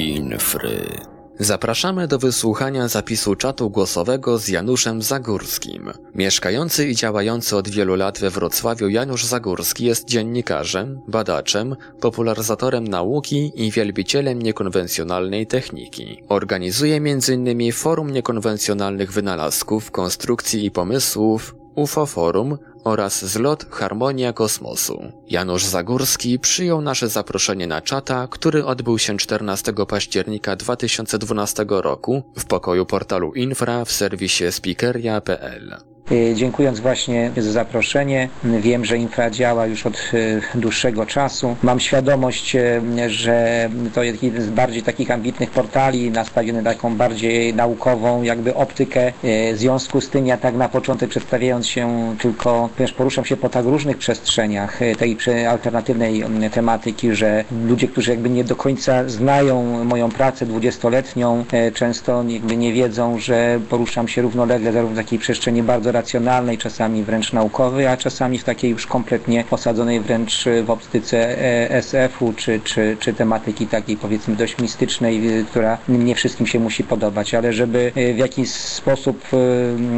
Infry. Zapraszamy do wysłuchania zapisu czatu głosowego z Januszem Zagórskim. Mieszkający i działający od wielu lat we Wrocławiu Janusz Zagórski jest dziennikarzem, badaczem, popularyzatorem nauki i wielbicielem niekonwencjonalnej techniki. Organizuje m.in. Forum Niekonwencjonalnych Wynalazków, Konstrukcji i Pomysłów, UFO Forum oraz zlot Harmonia Kosmosu. Janusz Zagórski przyjął nasze zaproszenie na czata, który odbył się 14 października 2012 roku w pokoju portalu Infra w serwisie speakeria.pl. Y, dziękując właśnie za zaproszenie. Wiem, że infra działa już od y, dłuższego czasu. Mam świadomość, y, że to jest jeden z bardziej takich ambitnych portali, nastawiony na taką bardziej naukową jakby optykę. W związku z tym ja tak na początek przedstawiając się tylko, ponieważ poruszam się po tak różnych przestrzeniach tej alternatywnej tematyki, że ludzie, którzy jakby nie do końca znają moją pracę dwudziestoletnią, często nie wiedzą, że poruszam się równolegle zarówno w takiej przestrzeni bardzo racjonalnej, czasami wręcz naukowej, a czasami w takiej już kompletnie osadzonej wręcz w optyce e, SF-u, czy, czy, czy tematyki takiej powiedzmy dość mistycznej, która nie wszystkim się musi podobać, ale żeby e, w jakiś sposób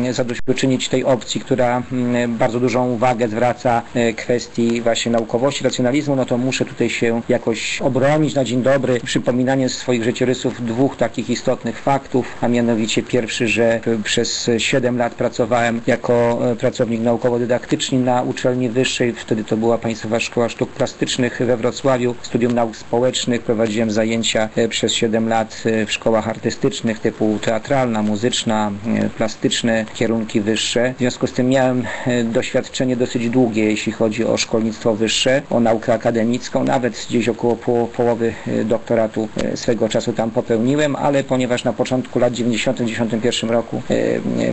e, zadośćuczynić tej opcji, która bardzo dużą uwagę zwraca kwestii właśnie naukowości, racjonalizmu, no to muszę tutaj się jakoś obronić na dzień dobry, przypominanie swoich życiorysów dwóch takich istotnych faktów, a mianowicie pierwszy, że przez 7 lat pracowałem jako e, pracownik naukowo-dydaktyczny na uczelni wyższej. Wtedy to była Państwowa Szkoła Sztuk Plastycznych we Wrocławiu. Studium Nauk Społecznych. Prowadziłem zajęcia e, przez 7 lat e, w szkołach artystycznych typu teatralna, muzyczna, plastyczne, kierunki wyższe. W związku z tym miałem doświadczenie dosyć długie, jeśli chodzi o szkolnictwo wyższe, o naukę akademicką. Nawet gdzieś około połowy doktoratu swego czasu tam popełniłem, ale ponieważ na początku lat 90 91 roku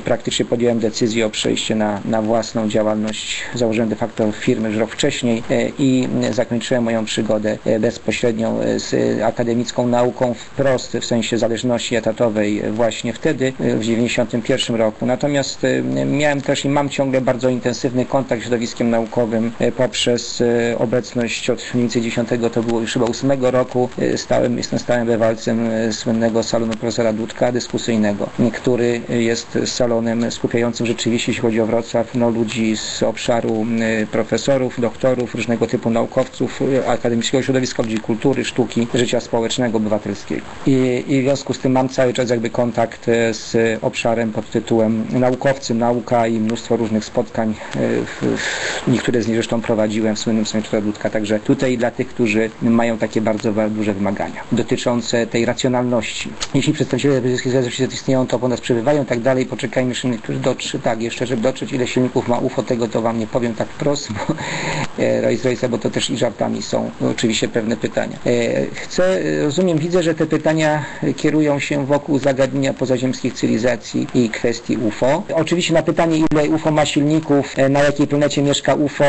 praktycznie podjąłem decyzję decyzję przejście na, na własną działalność. Założyłem de facto firmę już rok wcześniej e, i zakończyłem moją przygodę e, bezpośrednią e, z akademicką nauką wprost, w sensie zależności etatowej właśnie wtedy, w 91 roku. Natomiast miałem też i mam ciągle bardzo intensywny kontakt z środowiskiem naukowym poprzez obecność od mniej więcej 10 to było już chyba 8 roku stałem, jestem stałym bywalcem słynnego salonu profesora Dudka dyskusyjnego, który jest salonem skupiającym rzeczywiście Jeśli chodzi o Wrocław, no, ludzi z obszaru profesorów, doktorów, różnego typu naukowców, y, akademickiego środowiska, ludzi kultury, sztuki, życia społecznego, obywatelskiego. I, I w związku z tym mam cały czas jakby kontakt y, z obszarem pod tytułem naukowcy, nauka i mnóstwo różnych spotkań. Niektóre z nich zresztą prowadziłem w słynnym Sądzie Dudka, także tutaj dla tych, którzy mają takie bardzo duże wymagania dotyczące tej racjonalności. Jeśli przedstawiciele Związku istnieją, to po nas przebywają i tak dalej, poczekajmy, że niektórzy dotrze, tak, jeszcze żeby dotrzeć ile silników ma UFO, tego to Wam nie powiem tak wprost, bo e, Rolls Royce, bo to też i żartami są oczywiście pewne pytania. E, chcę, rozumiem, widzę, że te pytania kierują się wokół zagadnienia pozaziemskich cywilizacji i kwestii UFO. Oczywiście na pytanie, ile UFO ma silników, e, na jakiej planecie mieszka UFO,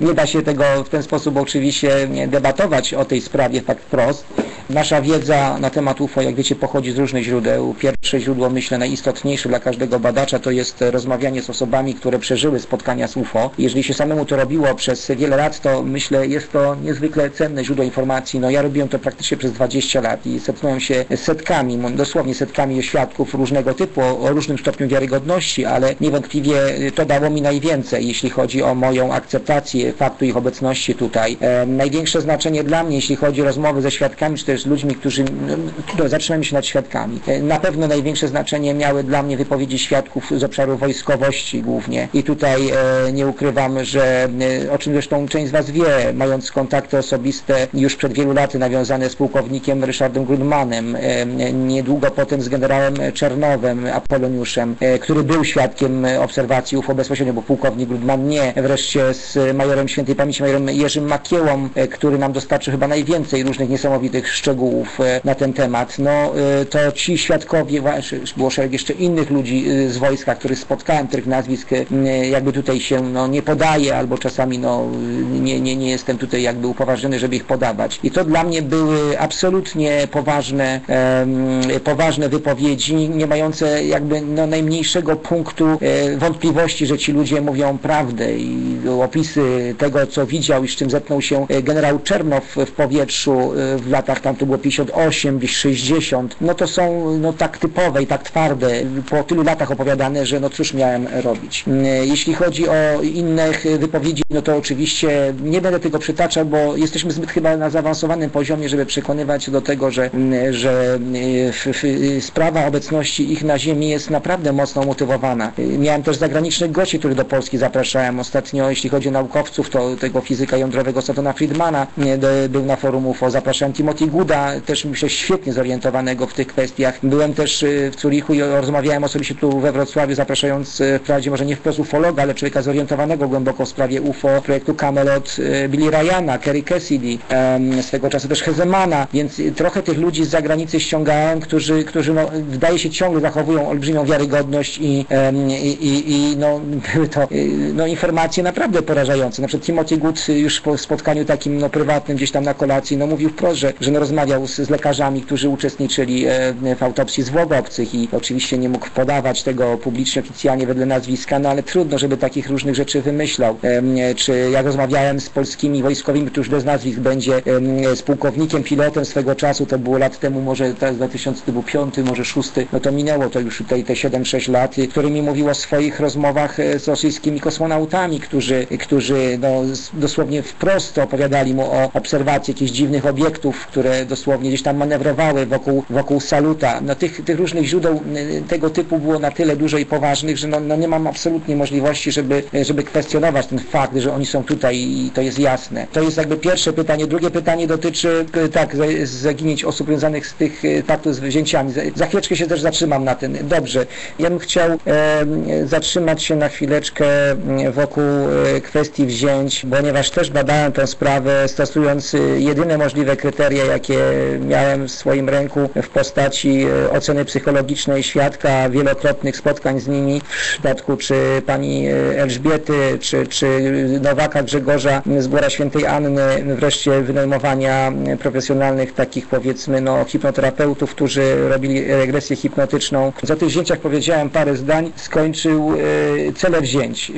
nie da się tego w ten sposób oczywiście debatować o tej sprawie tak wprost. Nasza wiedza na temat UFO, jak wiecie, pochodzi z różnych źródeł. Pierwsze źródło, myślę, najistotniejsze dla każdego badacza to jest rozmawianie z osobami, które przeżyły spotkania z UFO. Jeżeli się samemu to robiło przez wiele lat, to myślę, jest to niezwykle cenne źródło informacji. No ja robiłem to praktycznie przez 20 lat i zetknąłem się setkami, dosłownie setkami świadków różnego typu, o różnym stopniu wiarygodności, ale niewątpliwie to dało mi najwięcej, jeśli chodzi o moją akceptację faktu ich obecności tutaj. E, największe znaczenie dla mnie, jeśli chodzi o rozmowy ze świadkami, czy też ludźmi, którzy, no, się nad świadkami. E, na pewno największe znaczenie miały dla mnie wypowiedzi świadków z obszaru wojskowości głównie. I tutaj e, nie ukrywam, że e, o czym zresztą część z Was wie, mając kontakty osobiste już przed wielu laty nawiązane z pułkownikiem Ryszardem Grudmanem, e, niedługo potem z generałem Czernowem, Apoloniuszem, e, który był świadkiem obserwacji UFO bezpośrednio, bo pułkownik Grudman nie, wreszcie z majorem świętej pamięci, majorem Jerzym Makiełą, e, który nam dostarczy chyba najwięcej różnych niesamowitych szczegółów e, na ten temat. No to ci świadkowie, było szereg jeszcze innych ludzi z wojska, których spotkałem, których nazwisk jakby tutaj się no, nie podaje, albo czasami no, nie, nie, nie jestem tutaj jakby upoważniony, żeby ich podawać. I to dla mnie były absolutnie poważne, poważne wypowiedzi, nie mające jakby no, najmniejszego punktu wątpliwości, że ci ludzie mówią prawdę i opisy tego, co widział i z czym zetknął się generał Czernow w powietrzu w latach tam to było 58, gdzieś 60, no to są no, tak typowe i tak twarde, po tylu latach opowiadane, że no cóż miałem robić. Jeśli chodzi o innych wypowiedzi, no to oczywiście nie będę tego przytaczał, bo jesteśmy zbyt chyba na zaawansowanym poziomie, żeby przekonywać do tego, że, że sprawa obecności ich na ziemi jest naprawdę mocno motywowana. Miałem też zagranicznych gości, których do Polski zapraszałem. Ostatnio, jeśli chodzi o naukowców, to tego fizyka jądrowego Satona Friedmana był na forum UFO. Zapraszałem Timothy Gooda, też myślę świetnie zorientowanego w tych kwestiach. Byłem też y, w Zurichu i rozmawiałem osobiście tu we Wrocławiu, zapraszając y, wprawdzie może nie wprost ufologa, ale człowieka zorientowanego głęboko w sprawie UFO, projektu Camelot, y, Billy Ryana, Kerry Cassidy, swego czasu też Hezemana, więc trochę tych ludzi z zagranicy ściągałem, którzy, którzy no, wydaje się ciągle zachowują olbrzymią wiarygodność i, i, i, i no, były to no, informacje naprawdę porażające. Na przykład Timothy Good już po spotkaniu takim no, prywatnym gdzieś tam na kolacji no, mówił wprost, że, że no, rozmawiał z, z lekarzami, którzy uczestniczyli e, w autopsji zwłok obcych i oczywiście nie mógł podawać tego publicznie, oficjalnie wedle nazwiska, no ale trudno, żeby takich różnych rzeczy wymyślał. E, czy jak rozmawiałem z polskimi wojskowymi, już bez nazwisk będzie e, z pułkownikiem, pilotem swego czasu, to było lat temu, może teraz 2005, może 6, no to minęło to już tutaj te 7-6 lat, którymi mówił o swoich rozmowach z rosyjskimi kosmonautami, którzy, którzy no, dosłownie wprost opowiadali mu o obserwacji jakichś dziwnych obiektów, które dosłownie gdzieś tam manewrowały wokół, wokół saluta. No, tych, tych źródeł tego typu było na tyle dużo i poważnych, że no, no nie mam absolutnie możliwości, żeby, żeby kwestionować ten fakt, że oni są tutaj i to jest jasne. To jest jakby pierwsze pytanie. Drugie pytanie dotyczy tak, zaginięć osób związanych z tych faktów z wzięciami. Za chwileczkę się też zatrzymam na tym. Dobrze. Ja bym chciał e, zatrzymać się na chwileczkę wokół kwestii wzięć, ponieważ też badałem tę sprawę stosując jedyne możliwe kryteria, jakie miałem w swoim ręku w postaci e, oceny psychologicznej świadka, wielokrotnych spotkań z nimi w przypadku czy pani e, Elżbiety, czy, czy Nowaka Grzegorza z Góra Świętej Anny, wreszcie wynajmowania profesjonalnych takich powiedzmy no hipnoterapeutów, którzy robili regresję hipnotyczną. Za tych wzięciach powiedziałem parę zdań, skończył e, cele wzięć.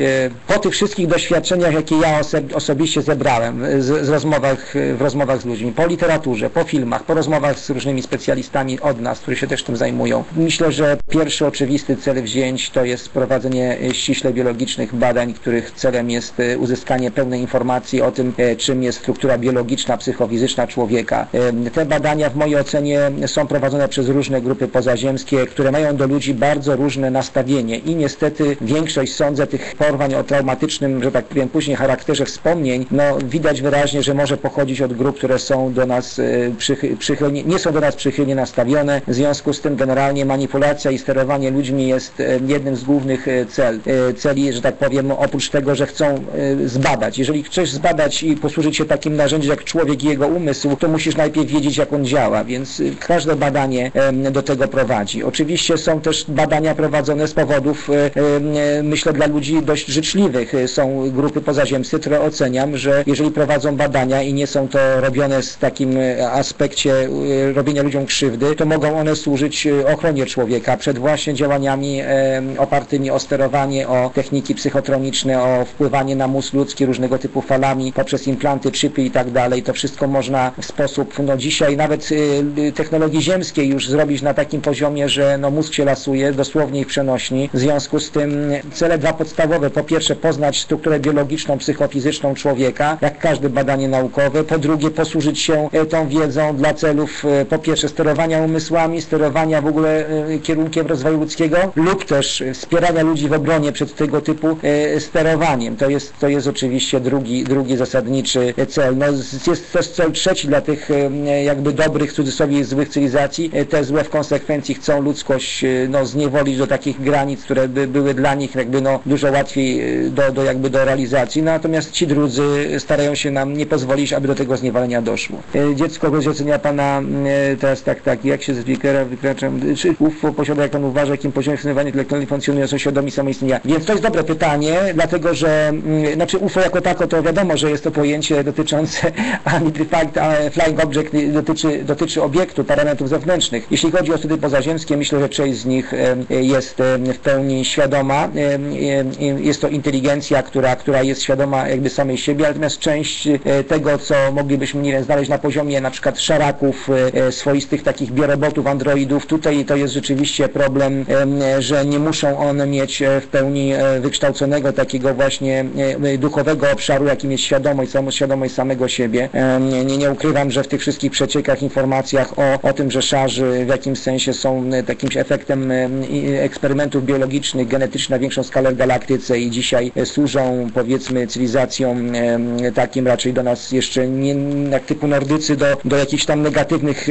Po tych wszystkich doświadczeniach, jakie ja osobiście zebrałem z, z rozmowach, w rozmowach z ludźmi, po literaturze, po filmach, po rozmowach z różnymi specjalistami od nas, którzy się też tym zajmują. Myślę, że pierwszy oczywisty cel wzięć to jest prowadzenie ściśle biologicznych badań, których celem jest e, uzyskanie pełnej informacji o tym, e, czym jest struktura biologiczna, psychofizyczna człowieka. E, te badania w mojej ocenie są prowadzone przez różne grupy pozaziemskie, które mają do ludzi bardzo różne nastawienie i niestety większość, sądzę, tych porwań o traumatycznym, że tak powiem, później charakterze wspomnień, no widać wyraźnie, że może pochodzić od grup, które są do nas przychylnie, nie są do nas przychylnie nastawione. W związku z tym generalnie manipulacja i sterowanie ludźmi jest e, jednym z głównych e, cel, e, celi, że tak powiem, oprócz tego, że chcą zbadać. Jeżeli chcesz zbadać i posłużyć się takim narzędziem jak człowiek i jego umysł, to musisz najpierw wiedzieć, jak on działa, więc każde badanie do tego prowadzi. Oczywiście są też badania prowadzone z powodów, myślę, dla ludzi dość życzliwych. Są grupy pozaziemskie, które oceniam, że jeżeli prowadzą badania i nie są to robione z takim aspekcie robienia ludziom krzywdy, to mogą one służyć ochronie człowieka przed właśnie działaniami opartymi o sterowanie, o techniki psychotroniczne, o wpływanie na mózg ludzki różnego typu falami poprzez implanty, chipy i tak dalej. To wszystko można w sposób, no dzisiaj nawet e, technologii ziemskiej już zrobić na takim poziomie, że no mózg się lasuje, dosłownie i przenośni. W związku z tym cele dwa podstawowe. Po pierwsze poznać strukturę biologiczną, psychofizyczną człowieka, jak każde badanie naukowe. Po drugie posłużyć się e, tą wiedzą dla celów po pierwsze sterowania umysłami, sterowania w ogóle e, kierunkiem rozwoju ludzkiego lub też wspierania ludzi w obronie przed tego typu e, sterowaniem. To jest, to jest oczywiście drugi, drugi zasadniczy cel. No, jest też cel trzeci dla tych e, jakby dobrych, w cudzysłowie złych cywilizacji. Te złe w konsekwencji chcą ludzkość no, zniewolić do takich granic, które by były dla nich jakby no, dużo łatwiej do, do, jakby do realizacji. Natomiast ci drudzy starają się nam nie pozwolić, aby do tego zniewolenia doszło. Dziecko bez ocenia pana teraz tak, tak, jak się z Wickera wykraczam, czy UFO posiada, jak pan uważa, jakim poziomie funkcjonowania intelektualnie funkcjonują, są świadomi samoistnienia. Więc to jest dobre pytanie, dlatego że, mm, znaczy UFO jako tako to wiadomo, że jest to pojęcie dotyczące unidentified flying object, dotyczy, dotyczy obiektu, parametrów zewnętrznych. Jeśli chodzi o studia pozaziemskie, myślę, że część z nich jest w pełni świadoma. Jest to inteligencja, która, która jest świadoma jakby samej siebie, natomiast część e, tego, co moglibyśmy, nie wiem, znaleźć na poziomie na przykład szaraków, e, swoistych takich biorobotów, androidów. Tutaj to jest rzeczywiście problem, e, że nie muszą one mieć w pełni wykształconego takiego właśnie duchowego obszaru, jakim jest świadomość, świadomość samego siebie. Nie, nie ukrywam, że w tych wszystkich przeciekach, informacjach o, o tym, że szarzy w jakimś sensie są takim efektem eksperymentów biologicznych, genetycznych na większą skalę w galaktyce i dzisiaj służą powiedzmy cywilizacjom takim raczej do nas jeszcze nie jak typu nordycy do, do jakichś tam negatywnych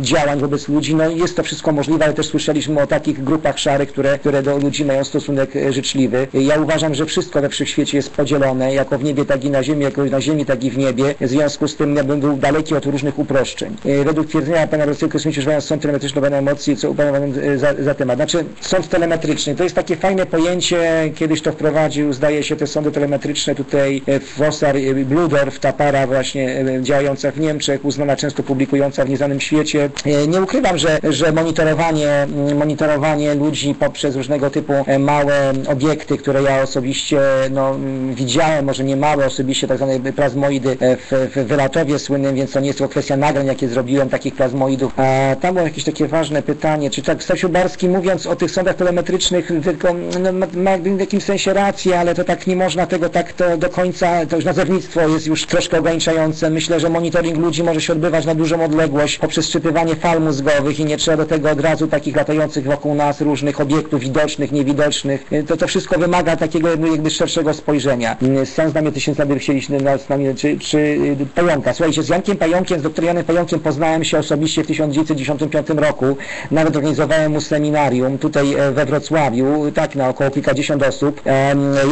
działań wobec ludzi. No jest to wszystko możliwe, ale też słyszeliśmy o takich grupach szarych, które, które do ludzi mają stosunek y, życzliwy. Ja uważam, że wszystko we wszechświecie jest podzielone, jako w niebie, tak i na ziemi, jako na ziemi, tak i w niebie. W związku z tym ja bym był daleki od różnych uproszczeń. Y, według twierdzenia pana Rosyjskiego Kosmicznego używają sąd telemetryczny do emocji, co uważam za, za temat. Znaczy sąd telemetryczny to jest takie fajne pojęcie, kiedyś to wprowadził, zdaje się, te sądy telemetryczne tutaj Fossar, Bludorf, ta para właśnie działająca w Niemczech, uznana często publikująca w nieznanym świecie. E, nie ukrywam, że, że monitorowanie, mm, monitorowanie ludzi poprzez różnego typu e, małe obiekty, które ja osobiście no, widziałem, może nie małe osobiście, tak zwane plazmoidy e, w, w Wylatowie słynnym, więc to nie jest tylko kwestia nagrań, jakie zrobiłem, takich plazmoidów. A tam było jakieś takie ważne pytanie, czy tak Stasiu Barski mówiąc o tych sądach telemetrycznych, tylko no, ma, w jakimś sensie rację, ale to tak nie można tego tak to do końca, to już nazewnictwo jest już troszkę ograniczające. Myślę, że monitoring ludzi może się odbywać na dużą odległość poprzez szczytywanie fal mózgowych i nie trzeba do tego od razu takich latających wokół nas różnych obiektów widocznych, niewidocznych. To, to wszystko wymaga takiego jakby szerszego spojrzenia. Sam z nami tysiąc lat chcieliśmy nas, nami, czy, czy Pająka. Słuchajcie, z Jankiem Pająkiem, z doktorem Janem Pająkiem poznałem się osobiście w 1995 roku. Nawet organizowałem mu seminarium tutaj e, we Wrocławiu, tak na około kilkadziesiąt osób.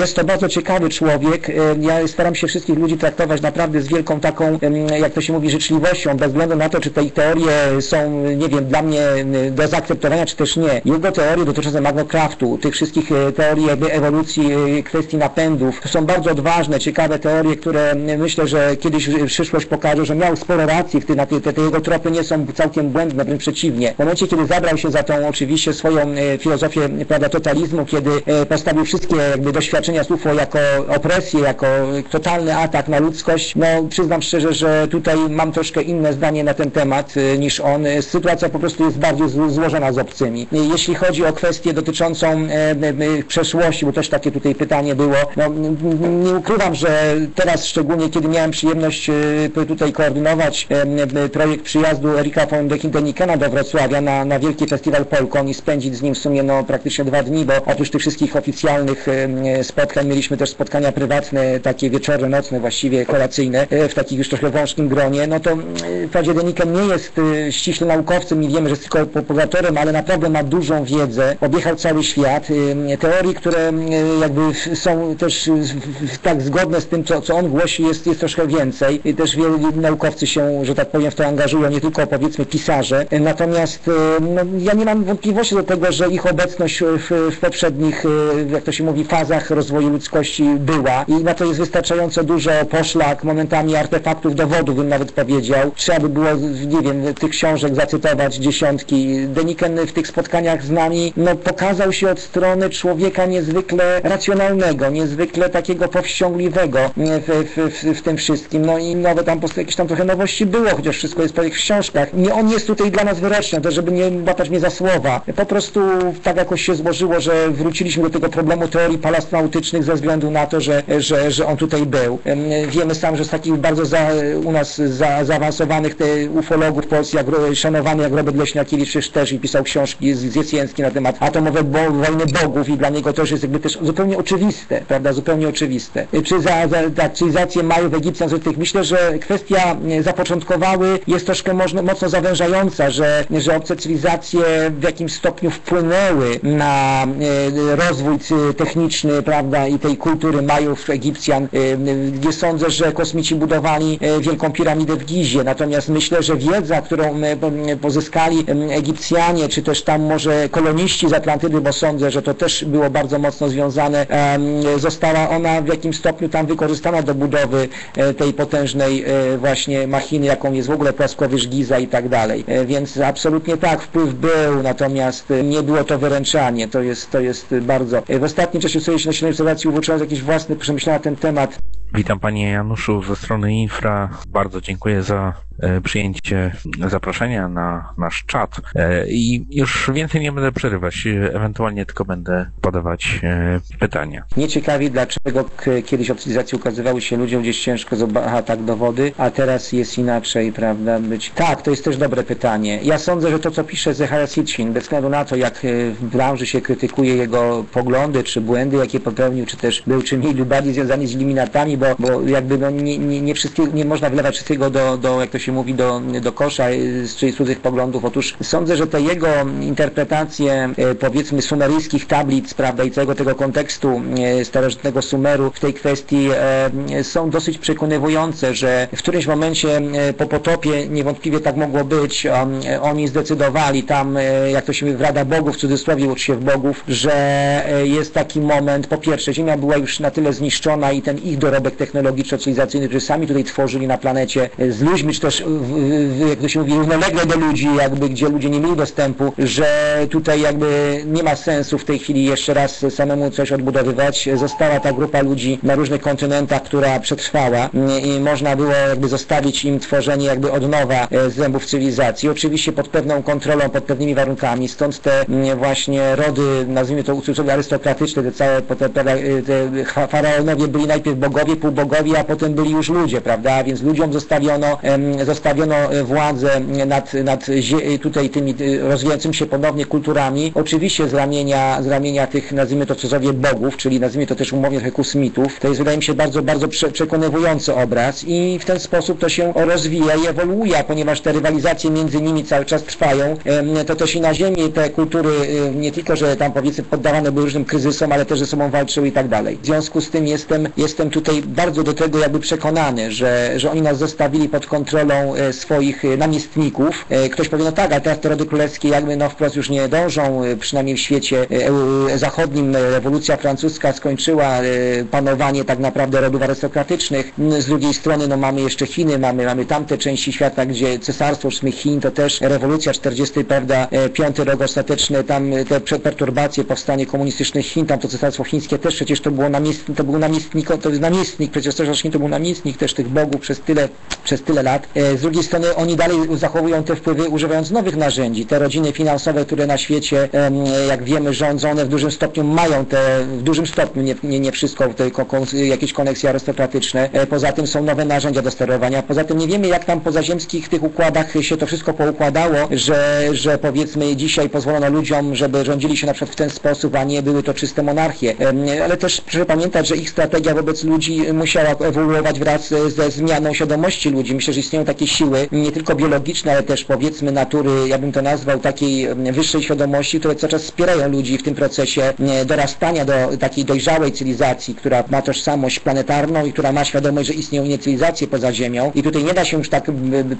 Jest to bardzo ciekawy człowiek. Ja staram się wszystkich ludzi traktować naprawdę z wielką taką jak to się mówi, życzliwością, bez względu na to, czy te teorie są, nie wiem, dla mnie do zaakceptowania, czy też nie. Jego teorie dotyczące Magnocraftu, tych wszystkich e, teorii jakby ewolucji, e, kwestii napędów, to są bardzo odważne, ciekawe teorie, które myślę, że kiedyś przyszłość pokaże, że miał sporo racji te, te, te jego tropy nie są całkiem błędne, wręcz przeciwnie. W momencie, kiedy zabrał się za tą oczywiście swoją filozofię prawda, totalizmu, kiedy postawił wszystkie jakby doświadczenia z UFO jako opresję, jako totalny atak na ludzkość, no przyznam szczerze, że tutaj mam troszkę inne zdanie na ten temat y, niż on. Sytuacja po prostu jest bardziej złożona z obcymi. Jeśli chodzi o kwestię dotyczącą e, e, e, przeszłości, bo też takie tutaj pytanie było, no, nie ukrywam, że teraz szczególnie, kiedy miałem przyjemność tutaj koordynować projekt przyjazdu Erika von Denikena do Wrocławia na, na Wielki Festiwal Polkon i spędzić z nim w sumie no, praktycznie dwa dni, bo oprócz tych wszystkich oficjalnych spotkań mieliśmy też spotkania prywatne, takie wieczorne, nocne właściwie, kolacyjne, w takich już trochę wąższych gronie, no to wprawdzie Deniken nie jest ściśle naukowcem i wiemy, że jest tylko populatorem, ale naprawdę ma dużą wiedzę, objechał cały świat. Y, teorii, które y, jakby są też tak zgodne z tym, co, co on głosi, jest, jest troszkę więcej. I też wielu naukowcy się, że tak powiem, w to angażują, nie tylko powiedzmy pisarze. Natomiast no, ja nie mam wątpliwości do tego, że ich obecność w, w poprzednich, jak to się mówi, fazach rozwoju ludzkości była i na to jest wystarczająco dużo poszlak, momentami artefaktów, dowodów, bym nawet powiedział. Trzeba by było, nie wiem, tych książek zacytować dziesiątki. Deniken w tych spotkaniach z nami no, pokazał się od strony człowieka niezwykle racjonalnego, niezwykle takiego powściągliwego w, w, w, w tym wszystkim. No i nowe tam jakieś tam trochę nowości było, chociaż wszystko jest po tych książkach. Nie, on jest tutaj dla nas wyroczny, to żeby nie łapać mnie za słowa. Po prostu tak jakoś się złożyło, że wróciliśmy do tego problemu teorii palastronautycznych ze względu na to, że, że, że on tutaj był. Wiemy sam, że z takich bardzo za, u nas za, zaawansowanych te ufologów polskich, jak, szanowany jak Robert Leśniakiewicz też i pisał książki z, Jacjenskim na temat atomowej bo, wojny bogów i dla niego to jest jakby też zupełnie oczywiste, prawda, zupełnie oczywiste. Czy za, za, za cywilizację Majów, Egipcjan, tych myślę, że kwestia e, zapoczątkowały jest troszkę można, mocno zawężająca, że, że obce cywilizacje w jakimś stopniu wpłynęły na e, rozwój techniczny, prawda, i tej kultury Majów, Egipcjan. Nie sądzę, że kosmici budowali wielką piramidę w Gizie. Natomiast myślę, że wiedza, którą pozyskali Egipcjanie, czy też tam może koloniści z Atlantydy, bo sądzę, że to też było bardzo mocno związane, została ona w jakimś stopniu tam wykorzystana do budowy e, tej potężnej e, właśnie machiny, jaką jest w ogóle płaskowyż Giza i tak dalej. E, więc absolutnie tak, wpływ był, natomiast nie było to wyręczanie. To jest, to jest bardzo... W ostatnim czasie sobie się na średniej obserwacji jakieś własne przemyślenia na ten temat. Witam panie Januszu ze strony Infra. Bardzo dziękuję za przyjęcie zaproszenia na nasz czat i już więcej nie będę przerywać, ewentualnie tylko będę podawać pytania. Nie ciekawi, dlaczego kiedyś optymizacji ukazywały się ludziom gdzieś ciężko zobaczyć tak do wody, a teraz jest inaczej, prawda? Być... Tak, to jest też dobre pytanie. Ja sądzę, że to, co pisze Zechariah Sitchin, bez względu na to, jak w branży się krytykuje jego poglądy, czy błędy, jakie popełnił, czy też był czy mniej lub bardziej związany z iluminatami, bo, bo jakby no, nie, nie, nie, nie można wylewać wszystkiego do, do, jak to się mówi, do, do kosza czy cudzych poglądów. Otóż sądzę, że te jego interpretacje e, powiedzmy sumeryjskich tablic, prawda, i całego tego kontekstu e, starożytnego Sumeru w tej kwestii są dosyć przekonywujące, że w którymś momencie po potopie niewątpliwie tak mogło być. Oni zdecydowali tam, jak to się mówi, w Rada Bogów, w cudzysłowie uczy się w Bogów, że jest taki moment, po pierwsze, Ziemia była już na tyle zniszczona i ten ich dorobek technologiczno-cywilizacyjny, który sami tutaj tworzyli na planecie z ludźmi, czy też, jak to się mówi, równolegle do ludzi, jakby, gdzie ludzie nie mieli dostępu, że tutaj jakby nie ma sensu w tej chwili jeszcze raz samemu coś odbudowywać. Została ta grupa ludzi na różnych kontynentach, która przetrwała i można było jakby zostawić im tworzenie jakby od nowa e, zębów cywilizacji. Oczywiście pod pewną kontrolą, pod pewnymi warunkami. Stąd te właśnie rody, nazwijmy to uczuciowe arystokratyczne, te całe te, te, te faraonowie byli najpierw bogowie, półbogowie, a potem byli już ludzie, prawda? Więc ludziom zostawiono, zostawiono władzę nad, nad tutaj tymi rozwijającymi się ponownie kulturami. Oczywiście z ramienia, z ramienia tych, nazwijmy to w cudzysłowie bogów, czyli nazwijmy to też umownie trochę kosmitów. To jest wydaje mi się bardzo, bardzo prze, przekonywujący obraz i w ten sposób to się rozwija i ewoluuje, ponieważ te rywalizacje między nimi cały czas trwają, to też i na ziemi te kultury nie tylko, że tam powiedzmy poddawane były różnym kryzysom, ale też ze sobą walczyły i tak dalej. W związku z tym jestem, jestem tutaj bardzo do tego jakby przekonany, że, że oni nas zostawili pod kontrolą e, swoich e, namiestników. E, ktoś powie, no tak, ale teraz te rody królewskie jakby no wprost już nie dążą, przynajmniej w świecie zachodnim rewolucja francuska skończyła panowanie tak naprawdę rodów arystokratycznych. Z drugiej strony no mamy jeszcze Chiny, mamy, mamy tamte części świata, gdzie cesarstwo Chin to też rewolucja 40, prawda, piąty rok ostateczny, tam te perturbacje, powstanie komunistycznych Chin, tam to cesarstwo chińskie też przecież to było namiestnik, to był namiestnik, to jest namiestnik, przecież też Chin to był namiestnik też tych bogów przez tyle, przez tyle lat. Z drugiej strony oni dalej zachowują te wpływy używając nowych narzędzi. Te rodziny finansowe, które na świecie, jak wiemy, rządzone w dużym stopniu mają te, w dużym stopniu, nie, nie, nie wszystko, te, jakieś koneksje arystokratyczne. Poza tym są nowe narzędzia do sterowania. Poza tym nie wiemy, jak tam pozaziemskich tych układach się to wszystko poukładało, że, że powiedzmy dzisiaj pozwolono ludziom, żeby rządzili się na przykład w ten sposób, a nie były to czyste monarchie. Ale też proszę pamiętać, że ich strategia wobec ludzi musiała ewoluować wraz ze zmianą świadomości ludzi. Myślę, że istnieją takie siły, nie tylko biologiczne, ale też powiedzmy natury, ja bym to nazwał takiej wyższej świadomości, które cały czas wspierają ludzi w tym procesie dorastania do takiej dojrzałej cywilizacji, która ma tożsamość planetarną i która ma świadomość, że istnieją inne cywilizacje poza Ziemią i tutaj nie da się już tak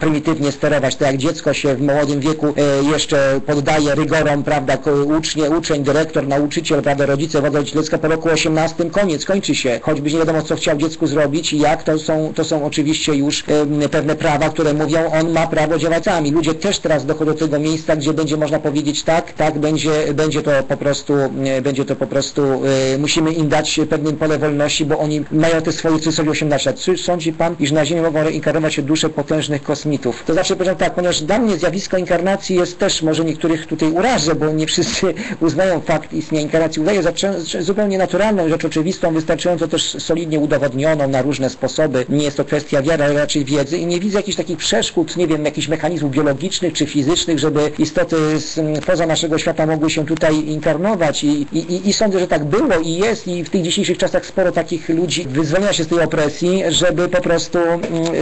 prymitywnie sterować, tak jak dziecko się w młodym wieku jeszcze poddaje rygorom, prawda, ucznie, uczeń, dyrektor, nauczyciel, prawda, rodzice wodzą dziecka po roku 18, koniec, kończy się, choćby nie wiadomo co chciał dziecku zrobić i jak, to są, to są oczywiście już pewne prawa, które mówią, on ma prawo działać sami. Ludzie też teraz dochodzą do tego miejsca, gdzie będzie można powiedzieć tak, tak, będzie, będzie to po prostu, będzie to po prostu, musimy im dać pewnym pole wolności, bo oni mają te swoje cudzysłowie 18 lat. Czy sądzi Pan, iż na Ziemi mogą reinkarnować się dusze potężnych kosmitów? To zawsze powiem tak, ponieważ dla mnie zjawisko inkarnacji jest też, może niektórych tutaj urażę, bo nie wszyscy uznają fakt istnienia inkarnacji. Udaje za zupełnie naturalną rzecz oczywistą, wystarczająco też solidnie udowodnioną na różne sposoby. Nie jest to kwestia wiary, ale raczej wiedzy i nie widzę jakichś takich przeszkód, nie wiem, jakichś mechanizmów biologicznych czy fizycznych, żeby istoty z, poza naszego świata mogły się tutaj inkarnować I, i, i sądzę, że tak było i jest i w tych dzisiejszych czasach sporo takich ludzi wyzwolenia się z tej opresji, żeby po prostu,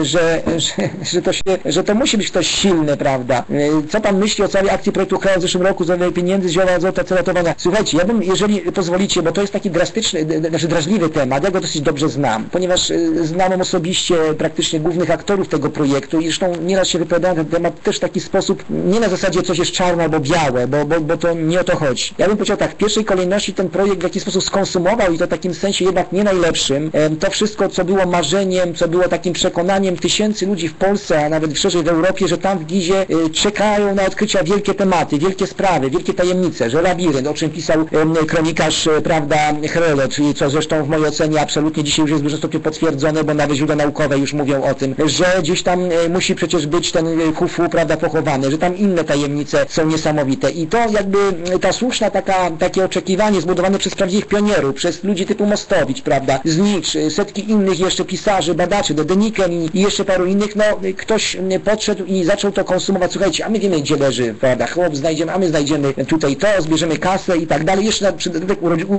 że, że, że, to, się, że to musi być ktoś silny, prawda? Co Pan myśli o całej akcji projektu Kraju w zeszłym roku, zdobywanie pieniędzy, zioła azota, celatowania? Słuchajcie, ja bym, jeżeli pozwolicie, bo to jest taki drastyczny, znaczy drażliwy temat, ja go dosyć dobrze znam, ponieważ znam osobiście praktycznie głównych aktorów tego projektu i zresztą nieraz się wypowiadałem na ten temat też w taki sposób, nie na zasadzie coś jest czarne albo białe, bo, bo, bo to nie o to chodzi. Ja bym powiedział tak, w pierwszej kolejności ten projekt w jakiś sposób skonsumował i to w takim sensie jednak nie najlepszym. To wszystko, co było marzeniem, co było takim przekonaniem tysięcy ludzi w Polsce, a nawet szerzej w Europie, że tam w Gizie czekają na odkrycia wielkie tematy, wielkie sprawy, wielkie tajemnice, że labirynt, o czym pisał kronikarz, prawda, Herolot, co zresztą w mojej ocenie absolutnie dzisiaj już jest w dużym stopniu potwierdzone, bo nawet źródła naukowe już mówią o tym, że gdzieś tam e, musi przecież być ten e, Hufu, prawda, pochowany, że tam inne tajemnice są niesamowite. I to jakby e, ta słuszna taka, takie oczekiwanie zbudowane przez prawdziwych pionierów, przez ludzi typu Mostowicz, prawda, Znicz, e, setki innych jeszcze pisarzy, badaczy, Dedeniken i, i jeszcze paru innych, no e, ktoś e, podszedł i zaczął to konsumować, słuchajcie, a my wiemy gdzie leży, prawda, chłop znajdziemy, a my znajdziemy tutaj to, zbierzemy kasę i tak dalej, jeszcze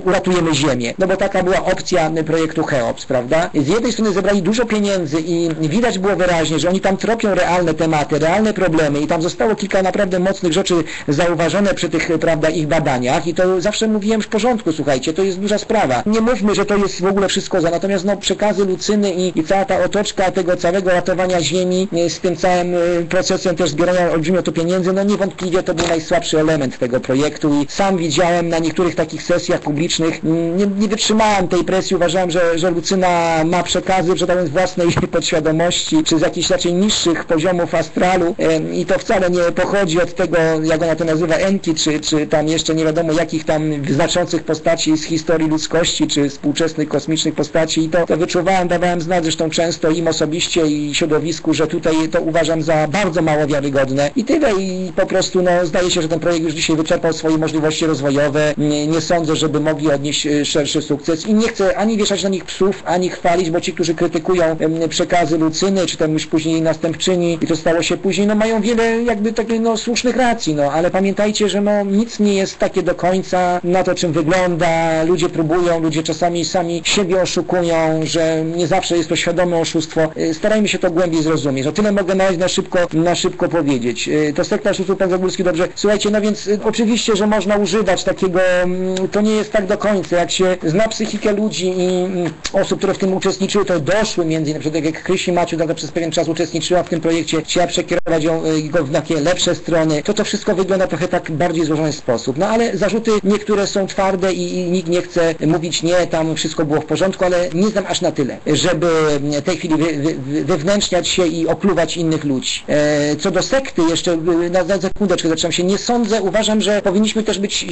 uratujemy ziemię, no bo taka była opcja e, projektu Cheops, prawda, z jednej strony zebrali dużo pieniędzy i widać było wyraźnie, że oni tam tropią realne tematy, realne problemy i tam zostało kilka naprawdę mocnych rzeczy zauważone przy tych, prawda, ich badaniach i to zawsze mówiłem w porządku, słuchajcie, to jest duża sprawa. Nie mówmy, że to jest w ogóle wszystko za, natomiast no przekazy Lucyny i, i cała ta otoczka tego całego ratowania ziemi e, z tym całym e, procesem też zbierania olbrzymio to pieniędzy, no niewątpliwie to był najsłabszy element tego projektu i sam widziałem na niektórych takich sesjach publicznych, nie, nie wytrzymałem tej presji, uważałem, że, że Lucyna ma przekazy, że tak własnej podświadomości, czy z jakichś raczej niższych poziomów astralu i to wcale nie pochodzi od tego, jak ona to nazywa, Enki, czy, czy tam jeszcze nie wiadomo jakich tam znaczących postaci z historii ludzkości, czy współczesnych kosmicznych postaci. I to, to wyczuwałem, dawałem znać zresztą często im osobiście i środowisku, że tutaj to uważam za bardzo mało wiarygodne. I tyle. I po prostu no zdaje się, że ten projekt już dzisiaj wyczerpał swoje możliwości rozwojowe, nie, nie sądzę, żeby mogli odnieść e, szerszy sukces. I nie chcę ani wieszać na nich psów, ani chwalić, bo ci, którzy krytykują przekazy Lucyny, czy tam już później następczyni i to stało się później, no mają wiele jakby takich no słusznych racji, no ale pamiętajcie, że no nic nie jest takie do końca na to, czym wygląda, ludzie próbują, ludzie czasami sami siebie oszukują, że nie zawsze jest to świadome oszustwo. Y, Starajmy się to głębiej zrozumieć. O tyle mogę na szybko, na szybko powiedzieć. Y, To sektor usług pan Zagórski dobrze. Słuchajcie, no więc y, oczywiście, że można używać takiego, mm, to nie jest tak do końca. Jak się zna psychikę ludzi i mm, osób, które w tym uczestniczyły, to doszły między innymi, jak Krysi Maciu, która przez pewien czas uczestniczyła w tym projekcie, chciała przekierować ją, y, go w takie lepsze strony, to to wszystko wygląda trochę tak bardziej złożony sposób. No ale zarzuty niektóre są twarde i, i nikt nie chce mówić nie, tam wszystko było w porządku, ale nie znam aż na tyle, żeby w tej chwili wy, wy, wewnętrzniać się i opluwać innych ludzi. E, co do sekty, jeszcze y, na, na sekundeczkę zaczynam się, nie sądzę, uważam, że powinniśmy też być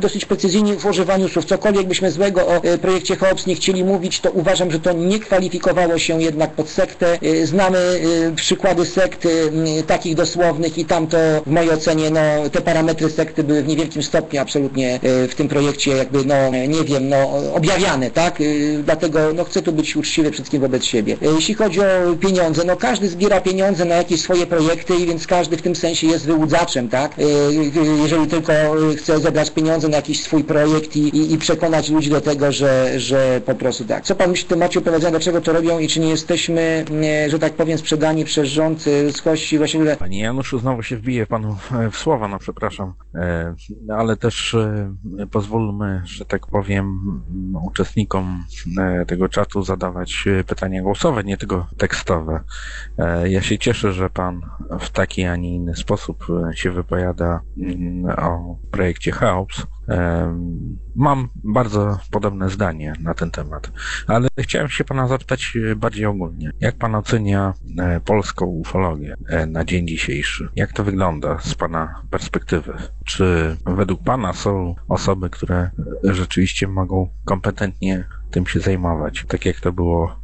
dosyć precyzyjni w używaniu słów. Cokolwiek byśmy złego o e, projekcie Hobbes nie chcieli mówić, to uważam, że to nie kwalifikowało się jednak pod sektę. E, Znamy e, przykłady sekt e, takich dosłownych i tam to w mojej ocenie no, te parametry sekty były w niewielkim stopniu absolutnie w tym projekcie jakby no nie wiem, no objawiane, tak? Dlatego no chcę tu być uczciwy przede wszystkim wobec siebie. Jeśli chodzi o pieniądze, no każdy zbiera pieniądze na jakieś swoje projekty i więc każdy w tym sensie jest wyłudzaczem, tak? Jeżeli tylko chce zebrać pieniądze na jakiś swój projekt i, i, i przekonać ludzi do tego, że, że po prostu tak. Co pan myśli w temacie prowadzenia, dlaczego to robią i czy nie jesteśmy, że tak powiem, sprzedani przez rząd ludzkości właściwie Panie Januszu, znowu się wbiję panu e, w słowa, no przepraszam, E, ale też e, pozwólmy, że tak powiem, uczestnikom tego czatu zadawać pytania głosowe, nie tylko tekstowe. Ja się cieszę, że pan w taki, a nie inny sposób się wypowiada mm, o projekcie Cheops. Mam bardzo podobne zdanie na ten temat, ale chciałem się pana zapytać e, bardziej ogólnie. Jak pan ocenia e, polską ufologię e, na dzień dzisiejszy? Jak to wygląda z pana perspektywy? Czy według pana są osoby, które rzeczywiście mogą kompetentnie tym się zajmować, tak jak to było,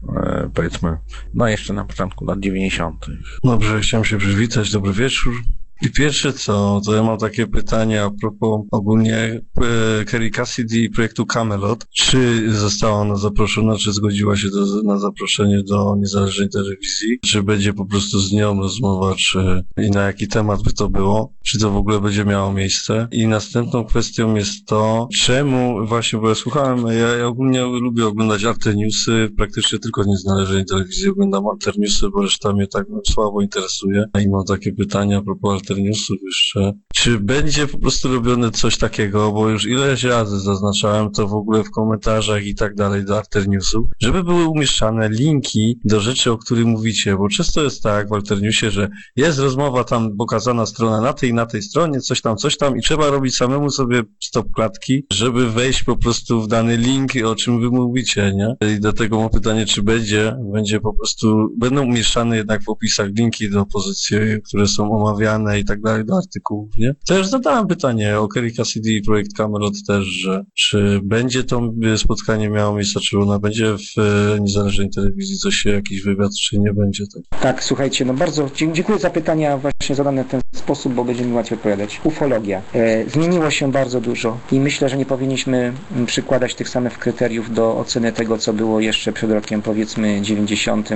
powiedzmy, no jeszcze na początku lat 90. Dobrze, chciałem się przywitać. Dobry wieczór. I pierwsze co, to ja mam takie pytanie a propos ogólnie e, Kerry Cassidy i projektu Camelot. Czy została ona zaproszona, czy zgodziła się do, na zaproszenie do niezależnej telewizji? Czy będzie po prostu z nią rozmowa, czy i na jaki temat by to było? Czy to w ogóle będzie miało miejsce? I następną kwestią jest to, czemu, właśnie, bo ja słuchałem, ja, ja ogólnie lubię oglądać Alternewsy, praktycznie tylko niezależnej telewizji oglądam Alternewsy, bo reszta mnie tak słabo interesuje. I mam takie pytania a propos Alternewsów jeszcze. Czy będzie po prostu robione coś takiego, bo już ileś razy zaznaczałem to w ogóle w komentarzach i tak dalej do Alternewsów, żeby były umieszczane linki do rzeczy, o których mówicie, bo często jest tak w Alternewsie, że jest rozmowa tam pokazana strona na tej i na tej stronie, coś tam, coś tam i trzeba robić samemu sobie stop klatki, żeby wejść po prostu w dany link, o czym wy mówicie, nie? I do tego mam pytanie, czy będzie, będzie po prostu, będą umieszczane jednak w opisach linki do pozycji, które są omawiane i tak dalej do artykułów, nie? Też zadałem pytanie o Kerry Cassidy i projekt Camelot też, że czy będzie to spotkanie miało miejsce, czy ona będzie w e, niezależnej telewizji, coś jakiś wywiad, czy nie będzie tak? Tak, słuchajcie, no bardzo dziękuję za pytania właśnie zadane w ten sposób, bo będzie mi łatwiej odpowiadać. Ufologia. E, zmieniło się bardzo dużo i myślę, że nie powinniśmy przykładać tych samych kryteriów do oceny tego, co było jeszcze przed rokiem, powiedzmy 90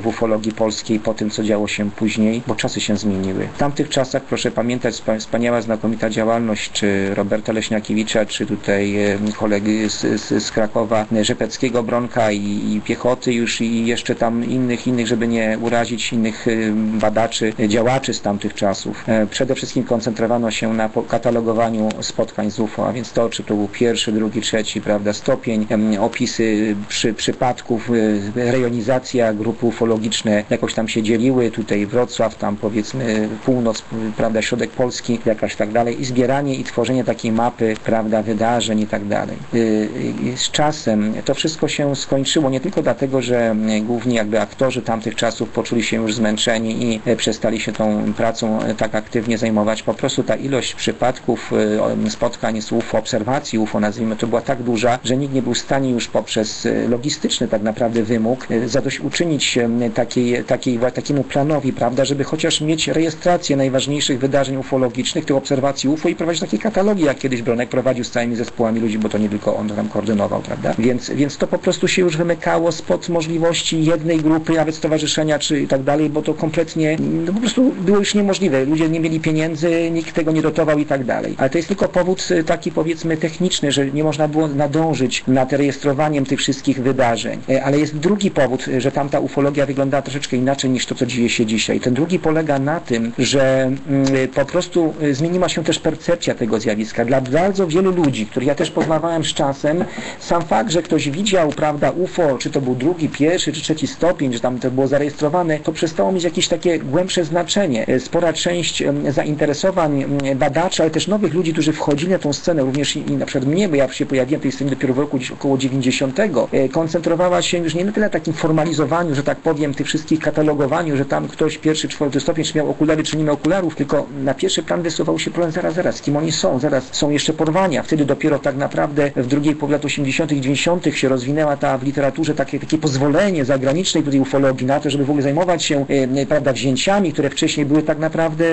w ufologii polskiej, po tym, co działo się później, bo czasy się zmieniły. W tamtych czasach, proszę pamiętać, wspaniała, znakomita działalność, czy Roberta Leśniakiewicza, czy tutaj kolegi z, z, z Krakowa, Rzepeckiego, Bronka i, i piechoty już i jeszcze tam innych, innych, żeby nie urazić innych badaczy, działaczy z tamtych czasów. E, przede wszystkim koncentrowano się na katalogowaniu spotkań z UFO, a więc to, czy to był pierwszy, drugi, trzeci, prawda, stopień, opisy przy, przypadków, e, rejonizacja, grupy ufologiczne jakoś tam się dzieliły, tutaj Wrocław, tam powiedzmy północ, prawda, środek Polski, jakaś tak dalej i zbieranie i tworzenie takiej mapy, prawda, wydarzeń i tak dalej. E, z czasem to wszystko się skończyło nie tylko dlatego, że główni jakby aktorzy tamtych czasów poczuli się już zmęczeni i przestali się tą pracą tak aktywnie zajmować. Po prostu ta ilość przypadków, spotkań z UFO, obserwacji UFO, nazwijmy to, była tak duża, że nikt nie był w stanie już poprzez logistyczny tak naprawdę wymóg zadośćuczynić takiej, takiej, takiemu planowi, prawda, żeby chociaż mieć rejestrację najważniejszych wydarzeń ufologicznych, tych obserwacji UFO i prowadzić takie katalogi, jak kiedyś Bronek prowadził z całymi zespołami ludzi, bo to nie tylko on tam koordynował, prawda? Więc, więc to po prostu się już wymykało spod możliwości jednej grupy, nawet stowarzyszenia czy tak dalej, bo to kompletnie, no po prostu było już niemożliwe. Ludzie nie mieli pieniędzy, nikt tego nie dotował i tak dalej. Ale to jest tylko powód taki powiedzmy techniczny, że nie można było nadążyć nad rejestrowaniem tych wszystkich wydarzeń. E, ale jest drugi powód, że tamta ufologia wygląda troszeczkę inaczej niż to, co dzieje się dzisiaj. Ten drugi polega na tym, że po prostu e, zmieniła się też percepcja tego zjawiska. Dla bardzo wielu ludzi, których ja też poznawałem z czasem, sam fakt, że ktoś widział, prawda, UFO, czy to był drugi, pierwszy, czy trzeci stopień, że tam to było zarejestrowane, to przestało mieć jakieś takie głębsze znaczenie. E, spora część zainteresowań badaczy, ale też nowych ludzi, którzy wchodzili na tą scenę, również i, i na przykład mnie, bo ja się pojawiłem w tej scenie dopiero w roku gdzieś około 90, e, koncentrowała się już nie na tyle takim formalizowaniu, że tak powiem, tych wszystkich katalogowaniu, że tam ktoś pierwszy, czwarty stopień, czy miał okulary, czy nie miał okularów, tylko na pierwszy plan wysuwał się problem zaraz, zaraz, kim oni są, zaraz są jeszcze porwania. Wtedy dopiero tak naprawdę w drugiej połowie lat 80 i 90 się rozwinęła ta w literaturze takie, takie pozwolenie zagranicznej tutaj ufologii na to, żeby w ogóle zajmować się, e, prawda, wzięciami, które wcześniej były tak naprawdę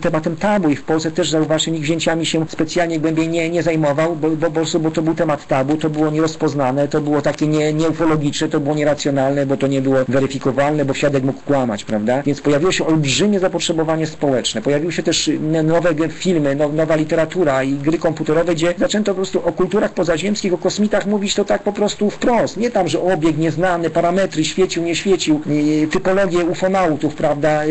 tematem tabu i w Polsce też zauważcie, nikt wzięciami się specjalnie głębiej nie, nie zajmował, bo, bo, bo, bo to był temat tabu, to było nierozpoznane, to było takie nie, nieufologiczne, to było nieracjonalne, bo to nie było weryfikowalne, bo świadek mógł kłamać, prawda? Więc pojawiło się olbrzymie zapotrzebowanie społeczne, pojawiły się też nowe filmy, no, nowa literatura i gry komputerowe, gdzie zaczęto po prostu o kulturach pozaziemskich, o kosmitach mówić to tak po prostu wprost. Nie tam, że obieg nieznany, parametry, świecił, nie świecił, typologię ufonautów, prawda,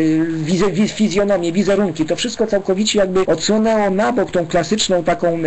wiz, fizjonomię, wizerunki, to wszystko całkowicie jakby odsunęło na bok tą klasyczną taką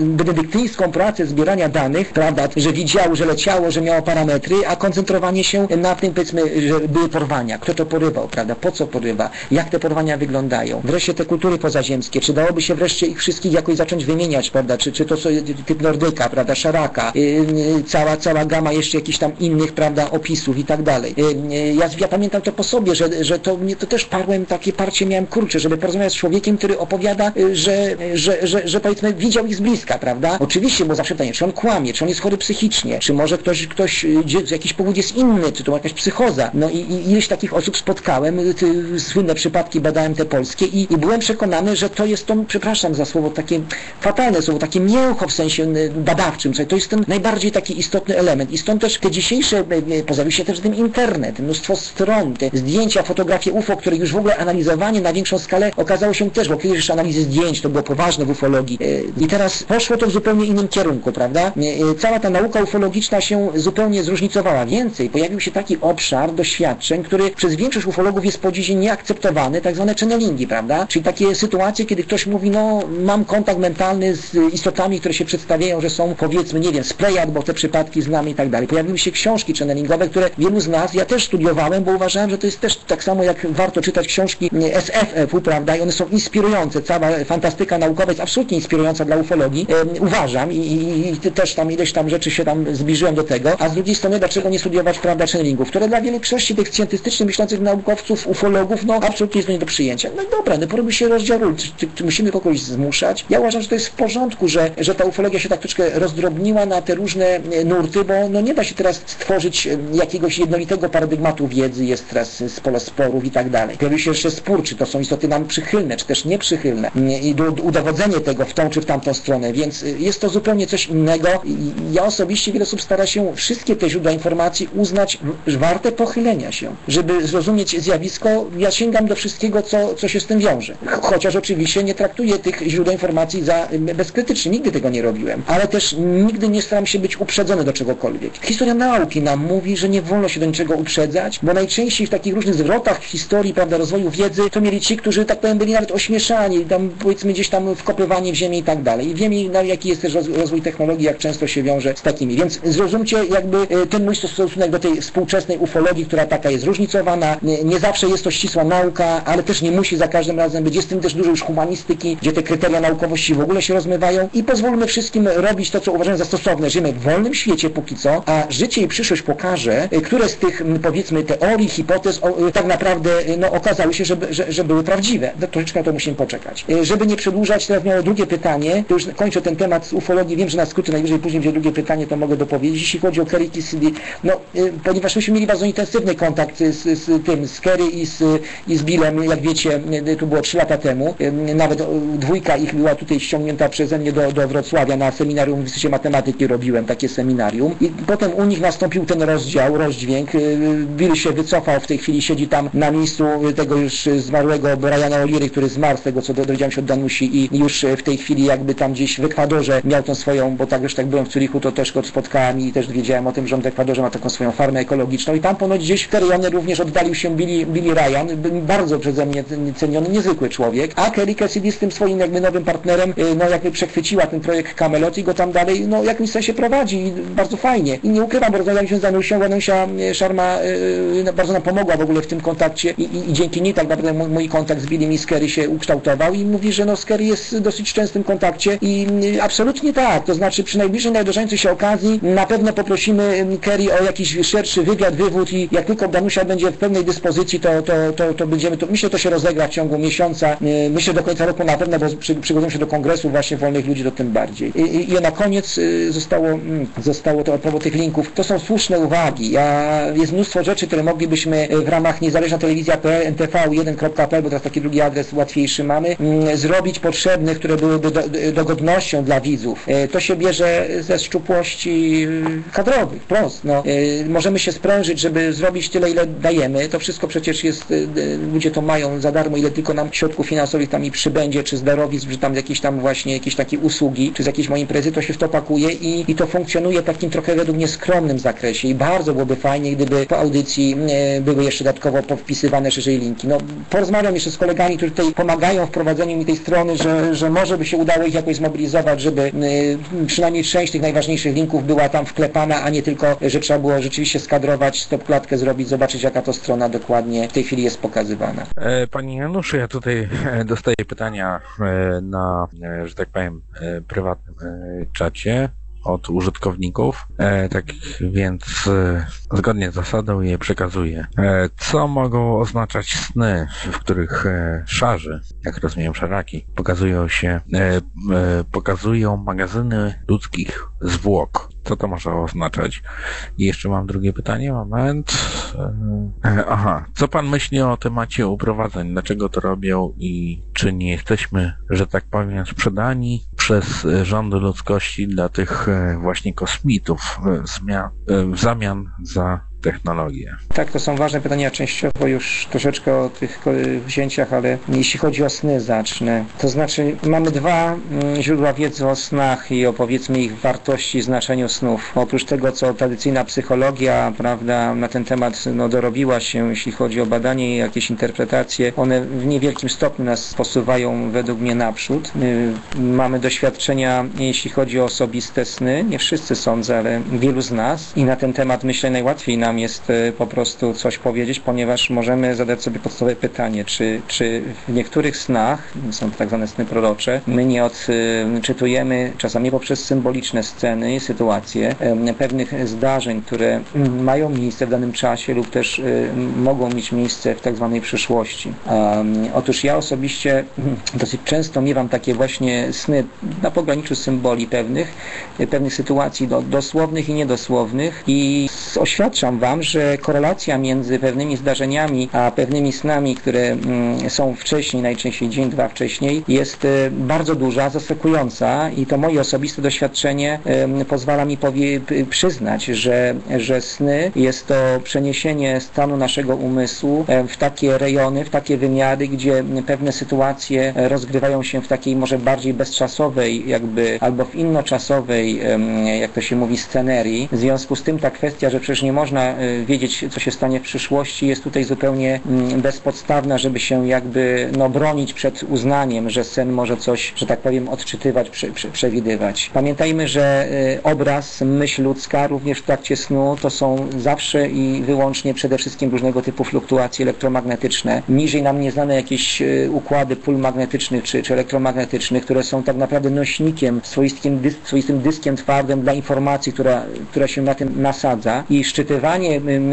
benedyktyńską pracę zbierania danych, prawda, że widziało, że leciało, że miało parametry, a koncentrowanie się na tym, powiedzmy, że były porwania, kto to porywał, prawda, po co porywa, jak te porwania wyglądają. Wreszcie te kultury pozaziemskie, czy dałoby się wreszcie ich wszystkich jakoś zacząć wymieniać, prawda, czy, czy to co, typ nordyka, prawda, szaraka, yy, cała, cała gama jeszcze jakichś tam innych, prawda, opisów i tak dalej. Yy, ja, ja pamiętam to po sobie, że, że to to też parłem, takie parcie miałem kurczę, żeby porozmawiać z człowiekiem, który opowiada, y, że, że, że, że powiedzmy widział ich z bliska, prawda? Oczywiście, bo zawsze pytanie, czy on kłamie, czy on jest chory psychicznie, czy może ktoś, ktoś y, jakiś powód jest inny, czy to jakaś psychoza. No i, i ileś takich osób spotkałem, y, słynne przypadki badałem te polskie i, i byłem przekonany, że to jest to, przepraszam za słowo, takie fatalne słowo, takie mięcho w sensie badawczym, to jest ten najbardziej taki istotny element. I stąd też te dzisiejsze, pojawił się też ten internet, mnóstwo stron, te zdjęcia, fotografie UFO, które już w ogóle analizowanie na większą skalę okazało się też, bo kiedyś analizy zdjęć to było poważne w ufologii i teraz poszło to w zupełnie innym kierunku, prawda? Cała ta nauka ufologiczna się zupełnie zróżnicowała. Więcej, pojawił się taki obszar doświadczeń, który przez większość ufologów jest po dziś nieakceptowany, tak zwane prawda? Czyli takie sytuacje, kiedy ktoś mówi, no mam kontakt mentalny z istotami, które się przedstawiają, że są powiedzmy, nie wiem, z Plejad, bo te przypadki znamy i tak dalej. Pojawiły się książki channelingowe, które wielu z nas, ja też studiowałem, bo uważałem, że to jest też tak samo jak warto czytać książki SFF, typu, prawda, i one są inspirujące. Cała fantastyka naukowa jest absolutnie inspirująca dla ufologii, e, uważam, i, i, i też tam ileś tam rzeczy się tam zbliżyłem do tego, a z drugiej strony, dlaczego nie studiować, prawda, channelingów, które dla większości tych scientystycznie myślących naukowców, ufologów, no absolutnie jest nie do przyjęcia. No dobra, no porobi się rozdział ról, czy, czy, czy musimy kogoś zmuszać? Ja uważam, że to jest w porządku, że, że ta ufologia się tak troszkę rozdrobniła na te różne e, nurty, bo no nie da się teraz stworzyć e, jakiegoś jednolitego paradygmatu wiedzy, jest teraz e, sporo sporów i tak dalej. Pojawił się jeszcze spór, czy to są istoty nam przychylne, czy też nieprzychylne Nie- i do- udowodzenie tego w tą czy w tamtą stronę, więc jest to zupełnie coś innego. Ja osobiście wiele osób stara się wszystkie te źródła informacji uznać warte pochylenia się. Żeby zrozumieć zjawisko, ja sięgam do wszystkiego, co, co się z tym wiąże. Ch- Chociaż oczywiście nie traktuję tych źródeł informacji za y, bezkrytycznie, nigdy tego nie robiłem. Ale też nigdy nie staram się być uprzedzony do czegokolwiek. Historia nauki nam mówi, że nie wolno się do niczego uprzedzać, bo najczęściej w takich różnych zwrotach historii, prawda, rozwoju wiedzy, to mieli ci, którzy tak powiem byli nawet ośmieszani, tam powiedzmy gdzieś tam wkopywanie w ziemię i tak dalej. I wiemy, no, jaki jest też roz- rozwój technologii, jak często się wiąże z takimi. Więc zrozumcie jakby e, ten mój stosunek do tej współczesnej ufologii, która taka jest zróżnicowana. Nie, nie zawsze jest to ścisła nauka, ale też nie musi za każdym razem być. Jest w tym też dużo już humanistyki, gdzie te kryteria naukowości w ogóle się rozmywają i pozwólmy wszystkim robić to, co uważamy za stosowne. Żyjemy w wolnym świecie póki co, a życie i przyszłość pokaże, e, które z tych m, powiedzmy teorii, hipotez o, e, tak naprawdę e, no, okazały się, że, że, że były prawdziwe. No, troszeczkę na to musimy poczekać. Żeby nie przedłużać, teraz miało drugie pytanie, to już kończę ten temat z ufologii, wiem, że na skróty najwyżej później będzie drugie pytanie, to mogę dopowiedzieć. Jeśli chodzi o Kerry Kissidy, no ponieważ myśmy mieli bardzo intensywny kontakt z, z tym, z Kerry i z, i z Billem, jak wiecie, e, to było trzy lata temu, e, nawet e, dwójka ich była tutaj ściągnięta przeze mnie do, do Wrocławia na seminarium w Instytucie Matematyki robiłem takie seminarium. I potem u nich nastąpił ten rozdział, rozdźwięk. Bill się wycofał, w tej chwili siedzi tam na miejscu tego już zmarłego Briana O'Leary, który zmarł z tego, co dowiedziałem się od Danusi i już w tej chwili jakby tam gdzieś w Ekwadorze miał tą swoją, bo tak już tak byłem w Zurichu, to też go spotkałem i też wiedziałem o tym, że on w Ekwadorze ma taką swoją farmę ekologiczną. I tam ponoć gdzieś w Kerrionie również oddalił się Billy, Billy Ryan, bardzo przeze mnie ceniony, niezwykły człowiek, a Kerry Cassidy z tym swoim jakby nowym partnerem, y, no jakby przechwyciła ten projekt Camelot i go tam dalej, no w jakimś sensie prowadzi bardzo fajnie. I nie ukrywam, bo rozmawialiśmy z Danusią, Danusia y, Szarma y, no, bardzo nam pomogła w ogóle w tym kontakcie i, i, i dzięki niej tak naprawdę mój, mój kontakt z Billym i z Kerry się ukształtował i mówi, że no z Kerry jest dosyć częstym kontakcie i y, absolutnie tak, to znaczy przy najbliższej nadarzającej się okazji na pewno poprosimy y, Kerry o jakiś szerszy wywiad, wywód i jak tylko Danusia będzie w pełnej dyspozycji, to, to, to, to będziemy, to myślę, to się rozegra w ciągu miesiąca, y, myślę do końca roku na pewno, bo przy, przygotujemy się do kongresu właśnie wolnych ludzi, to tym bardziej. I, i, na koniec y, zostało, mm, zostało to a propos tych linków, to są słuszne uwagi, ja, jest mnóstwo rzeczy, które moglibyśmy y, w ramach niezależna telewizja.pl, ntv1.pl, bo teraz taki drugi adres łatwiejszy mamy, mm, zrobić potrzebnych, które byłyby do, dogodnością dla widzów. To się bierze ze szczupłości kadrowych, prost. No, możemy się sprężyć, żeby zrobić tyle, ile dajemy. To wszystko przecież jest, ludzie to mają za darmo, ile tylko nam środków finansowych tam i przybędzie, czy z darowizn, czy tam jakieś tam właśnie jakieś takie usługi, czy z jakiejś mojej imprezy, to się w to pakuje i, i to funkcjonuje w takim trochę według mnie skromnym zakresie i bardzo byłoby fajnie, gdyby po audycji e, były jeszcze dodatkowo powpisywane szerzej linki. No, porozmawiam jeszcze z kolegami, którzy tutaj pomagają w prowadzeniu mi tej strony, że, że może by się udało ich jakoś zmobilizować, żeby e, przynajmniej część tych najważniejszych linków była tam wklepana, a nie tylko, że trzeba było rzeczywiście skadrować, stopklatkę zrobić, zobaczyć jaka to strona dokładnie w tej chwili jest pokazywana. E, Januszu, ja tutaj e, dostaję pytania e, na, e, że tak powiem, prywatnym czacie od użytkowników, tak więc zgodnie z zasadą je przekazuję. Co mogą oznaczać sny, w których szarzy, jak rozumiem szaraki, pokazują się, pokazują magazyny ludzkich zwłok? Co to może oznaczać? I jeszcze mam drugie pytanie, moment. E, Aha, co pan myśli o temacie uprowadzeń? Dlaczego to robią i czy nie jesteśmy, że tak powiem, sprzedani przez rządy ludzkości dla tych e, właśnie kosmitów e, w zamian za technologię? Tak, to są ważne pytania, częściowo już troszeczkę o tych wzięciach, ale jeśli chodzi o sny zacznę. To znaczy mamy dwa mm, źródła wiedzy o snach i o powiedzmy ich wartości znaczeniu snów. Oprócz tego, co tradycyjna psychologia, prawda, na ten temat no, dorobiła się, jeśli chodzi o badanie i jakieś interpretacje, one w niewielkim stopniu nas posuwają według mnie naprzód. Y, Mamy doświadczenia, jeśli chodzi o osobiste sny, nie wszyscy sądzę, ale wielu z nas i na ten temat myślę najłatwiej nam nam jest e, po prostu coś powiedzieć, ponieważ możemy zadać sobie podstawowe pytanie, czy, czy w niektórych snach, są to tak zwane sny prorocze, my nie odczytujemy czasami poprzez symboliczne sceny sytuacje pewnych zdarzeń, które mają miejsce w danym czasie lub też mogą mieć miejsce w tak zwanej przyszłości. Otóż ja osobiście dosyć często miewam takie właśnie sny na pograniczu symboli pewnych, pewnych sytuacji do, dosłownych i niedosłownych i oświadczam Wam, że korelacja między pewnymi zdarzeniami a pewnymi snami, które mm, są wcześniej, najczęściej dzień, dwa wcześniej, jest e, bardzo duża, zaskakująca i to moje osobiste doświadczenie pozwala mi powie, przyznać, że, że sny jest to przeniesienie stanu naszego umysłu w takie rejony, w takie wymiary, gdzie pewne sytuacje rozgrywają się w takiej może bardziej bezczasowej jakby, albo w innoczasowej, jak to się mówi, scenerii. W związku z tym ta kwestia, że przecież nie można wiedzieć, co się stanie w przyszłości, jest tutaj zupełnie mm, bezpodstawna, żeby się jakby no, bronić przed uznaniem, że sen może coś, że tak powiem, odczytywać, prze, prze, przewidywać. Pamiętajmy, że e, obraz, myśl ludzka również w trakcie snu to są zawsze i wyłącznie przede wszystkim różnego typu fluktuacje elektromagnetyczne. Niżej nam nieznane jakieś e, układy pól magnetycznych czy, czy elektromagnetycznych, które są tak naprawdę nośnikiem, swoistym, dysk, swoistym dyskiem twardym dla informacji, która, która się na tym nasadza i szczytywanie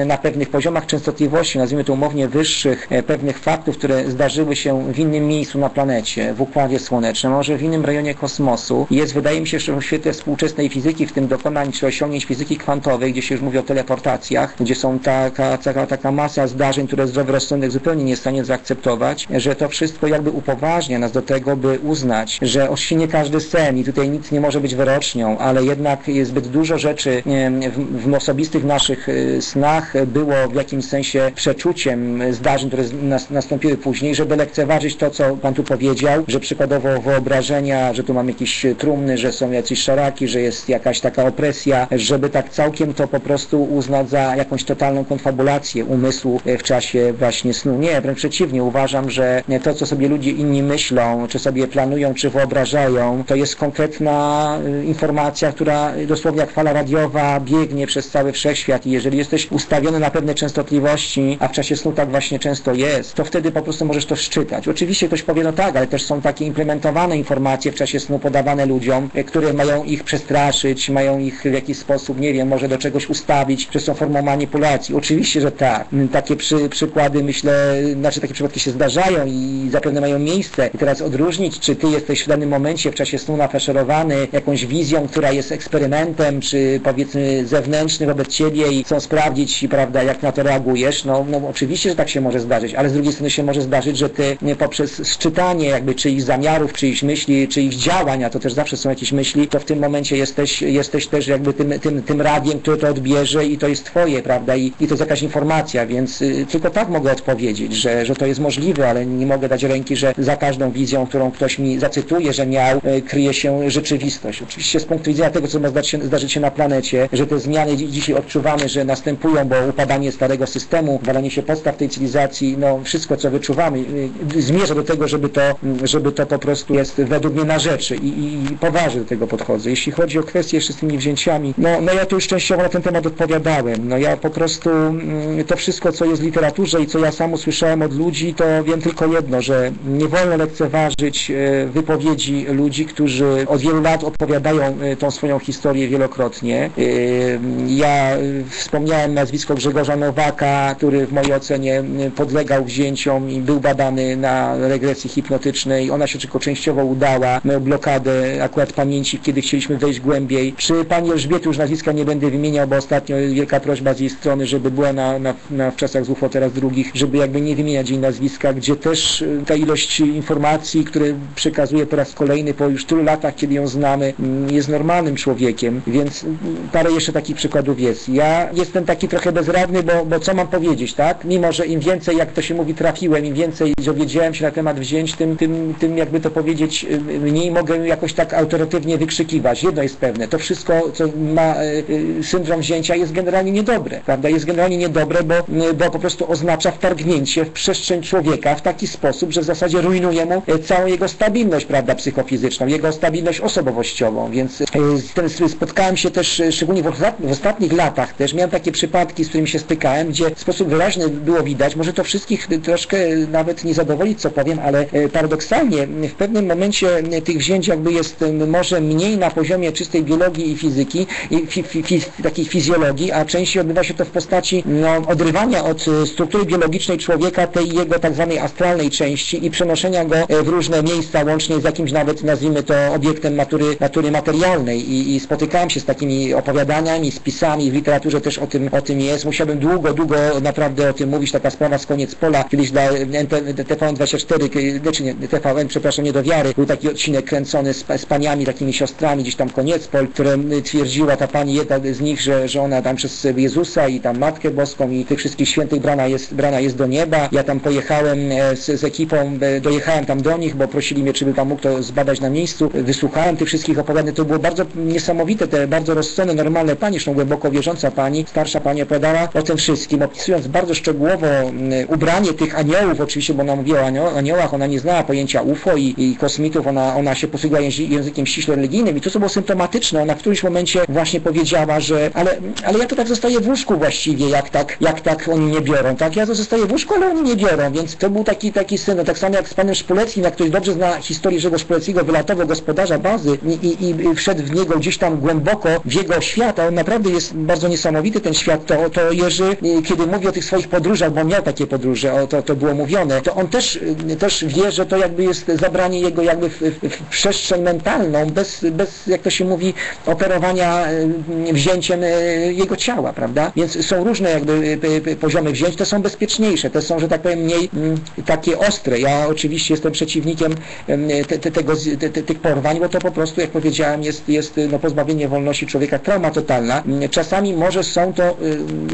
na pewnych poziomach częstotliwości, nazwijmy to umownie wyższych, e, pewnych faktów, które zdarzyły się w innym miejscu na planecie, w Układzie Słonecznym, może w innym rejonie kosmosu, jest wydaje mi się, że w świetle współczesnej fizyki, w tym dokonań czy osiągnięć fizyki kwantowej, gdzie się już mówi o teleportacjach, gdzie są taka, taka, taka masa zdarzeń, które zdrowy rozsądek zupełnie nie jest w stanie zaakceptować, że to wszystko jakby upoważnia nas do tego, by uznać, że oczywiście nie każdy sen i tutaj nic nie może być wyrocznią, ale jednak jest zbyt dużo rzeczy w, w osobistych naszych y, snach było w jakimś sensie przeczuciem zdarzeń, które nas, nastąpiły później, żeby lekceważyć to, co Pan tu powiedział, że przykładowo wyobrażenia, że tu mamy jakieś trumny, że są jacyś szaraki, że jest jakaś taka opresja, żeby tak całkiem to po prostu uznać za jakąś totalną konfabulację umysłu w czasie właśnie snu. Nie, wręcz przeciwnie, uważam, że to, co sobie ludzie inni myślą, czy sobie planują, czy wyobrażają, to jest konkretna y, informacja, która dosłownie jak fala radiowa biegnie przez cały wszechświat i jeżeli jesteś ustawiony na pewne częstotliwości, a w czasie snu tak właśnie często jest, to wtedy po prostu możesz to szczytać. Oczywiście ktoś powie, no tak, ale też są takie implementowane informacje w czasie snu podawane ludziom, y, które mają ich przestraszyć, mają ich w jakiś sposób, nie wiem, może do czegoś ustawić, czy są formą manipulacji. Oczywiście, że tak. Takie przy, przykłady, myślę, znaczy takie przypadki się zdarzają i zapewne mają miejsce. I teraz odróżnić, czy ty jesteś w danym momencie w czasie snu nafaszerowany jakąś wizją, która jest eksperymentem, czy powiedzmy zewnętrzny wobec ciebie i chcą sprawdzić, prawda, jak na to reagujesz. No, no oczywiście, że tak się może zdarzyć, ale z drugiej strony się może zdarzyć, że ty poprzez szczytanie jakby czyichś zamiarów, czyichś myśli, czyichś działań, a to też zawsze są jakieś myśli, to w tym momencie jesteś, jesteś też jakby tym, tym, tym radiem, które to odbierze i to jest twoje, prawda, i, i to jest jakaś informacja, więc y, tylko tak mogę odpowiedzieć, że, że to jest możliwe, ale nie mogę dać ręki, że za każdą wizją, którą ktoś mi zacytuje, że miał, e, kryje się rzeczywistość. Oczywiście z punktu widzenia tego, co ma się, zdarzyć się na planecie, że te zmiany dzisiaj odczuwamy, że następują, bo upadanie starego systemu, walenie się podstaw tej cywilizacji, no wszystko, co wyczuwamy, e, zmierza do tego, żeby to, żeby to po prostu jest według mnie na rzeczy i, i poważnie do tego podchodzę. Jeśli chodzi o kwestie jeszcze z tymi wzięciami, no, no ja tu już częściowo na ten temat odpowiadałem. No ja po prostu mm, to wszystko, co jest w literaturze i co ja sam usłyszałem od ludzi, to wiem tylko jedno, że nie wolno lekceważyć e, wypowiedzi ludzi, którzy od wielu lat opowiadają e, tą swoją historię wielokrotnie. E, ja wspomniałem nazwisko Grzegorza Nowaka, który w mojej ocenie podlegał wzięciom i był badany na regresji hipnotycznej. Ona się tylko częściowo udała. Miał blokadę akurat pamięci, kiedy chcieliśmy wejść głębiej. Przy pani Elżbiety już nazwiska nie będę wymieniał, bo ostatnio wielka prośba z jej strony, żeby była na, na, na w czasach z teraz drugich, żeby jakby nie wymieniać jej nazwiska, gdzie też ta ilość informacji, które przekazuje po raz kolejny po już tylu latach, kiedy ją znamy, jest normalnym człowiekiem, więc parę jeszcze takich przykładów jest. Ja jestem taki trochę bezradny, bo, bo co mam powiedzieć, tak? Mimo, że im więcej, jak to się mówi, trafiłem, im więcej dowiedziałem się na temat wzięć, tym, tym, tym jakby to powiedzieć, y, mniej mogę jakoś tak autorytatywnie wykrzykiwać. Jedno jest pewne, to wszystko, co ma y, y, syndrom wzięcia jest generalnie niedobre, prawda? Jest generalnie niedobre, bo, bo po prostu oznacza wtargnięcie w przestrzeń człowieka w taki sposób, że w zasadzie rujnuje mu całą jego stabilność, prawda, psychofizyczną, jego stabilność osobowościową, więc spotkałem się też, szczególnie w ostatnich latach też, miałem takie przypadki, z którymi się stykałem, gdzie w sposób wyraźny było widać, może to wszystkich troszkę nawet nie zadowolić, co powiem, ale paradoksalnie w pewnym momencie tych wzięć jakby jest może mniej na poziomie czystej biologii i fizyki, i fi, fi, fi, takiej fizjologii, a częściej odbywa się to w postaci no, odrywania od struktury biologicznej człowieka, tej jego tak zwanej astralnej części i przenoszenia go w różne miejsca, łącznie z jakimś nawet, nazwijmy to, obiektem natury, natury materialnej. I, i spotykałem się z takimi opowiadaniami, spisami, w literaturze też o tym, o tym jest. Musiałbym długo, długo naprawdę o tym mówić, taka sprawa z koniec pola, kiedyś dla TVN24, czy nie, TVN, przepraszam, nie do wiary, był taki odcinek kręcony z, z paniami, takimi siostrami, gdzieś tam koniec pol, które twierdziła ta pani, jedna z nich, że, że ona tam przez Jezusa i tam Matkę Boską i tych wszystkich świętych brana jest, brana jest do nieba. Ja tam pojechałem z, z ekipą, dojechałem tam do nich, bo prosili mnie, czy by tam mógł to zbadać na miejscu. Wysłuchałem tych wszystkich opowiadań, to było bardzo niesamowite, te bardzo rozsądne, normalne pani, zresztą głęboko wierząca pani, starsza pani opowiadała o tym wszystkim, opisując bardzo szczegółowo ubranie tych aniołów, oczywiście, bo ona mówiła o aniołach, ona nie znała pojęcia UFO i, i kosmitów, ona, ona się posługiwała językiem ściśle religijnym i to, co było symptomatyczne, ona w którymś momencie właśnie powiedziała, że ale, ale ja to tak zostaję w łóżku właściwie, jak tak, jak tak oni nie biorą, tak? Ja to zostaję w łóżku, ale oni nie biorą, więc to był taki, taki syn, no, tak samo jak z panem Szpuleckim, jak ktoś dobrze zna historię Grzegorza Szpuleckiego, wylatował gospodarza bazy i, i, i wszedł w niego gdzieś tam głęboko w jego świat, a on naprawdę jest bardzo niesamowity ten świat, to, to Jerzy, kiedy mówi o tych swoich podróżach, bo miał takie podróże, o, to, to było mówione, to on też, też wie, że to jakby jest zabranie jego jakby w, w, przestrzeń mentalną, bez, bez, jak to się mówi, operowania wzięciem jego ciała, prawda? Więc są różne jakby poziomy wzięć, te są bezpieczniejsze, te są, że tak powiem, mniej takie ostre. Ja oczywiście jestem przeciwnikiem te, te, tego, te, tych porwań, bo to po prostu, jak powiedziałem, jest, jest no, pozbawienie wolności człowieka, trauma totalna. Czasami może są to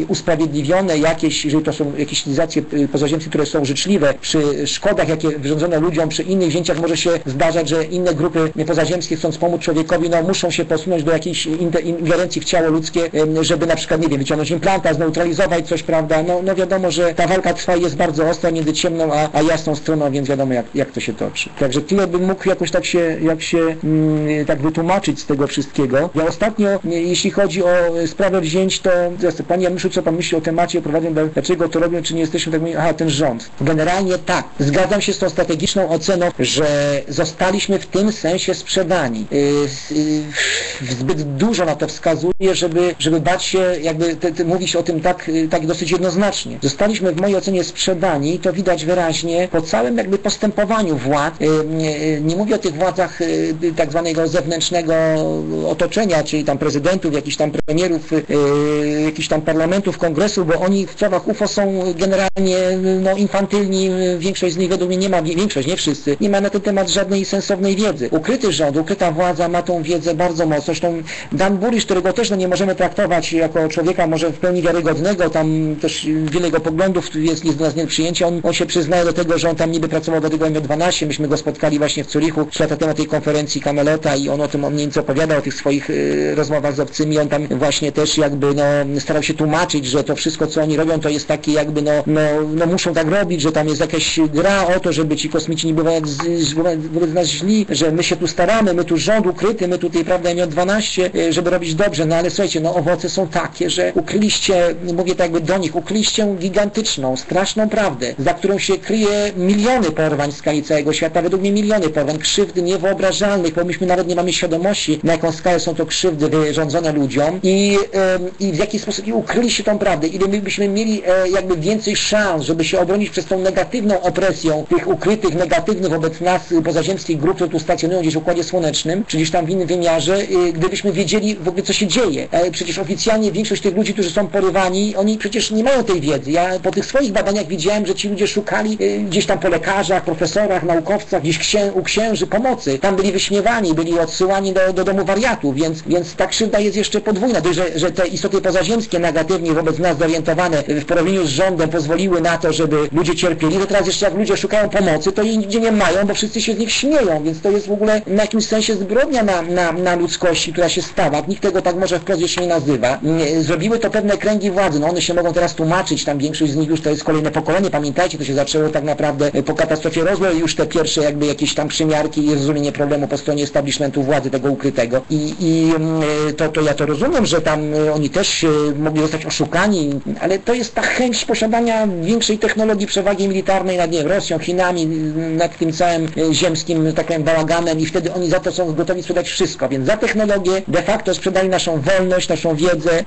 usprawiedliwione jakieś, jeżeli to są jakieś cywilizacje pozaziemskie, które są życzliwe, przy szkodach, jakie wyrządzone ludziom, przy innych wzięciach może się zdarzać, że inne grupy pozaziemskie chcąc pomóc człowiekowi, no muszą się posunąć do jakiejś ingerencji w ciało ludzkie, żeby na przykład, nie wiem, wyciągnąć implanta, zneutralizować coś, prawda? No, no wiadomo, że ta walka trwa i jest bardzo ostra między ciemną a, a jasną stroną, więc wiadomo jak, jak to się toczy. Także tyle bym mógł jakoś tak się, jak się mm, tak wytłumaczyć z tego wszystkiego. Ja ostatnio, jeśli chodzi o sprawę wzięć, to Panie Januszu, co Pan myśli o temacie, prowadzę, dlaczego to robią, czy nie jesteśmy tak, aha, ten rząd. Generalnie tak, zgadzam się z tą strategiczną oceną, że zostaliśmy w tym sensie sprzedani. Y, y, zbyt dużo na to wskazuje, żeby, żeby bać się, jakby te, te, mówić o tym tak, y, tak dosyć jednoznacznie. Zostaliśmy w mojej ocenie sprzedani i to widać wyraźnie po całym jakby postępowaniu władz. Nie mówię o tych władzach tak zwanego zewnętrznego otoczenia, czyli tam prezydentów, jakichś tam premierów, jakichś tam parlamentów, kongresów, bo oni w sprawach UFO są generalnie no, infantylni. Większość z nich według mnie nie ma, większość, nie wszyscy, nie ma na ten temat żadnej sensownej wiedzy. Ukryty rząd, ukryta władza ma tą wiedzę bardzo mocno. Zresztą Dan Burisz, którego też no, nie możemy traktować jako człowieka może w pełni wiarygodnego, tam też wiele jego poglądów jest, jest do nas nie przyjęcie. On, on się przyznaje do tego, że on tam niby pracował do tego M12. Myśmy go spotkali właśnie w Zurichu 3 lata temu tej konferencji Kamelota i on o tym on opowiadał, o tych swoich y, rozmowach z obcymi. On tam właśnie też jakby no, starał się tłumaczyć, że to wszystko, co oni robią, to jest takie jakby no, no, no muszą tak robić, że tam jest jakaś gra o to, żeby ci kosmici nie byli wobec nas źli, że my się tu staramy, my tu rząd ukryty, my tutaj, prawda, M12, y, żeby robić dobrze, no ale słuchajcie, no owoce są takie, że ukryliście, mówię tak jakby do nich, ukryliście gigantyczną, straszną prawdę, za którą się kryje miliony porwań w skali całego świata, według mnie miliony porwań, krzywdy niewyobrażalnych, bo myśmy nawet nie mamy świadomości, na jaką skalę są to krzywdy wyrządzone ludziom. I, i w jaki sposób i ukryliście tą prawdę, ile my byśmy mieli e, jakby więcej szans, żeby się obronić przez tą negatywną opresją tych ukrytych, negatywnych wobec nas pozaziemskich grup, które tu stacjonują gdzieś w Układzie Słonecznym, czy gdzieś tam w innym wymiarze, e, gdybyśmy wiedzieli w ogóle co się dzieje. E, przecież oficjalnie większość tych ludzi, którzy są porywani, oni przecież nie mają tej wiedzy. Ja po tych swoich badaniach widziałem, że ci ludzie szukali gdzieś tam po lekarzach, profesorach, naukowcach, gdzieś księ u księży pomocy. Tam byli wyśmiewani, byli odsyłani do, do domu wariatów, więc, więc ta krzywda jest jeszcze podwójna. Że, że te istoty pozaziemskie negatywnie wobec nas zorientowane w porównaniu z rządem pozwoliły na to, żeby ludzie cierpieli, to teraz jeszcze jak ludzie szukają pomocy, to jej nigdzie nie mają, bo wszyscy się z nich śmieją, więc to jest w ogóle na jakimś sensie zbrodnia na, na, na ludzkości, która się stała. Nikt tego tak może wprost jeszcze nie nazywa. Zrobiły to pewne kręgi władzy, no one się mogą teraz tłumaczyć, tam większość z nich już to jest kolejne pokolenie, pamiętajcie, to się zaczęło tak naprawdę po katastrofie rozwoju, już te pierwsze jakby jakieś tam przymiarki i zrozumienie problemu po stronie establishmentu władzy tego ukrytego. I, i to, to ja to rozumiem, że tam oni też mogli zostać oszukani, ale to jest ta chęć posiadania większej technologii, przewagi militarnej nad nie, Rosją, Chinami, nad tym całym e, ziemskim, tak powiem, bałaganem i wtedy oni za to są gotowi sprzedać wszystko, więc za technologię de facto sprzedali naszą wolność, naszą wiedzę, e,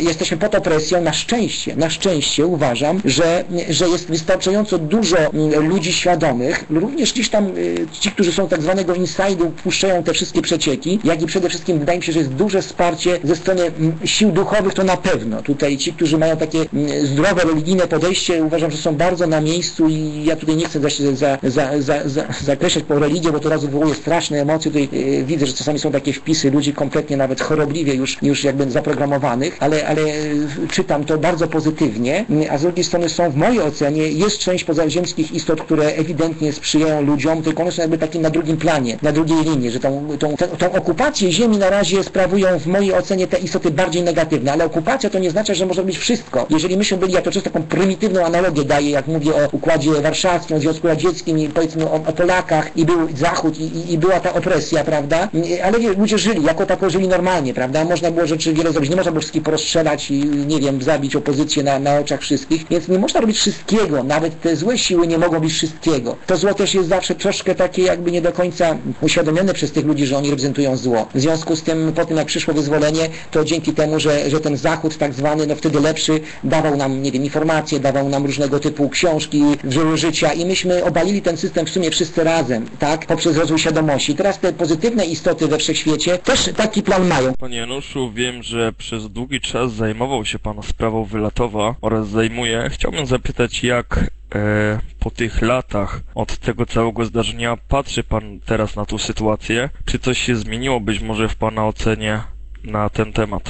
jesteśmy pod opresją, na szczęście, na szczęście uważam, że, że jest wystarczająco dużo ludzi świadomych, również gdzieś tam ci, którzy są tak zwanego inside'u, puszczają te wszystkie przecieki, jak i przede wszystkim wydaje mi się, że jest duże wsparcie ze strony sił duchowych, to na pewno. Tutaj ci, którzy mają takie zdrowe, religijne podejście, uważam, że są bardzo na miejscu i ja tutaj nie chcę za, za, za, za, za, zakreślać po religię, bo to raz wywołuje straszne emocje. Tutaj e, widzę, że czasami są takie wpisy ludzi kompletnie nawet chorobliwie już, już jakby zaprogramowanych, ale, ale e, czytam to bardzo pozytywnie, a z drugiej strony są w mojej ocenie, jest część pozaziemskich istot, które ewidentnie sprzyjają ludziom, tylko one są jakby takie na drugim planie, na drugiej linii, że tą, tą, tą, tą okupację ziemi na razie sprawują w mojej ocenie te istoty bardziej negatywne, ale okupacja to nie znaczy, że może być wszystko. Jeżeli myśmy byli, ja to często taką prymitywną analogię daję, jak mówię o układzie warszawskim, o Związku Radzieckim i powiedzmy o, o Polakach i był Zachód i, i, i, była ta opresja, prawda? Ale ludzie żyli, jako tako żyli normalnie, prawda? Można było rzeczy wiele zrobić, nie można było wszystkich porozstrzelać i nie wiem, zabić opozycję na, na oczach wszystkich, więc nie można robić wszystkiego, nawet te złe siły nie mogą robić wszystkiego. To zło też jest zawsze troszkę takie jakby nie do końca uświadomione przez tych ludzi, że oni reprezentują zło. W związku z tym po tym jak przyszło wyzwolenie, to dzięki temu, że, że ten Zachód tak zwany, no wtedy lepszy, dawał nam, nie wiem, informacje, dawał nam różnego typu książki, wzór życia i myśmy obalili ten system w sumie wszyscy razem, tak, poprzez rozwój świadomości. Teraz te pozytywne istoty we wszechświecie też taki plan mają. Panie Januszu, wiem, że przez długi czas zajmował się Pan sprawą Wylatowa oraz zajmuje. Chciałbym zapytać, jak e, po tych latach od tego całego zdarzenia patrzy Pan teraz na tą sytuację? Czy coś się zmieniło być może w Pana ocenie na ten temat?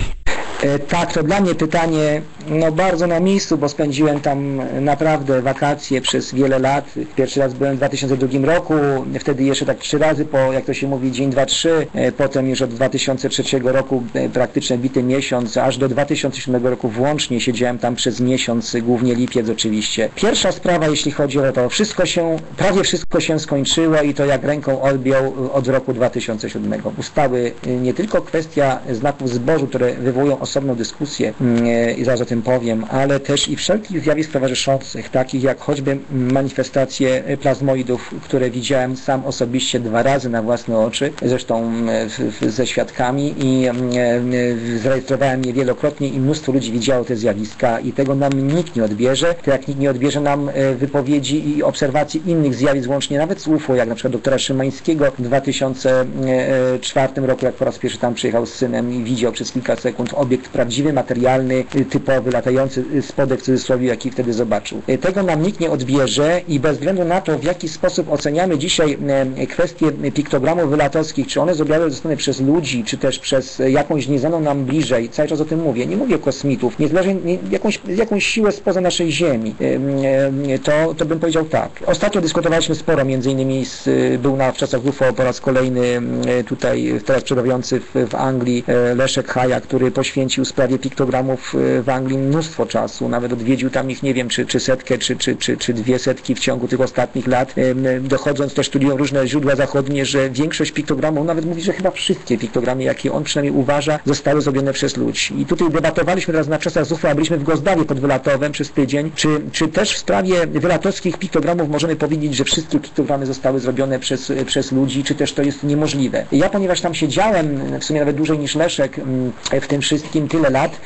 E, tak, to dla mnie pytanie no bardzo na miejscu, bo spędziłem tam naprawdę wakacje przez wiele lat. Pierwszy raz byłem w 2002 roku, wtedy jeszcze tak trzy razy po, jak to się mówi, dzień, dwa, trzy. E, potem już od 2003 roku e, praktycznie bity miesiąc, aż do 2007 roku włącznie siedziałem tam przez miesiąc, głównie lipiec oczywiście. Pierwsza sprawa, jeśli chodzi o to, wszystko się, prawie wszystko się skończyło i to jak ręką odbiał od roku 2007. Ustały nie tylko kwestia znaków zbożu, które wywołują osobną dyskusję mm, i zaraz o tym powiem, ale też i wszelkich zjawisk towarzyszących, takich jak choćby manifestacje plazmoidów, które widziałem sam osobiście dwa razy na własne oczy, zresztą ze świadkami i zarejestrowałem je wielokrotnie i mnóstwo ludzi widziało te zjawiska i tego nam nikt nie odbierze, tak jak nikt nie odbierze nam e, wypowiedzi i obserwacji innych zjawisk, łącznie nawet z UFO, jak na przykład doktora Szymańskiego w 2004 roku, jak po raz pierwszy tam przyjechał z synem i widział przez kilka sekund obiekt obiekt prawdziwy, materialny, y, typowy, latający y, spodek w cudzysłowie, jaki wtedy zobaczył. Y, tego nam nikt nie odbierze i bez względu na to, w jaki sposób oceniamy dzisiaj kwestie piktogramów wylatowskich, czy one zostaną przez ludzi, czy też przez jakąś nieznaną nam bliżej, cały czas o tym mówię, nie mówię kosmitów, niezależnie jakąś, jakąś siłę spoza naszej Ziemi, to, to bym powiedział tak. Ostatnio dyskutowaliśmy sporo, między innymi z, był na w czasach UFO po raz kolejny tutaj teraz przebywający w, w Anglii Leszek Haja, który poświęcił poświęcił sprawie piktogramów e, w Anglii mnóstwo czasu, nawet odwiedził tam ich, nie wiem, czy, czy setkę, czy, czy, czy, czy dwie setki w ciągu tych ostatnich lat, dochodząc też studiują różne źródła zachodnie, że większość piktogramów, nawet mówi, że chyba wszystkie piktogramy, jakie on przynajmniej uważa, zostały zrobione przez ludzi. I tutaj debatowaliśmy teraz na czasach ZUFA, byliśmy w Gozdawie pod Wylatowem przez tydzień, czy, czy też w sprawie wylatowskich piktogramów możemy powiedzieć, że wszystkie piktogramy zostały zrobione przez, przez ludzi, czy też to jest niemożliwe. Ja, ponieważ tam siedziałem w sumie nawet dłużej niż Leszek w tym wszystkim, tyle lat,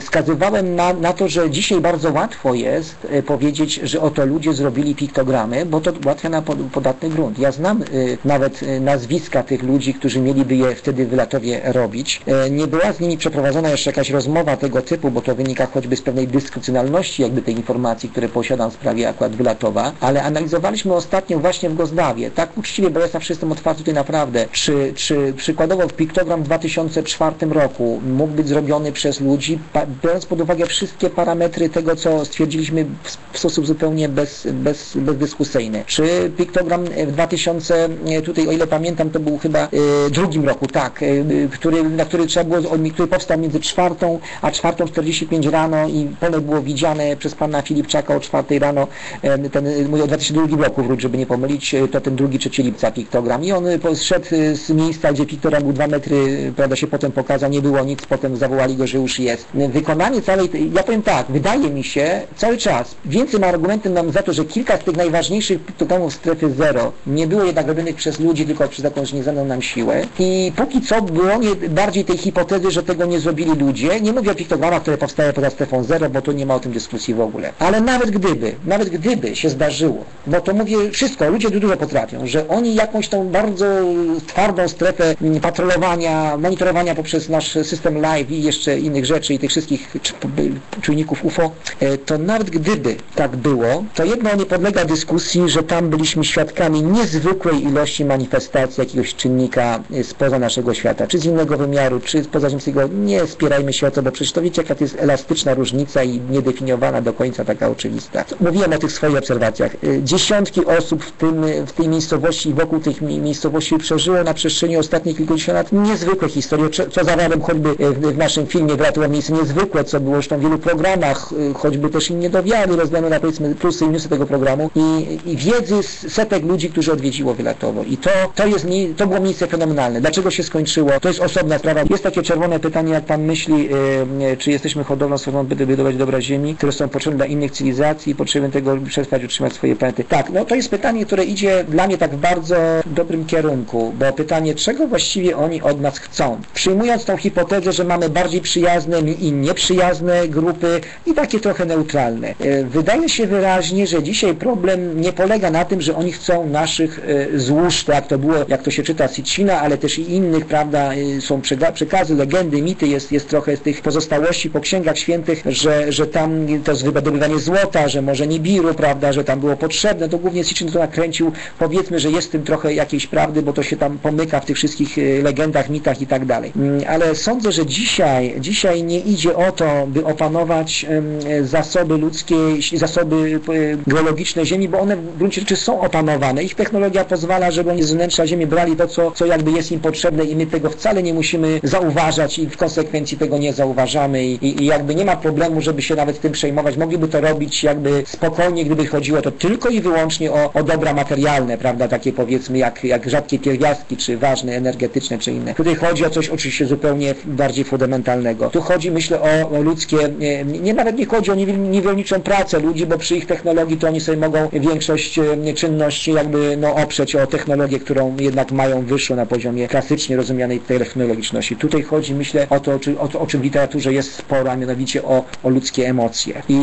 wskazywałem na, na to, że dzisiaj bardzo łatwo jest e, powiedzieć, że oto ludzie zrobili piktogramy, bo to ułatwia na podatny grunt. Ja znam e, nawet e, nazwiska tych ludzi, którzy mieliby je wtedy w Wylatowie robić. Nie była z nimi przeprowadzona jeszcze jakaś rozmowa tego typu, bo to wynika choćby z pewnej dyskrecjonalności jakby tej informacji, które posiadam w sprawie akurat Wylatowa, ale analizowaliśmy ostatnio właśnie w Gozdawie, tak uczciwie, bo ja zawsze jestem otwarty tutaj naprawdę, czy, czy przykładowo w piktogram w 2004 roku mógł być zrobiony przez ludzi, biorąc pod uwagę wszystkie parametry tego, co stwierdziliśmy w sposób zupełnie bez, bez, bezdyskusyjny. Czy piktogram w 2000, tutaj o ile pamiętam, to był chyba y, drugim roku, tak, który, na który trzeba było, który powstał między czwartą a czwartą 45 rano i pole było widziane przez pana Filipczaka o czwartej rano, ten, mój o 2002 roku wróć, żeby nie pomylić, to ten drugi, trzeci lipca piktogram i on szedł z miejsca, gdzie piktogram był dwa metry, prawda, się potem pokazał, nie było nic, potem potem zawołali go, że już jest. Wykonanie całej, ja powiem tak, wydaje mi się cały czas, więcej ma argumentem nam za to, że kilka z tych najważniejszych programów strefy zero nie było jednak robionych przez ludzi, tylko przez jakąś nieznaną nam siłę i póki co bronię bardziej tej hipotezy, że tego nie zrobili ludzie. Nie mówię o piktogramach, które powstały poza strefą zero, bo tu nie ma o tym dyskusji w ogóle. Ale nawet gdyby, nawet gdyby się zdarzyło, bo to mówię wszystko, ludzie dużo potrafią, że oni jakąś tą bardzo twardą strefę patrolowania, monitorowania poprzez nasz system live i jeszcze innych rzeczy i tych wszystkich czujników UFO, e, to nawet gdyby tak było, to jedno nie podlega dyskusji, że tam byliśmy świadkami niezwykłej ilości manifestacji jakiegoś czynnika e, spoza naszego świata, czy z innego wymiaru, czy z pozaziemskiego. Nie spierajmy się o to, bo przecież to wiecie, jaka to jest elastyczna różnica i niedefiniowana do końca taka oczywista. Mówiłem o tych swoich obserwacjach. E, dziesiątki osób w, tym, w tej miejscowości i wokół tych miejscowości przeżyło na przestrzeni ostatnich kilkudziesięciu lat niezwykłe historie, co zawarłem choćby w naszym filmie Wratowa miejsce niezwykłe, co było zresztą w wielu programach, y, choćby też i niedowiary na powiedzmy plusy i minusy tego programu i, i wiedzy z setek ludzi, którzy odwiedziło Wylatowo. I to, to, jest, to było miejsce fenomenalne. Dlaczego się skończyło? To jest osobna sprawa. Jest takie czerwone pytanie, jak Pan myśli, yy, czy jesteśmy hodowlą stworzoną, by budować dobra Ziemi, które są potrzebne dla innych cywilizacji i potrzebujemy tego, by przetrwać, utrzymać swoje planety. Tak, no to jest pytanie, które idzie dla mnie tak w bardzo dobrym kierunku, bo pytanie, czego właściwie oni od nas chcą? Przyjmując tą hipotezę, że mamy bardziej przyjazne i nieprzyjazne grupy i takie trochę neutralne. E, wydaje się wyraźnie, że dzisiaj problem nie polega na tym, że oni chcą naszych e, złóż, jak to było, jak to się czyta Sitchina, ale też i innych, prawda, e, są przekazy, legendy, mity, jest, jest trochę z tych pozostałości po księgach świętych, że, że tam to wydobywanie złota, że może Nibiru, prawda, że tam było potrzebne, to głównie Sitchin to nakręcił, powiedzmy, że jest w tym trochę jakiejś prawdy, bo to się tam pomyka w tych wszystkich legendach, mitach i tak dalej. Mm, ale sądzę, że dzisiaj, dzisiaj nie idzie o to, by opanować zasoby ludzkie, zasoby e, geologiczne Ziemi, bo one w gruncie rzeczy są opanowane. Ich technologia pozwala, żeby oni z wnętrza Ziemi brali to, co, co jakby jest im potrzebne i my tego wcale nie musimy zauważać i w konsekwencji tego nie zauważamy i, i, jakby nie ma problemu, żeby się nawet tym przejmować. Mogliby to robić jakby spokojnie, gdyby chodziło to tylko i wyłącznie o, o dobra materialne, prawda, takie powiedzmy jak, jak rzadkie pierwiastki, czy ważne, energetyczne, czy inne. Tutaj chodzi o coś oczywiście zupełnie bardziej fundamentalnego. Tu chodzi, myślę, o, ludzkie, nie, nawet nie chodzi o niewolniczą pracę ludzi, bo przy ich technologii to oni sobie mogą większość czynności jakby no, oprzeć o technologię, którą jednak mają wyższą na poziomie klasycznie rozumianej technologiczności. Tutaj chodzi, myślę, o to, o, o czym w literaturze jest sporo, a mianowicie o, o ludzkie emocje. I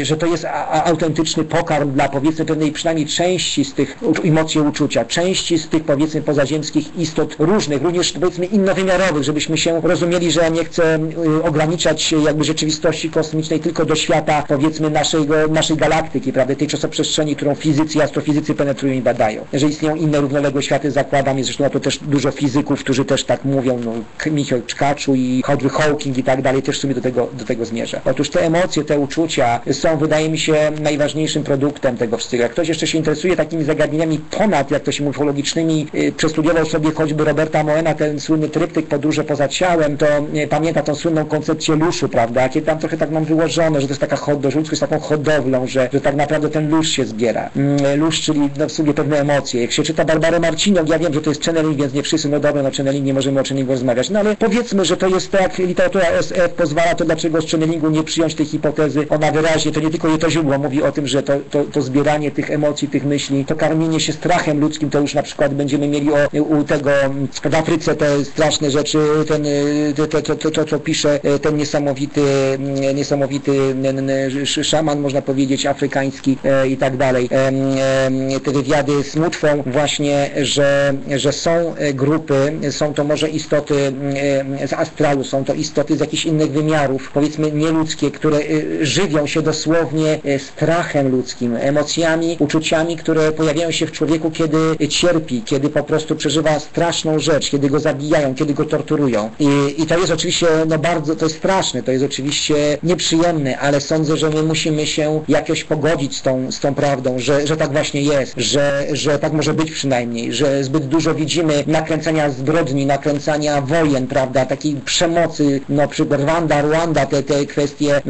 e, że to jest autentyczny pokarm dla powiedzmy pewnej przynajmniej części z tych emocji uczucia, części z tych powiedzmy pozaziemskich istot różnych, również powiedzmy innowymiarowych, żebyśmy się rozumieli, że nie chcę y, ograniczać jakby rzeczywistości kosmicznej tylko do świata, powiedzmy, naszego, naszej galaktyki, prawda, tej czasoprzestrzeni, którą fizycy i astrofizycy penetrują i badają. Że istnieją inne równoległe światy, zakładam, jest zresztą to też dużo fizyków, którzy też tak mówią, no, Michał Czkaczu i Hodry Hawking i tak dalej, też w sumie do tego, do tego zmierza. Otóż te emocje, te uczucia są, wydaje mi się, najważniejszym produktem tego wszystkiego. Jak ktoś jeszcze się interesuje takimi zagadnieniami ponad, jak to się mówi, ufologicznymi, yy, przestudiował sobie choćby Roberta Moena, ten słynny tryptyk Podróże poza ciałem, to yy, pamięta tą słynną koncepcję luszu, prawda, kiedy tam trochę tak mam wyłożone, że to jest taka hodowla, ludzkość taką hodowlą, że, że tak naprawdę ten lusz się zbiera. Mm, lusz, czyli no, w sumie pewne emocje. Jak się czyta Barbarę Marciniok, ja wiem, że to jest channeling, więc nie wszyscy, no dobra, no channeling, nie możemy o channelingu rozmawiać, no ale powiedzmy, że to jest tak, literatura SF pozwala, to dlaczego z channelingu nie przyjąć tej hipotezy? Ona wyraźnie, to nie tylko je to źródło mówi o tym, że to, to, to zbieranie tych emocji, tych myśli, to karmienie się strachem ludzkim, to już na przykład będziemy mieli o, u tego w Afryce te straszne rzeczy, ten, to, to, to, to, to pisze ten niesamowity, niesamowity szaman, można powiedzieć, afrykański e, i tak dalej. Te wywiady z Mutwą właśnie, że, że są e, grupy, są to może istoty z astralu, są to istoty z jakichś innych wymiarów, powiedzmy nieludzkie, które e, żywią się dosłownie strachem ludzkim, emocjami, uczuciami, które pojawiają się w człowieku, kiedy cierpi, kiedy po prostu przeżywa straszną rzecz, kiedy go zabijają, kiedy go torturują. I, i to jest oczywiście no bardzo, to jest straszne, to jest oczywiście nieprzyjemne, ale sądzę, że my musimy się jakoś pogodzić z tą, z tą prawdą, że, że tak właśnie jest, że, że tak może być przynajmniej, że zbyt dużo widzimy nakręcania zbrodni, nakręcania wojen, prawda, takiej przemocy, no przykład Rwanda, Rwanda, te, te kwestie e,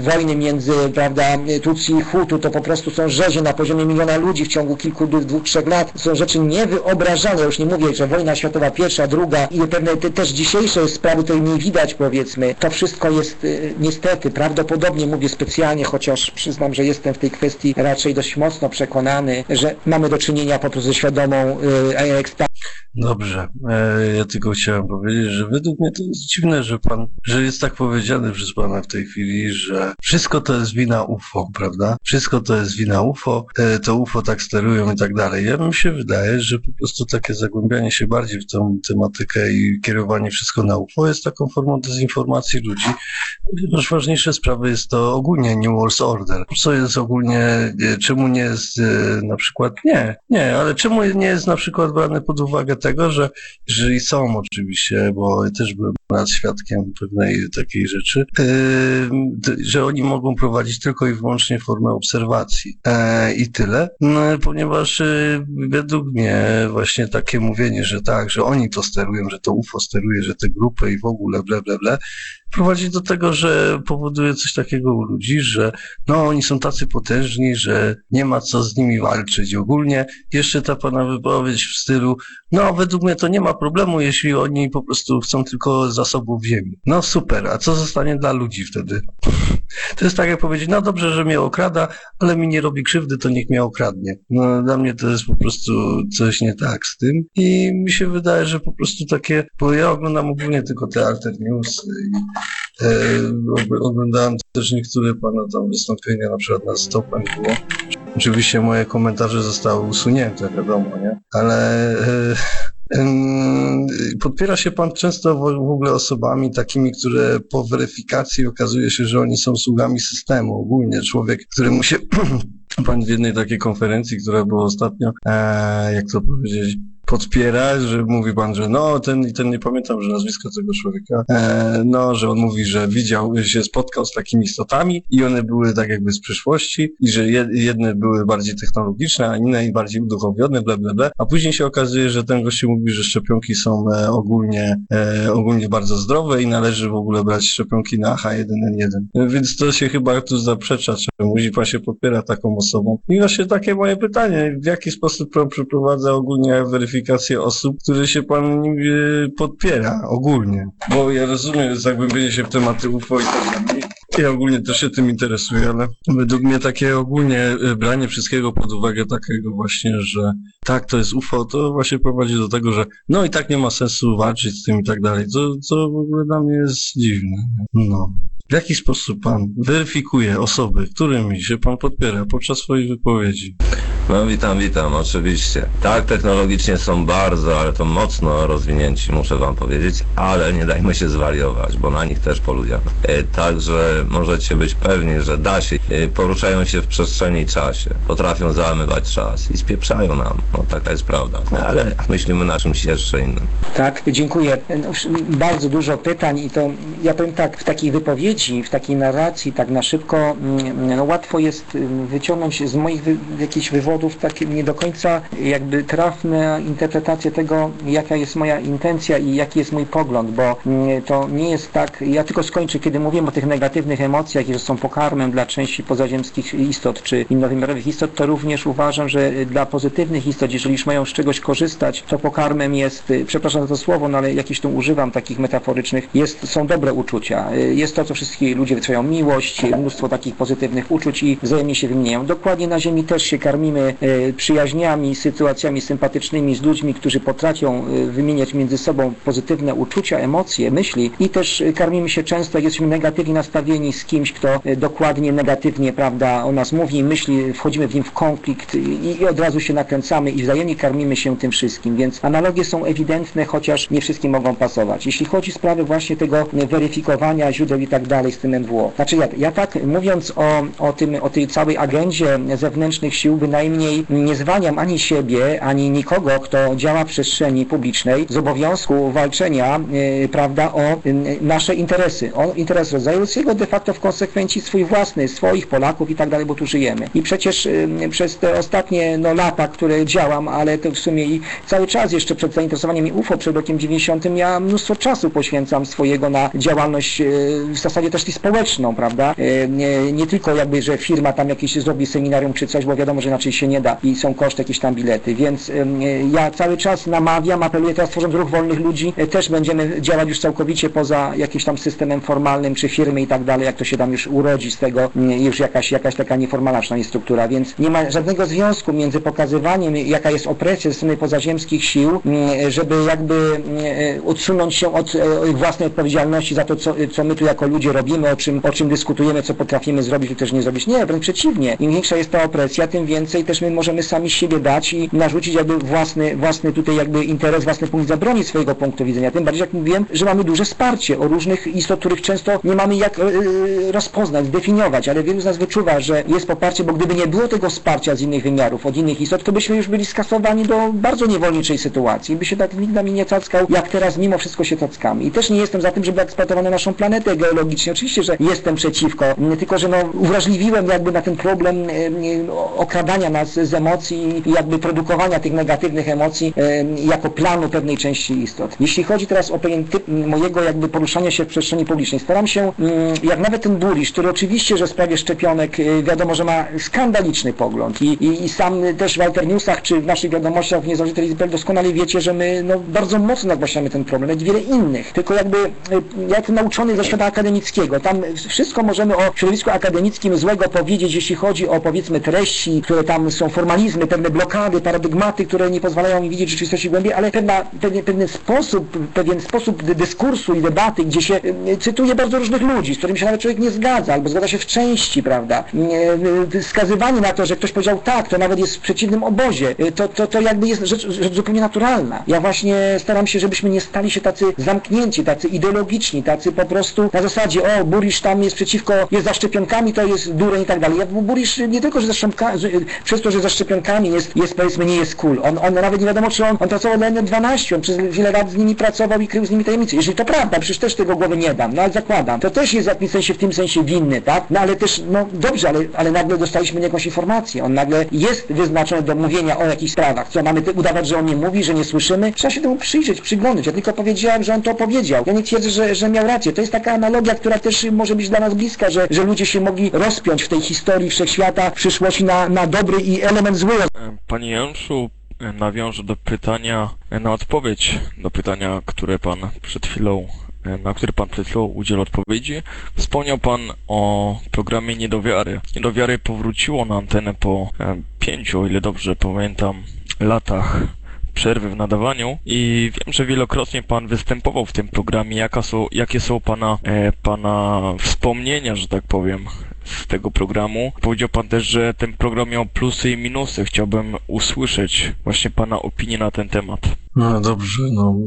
wojny między, prawda, Tutsi i Hutu, to po prostu są rzezie na poziomie miliona ludzi w ciągu kilku, dwóch, trzech lat, są rzeczy niewyobrażalne, już nie mówię, że wojna światowa pierwsza, druga i pewne te, też dzisiejsze sprawy, które nie widać powiedzmy. To wszystko jest y, niestety, prawdopodobnie mówię specjalnie, chociaż przyznam, że jestem w tej kwestii raczej dość mocno przekonany, że mamy do czynienia po prostu ze świadomą y, ekspansją. Dobrze, e, ja tylko chciałem powiedzieć, że według mnie to jest dziwne, że pan, że jest tak powiedziane przez pana w tej chwili, że wszystko to jest wina UFO, prawda? Wszystko to jest wina UFO, e, to UFO tak sterują i tak dalej. Ja mi się wydaje, że po prostu takie zagłębianie się bardziej w tą tematykę i kierowanie wszystko na UFO jest taką formą dezinformacji ludzi. Ponieważ ważniejsze sprawy jest to ogólnie New World Order. Co jest ogólnie, e, czemu nie jest e, na przykład, nie, nie, ale czemu nie jest na przykład brane pod uwagę tego, że jeżeli są oczywiście, bo też byłem raz świadkiem pewnej takiej rzeczy, yy, że oni mogą prowadzić tylko i wyłącznie formę obserwacji i tyle, no, ponieważ według mnie właśnie takie mówienie, że tak, że oni to sterują, że to UFO steruje, że te grupy i w ogóle ble, ble, ble, prowadzi do tego, że powoduje coś takiego u ludzi, że no oni są tacy potężni, że nie ma co z nimi walczyć. Ogólnie jeszcze ta pana wypowiedź w stylu, no według mnie to nie ma problemu, jeśli oni po prostu chcą tylko zasobów ziemi. No super, a co zostanie dla ludzi wtedy? To jest tak jak powiedzieć, no dobrze, że mnie okrada, ale mi nie robi krzywdy, to niech mnie okradnie. No dla mnie to jest po prostu coś nie tak z tym i mi się wydaje, że po prostu takie, bo ja oglądam ogólnie tylko te alter news i e, oglądałem też niektóre pana tam wystąpienia, na przykład na Stop and było. Oczywiście moje komentarze zostały usunięte, wiadomo, nie? Ale e, Podpiera się pan często w ogóle osobami takimi, które po weryfikacji okazuje się, że oni są sługami systemu. Ogólnie człowiek, któremu się pan w jednej takiej konferencji, która była ostatnio, e, jak to powiedzieć, podpiera, że mówi pan, że no, ten i ten, nie pamiętam, że nazwisko tego człowieka, e, no, że on mówi, że widział, się spotkał z takimi istotami i one były tak jakby z przyszłości i że jedne były bardziej technologiczne, a inne bardziej uduchowione, bla, bla, bla, a później się okazuje, że ten gościu mówi, że szczepionki są e, ogólnie, e, ogólnie bardzo zdrowe i należy w ogóle brać szczepionki na H1N1. Więc to się chyba tu zaprzecza, czemu musi pan się popiera taką osobą. I właśnie takie moje pytanie, w jaki sposób pan przeprowadza ogólnie weryfikację weryfikację osób, które się pan podpiera ogólnie. Bo ja rozumiem zagłębienie się w tematy UFO i tak dalej. Ja ogólnie też się tym interesuję, ale według mnie takie ogólnie e, branie wszystkiego pod uwagę takiego właśnie, że tak, to jest UFO, to właśnie prowadzi do tego, że no i tak nie ma sensu walczyć z tym i tak dalej. To, co w ogóle dla mnie jest dziwne. No. W jaki sposób pan weryfikuje osoby, którymi się pan podpiera podczas swojej wypowiedzi? No witam, witam, oczywiście. Tak, technologicznie są bardzo, ale to mocno rozwinięci, muszę wam powiedzieć, ale nie dajmy się zwariować, bo na nich też polujemy. E, także możecie być pewni, że da się, e, poruszają się w przestrzeni i czasie, potrafią załamywać czas i spieprzają nam, no taka jest prawda, ale myślimy na czymś jeszcze innym. Tak, dziękuję. No, bardzo dużo pytań i to, ja powiem tak, w takiej wypowiedzi, w takiej narracji, tak na szybko, mm, no łatwo jest y, wyciągnąć z moich jakichś wywodów powodów takie nie do końca jakby trafne interpretacje tego, jaka jest moja intencja i jaki jest mój pogląd, bo mm, to nie jest tak, ja tylko skończę, kiedy mówię o tych negatywnych emocjach, które są pokarmem dla części pozaziemskich istot czy innowymiarowych istot, to również uważam, że dla pozytywnych istot, jeżeli już mają z czegoś korzystać, to pokarmem jest, y, przepraszam za to słowo, no ale jakieś tu używam takich metaforycznych, jest, są dobre uczucia. Y, jest to, co wszystkie ludzie wytwarzają miłość, mnóstwo takich pozytywnych uczuć i wzajemnie się wymieniają. Dokładnie na Ziemi też się karmimy E, przyjaźniami, sytuacjami sympatycznymi z ludźmi, którzy potrafią e, wymieniać między sobą pozytywne uczucia, emocje, myśli. I też e, karmimy się często, jesteśmy negatywnie nastawieni z kimś, kto dokładnie negatywnie prawda, o nas mówi myśli, wchodzimy w nim w konflikt i, i od razu się nakręcamy i wzajemnie karmimy się tym wszystkim, więc analogie są ewidentne, chociaż nie wszystkim mogą pasować. Jeśli chodzi o sprawę właśnie tego weryfikowania źródeł i tak dalej z tym NWO, znaczy ja, ja tak mówiąc o, o, tym, o tej całej agendzie zewnętrznych sił, bynajmniej Niemniej nie zwalniam ani siebie, ani nikogo, kto działa w przestrzeni publicznej z obowiązku walczenia yy, prawda, o yy, nasze interesy, o interes rodzaju ludzkiego, de facto w konsekwencji swój własny, swoich Polaków i tak dalej, bo tu żyjemy. I przecież yy, przez te ostatnie no, lata, które działam, ale to w sumie i cały czas jeszcze przed zainteresowaniem UFO, przed rokiem 90 ja mnóstwo czasu poświęcam swojego na działalność w zasadzie też i społeczną, prawda? Nie, nie tylko jakby, że firma tam jakieś zrobi seminarium czy coś, bo wiadomo, że inaczej się się nie da i są koszty jakieś tam bilety, więc em, ja cały czas namawiam, apeluję teraz tworząc ruch wolnych ludzi, e, też będziemy działać już całkowicie poza jakimś tam systemem formalnym, czy firmy i tak dalej, jak to się tam już urodzi z tego już jakaś, jakaś taka nieformalna przynajmniej struktura, więc nie ma żadnego związku między pokazywaniem, jaka jest opresja ze strony pozaziemskich sił, żeby jakby mm, odsunąć się od e, własnej odpowiedzialności za to, co, co my tu jako ludzie robimy, o czym, o czym dyskutujemy, co potrafimy zrobić lub też nie zrobić. Nie, wręcz przeciwnie. Im większa jest ta opresja, tym więcej też my możemy sami siebie dać i narzucić jakby własny, własny tutaj jakby interes, własny punkt zabronić swojego punktu widzenia. Tym bardziej, jak mówiłem, że mamy duże wsparcie o różnych istot, których często nie mamy jak e, rozpoznać, zdefiniować, ale wielu z nas wyczuwa, że jest poparcie, bo gdyby nie było tego wsparcia z innych wymiarów, od innych istot, to byśmy już byli skasowani do bardzo niewolniczej sytuacji. By się tak nikt nami nie cackał, jak teraz mimo wszystko się cackamy. I też nie jestem za tym, żeby eksploatowano naszą planetę geologicznie. Oczywiście, że jestem przeciwko, tylko, że no, uwrażliwiłem jakby na ten problem e, e, okradania nas z emocji i jakby produkowania tych negatywnych emocji jako planu pewnej części istot. Jeśli chodzi teraz o pewien typ mojego jakby poruszania się w przestrzeni publicznej, staram się, mm, jak nawet ten Burisz, który oczywiście, że w sprawie szczepionek e, wiadomo, że ma skandaliczny pogląd i, i, i sam też w Alter Newsach czy w naszych wiadomościach w Niezależnej Telewizji doskonale wiecie, że my no, bardzo mocno nagłaśniamy ten problem, jak wiele innych. Tylko jakby, e, jak nauczony ze świata akademickiego, tam wszystko możemy o środowisku akademickim złego powiedzieć, jeśli chodzi o powiedzmy treści, które tam są formalizmy, pewne blokady, paradygmaty, które nie pozwalają mi widzieć rzeczywistości głębiej, ale pewna, pewien, pewien sposób, pewien sposób dyskursu i debaty, gdzie się e, cytuje bardzo różnych ludzi, z którymi się nawet człowiek nie zgadza, albo zgadza się w części, prawda? E, Wskazywanie na to, że ktoś powiedział tak, to nawet jest w przeciwnym obozie, to, to, to jakby jest rzecz, rzecz zupełnie naturalna. Ja właśnie staram się, żebyśmy nie stali się tacy zamknięci, tacy ideologiczni, tacy po prostu na zasadzie, o, Burisz tam jest przeciwko, jest za szczepionkami, to jest dureń i tak dalej. Ja, Burisz nie tylko, że za szczepionkami, przez to, że za szczepionkami jest, jest powiedzmy nie jest cool. On, on nawet nie wiadomo, czy on, on pracował dla N12, on przez wiele lat z nimi pracował i krył z nimi tajemnice. Jeżeli to prawda, przecież też tego głowy nie dam, no ale zakładam. To też jest w jakimś sensie, w tym sensie winny, tak? No ale też, no dobrze, ale, ale nagle dostaliśmy jakąś informację. On nagle jest wyznaczony do mówienia o jakichś sprawach. Co mamy udawać, że on nie mówi, że nie słyszymy? Trzeba się temu przyjrzeć, przyglądać. Ja tylko powiedziałem, że on to powiedział. Ja nie twierdzę, że, że miał rację. To jest taka analogia, która też może być dla nas bliska, że, że ludzie się mogli rozpiąć w tej historii wszechświata w przyszłości na, na dobry i element zły. Panie Janszu, nawiążę do pytania, na odpowiedź do pytania, które pan przed chwilą, na które pan przed chwilą udzielił odpowiedzi. Wspomniał pan o programie Niedowiary. Niedowiary powróciło na antenę po e, pięciu, o ile dobrze pamiętam, latach przerwy w nadawaniu i wiem, że wielokrotnie pan występował w tym programie. Jaka są, jakie są pana, e, pana wspomnienia, że tak powiem, z tego programu? Powiedział pan też, że ten program miał plusy i minusy. Chciałbym usłyszeć właśnie pana opinię na ten temat. No dobrze, no.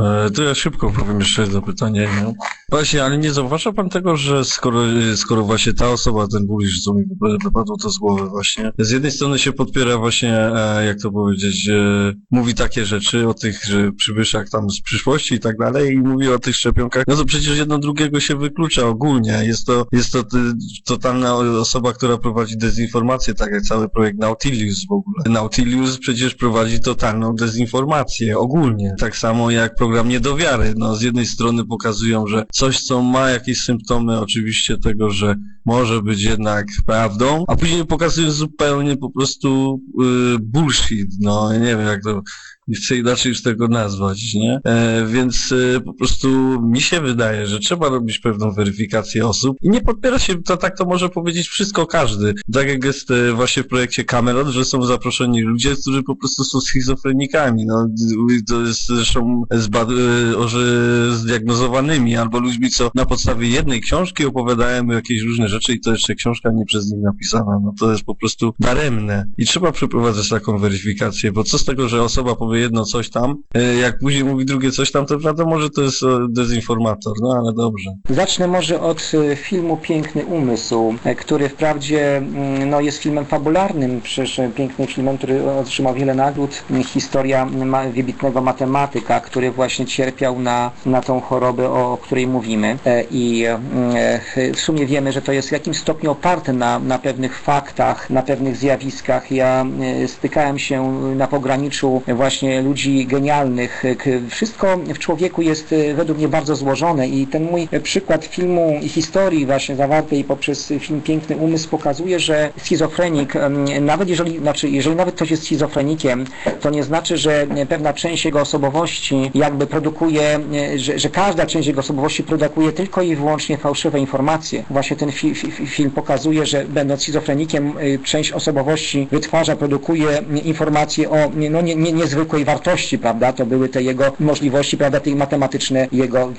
E, to ja szybko powiem jeszcze jedno pytanie. Nie? Właśnie, ale nie zauważa pan tego, że skoro, skoro właśnie ta osoba, ten bulisz, co mi wypadło to z głowy właśnie, z jednej strony się podpiera właśnie, e, jak to powiedzieć, e, mówi takie rzeczy o tych że przybyszach tam z przyszłości i tak dalej i mówi o tych szczepionkach, no to przecież jedno drugiego się wyklucza ogólnie. Jest to, jest to ty, totalna osoba, która prowadzi dezinformację, tak jak cały projekt Nautilus w ogóle. Nautilus przecież prowadzi totalną dezinformację ogólnie. Tak samo jak program Niedowiary. No, z jednej strony pokazują, że coś, co ma jakieś symptomy oczywiście tego, że może być jednak prawdą, a później pokazują zupełnie po prostu yy, bullshit. No, ja nie wiem jak to chcę inaczej już tego nazwać, nie? E, więc e, po prostu mi się wydaje, że trzeba robić pewną weryfikację osób i nie podpiera się, to tak to może powiedzieć wszystko każdy. Tak jak jest e, właśnie w projekcie Camelot, że są zaproszeni ludzie, którzy po prostu są schizofrenikami, no to jest zresztą zbad- e, zdiagnozowanymi, albo ludźmi, co na podstawie jednej książki opowiadają jakieś różne rzeczy i to jeszcze książka nie przez nich napisana, no to jest po prostu daremne. I trzeba przeprowadzać taką weryfikację, bo co z tego, że osoba powie jedno coś tam, e, jak później mówi drugie coś tam, to wiadomo, że to jest e, dezinformator, no ale dobrze. Zacznę może od e, filmu Piękny Umysł, który wprawdzie mm, no, jest filmem fabularnym, przecież pięknym filmem, który otrzymał wiele nagród. Historia wybitnego matematyka, który właśnie cierpiał na, na tą chorobę, o której mówimy. I w sumie wiemy, że to jest jest w jakimś stopniu oparte na, na pewnych faktach, na pewnych zjawiskach. Ja e, stykałem się na pograniczu właśnie ludzi genialnych. Wszystko w człowieku jest e, według mnie bardzo złożone i ten mój przykład filmu i historii właśnie zawartej poprzez film Piękny Umysł pokazuje, że schizofrenik, nawet jeżeli, znaczy, jeżeli nawet ktoś jest schizofrenikiem, to nie znaczy, że pewna część jego osobowości jakby produkuje, e, że, że każda część jego osobowości produkuje tylko i wyłącznie fałszywe informacje. Właśnie ten fi, film pokazuje, że będąc schizofrenikiem, y, część osobowości wytwarza, produkuje y, informacje o y, no, nie, nie, niezwykłej wartości, prawda? To były te jego możliwości, prawda, te matematyczne, jego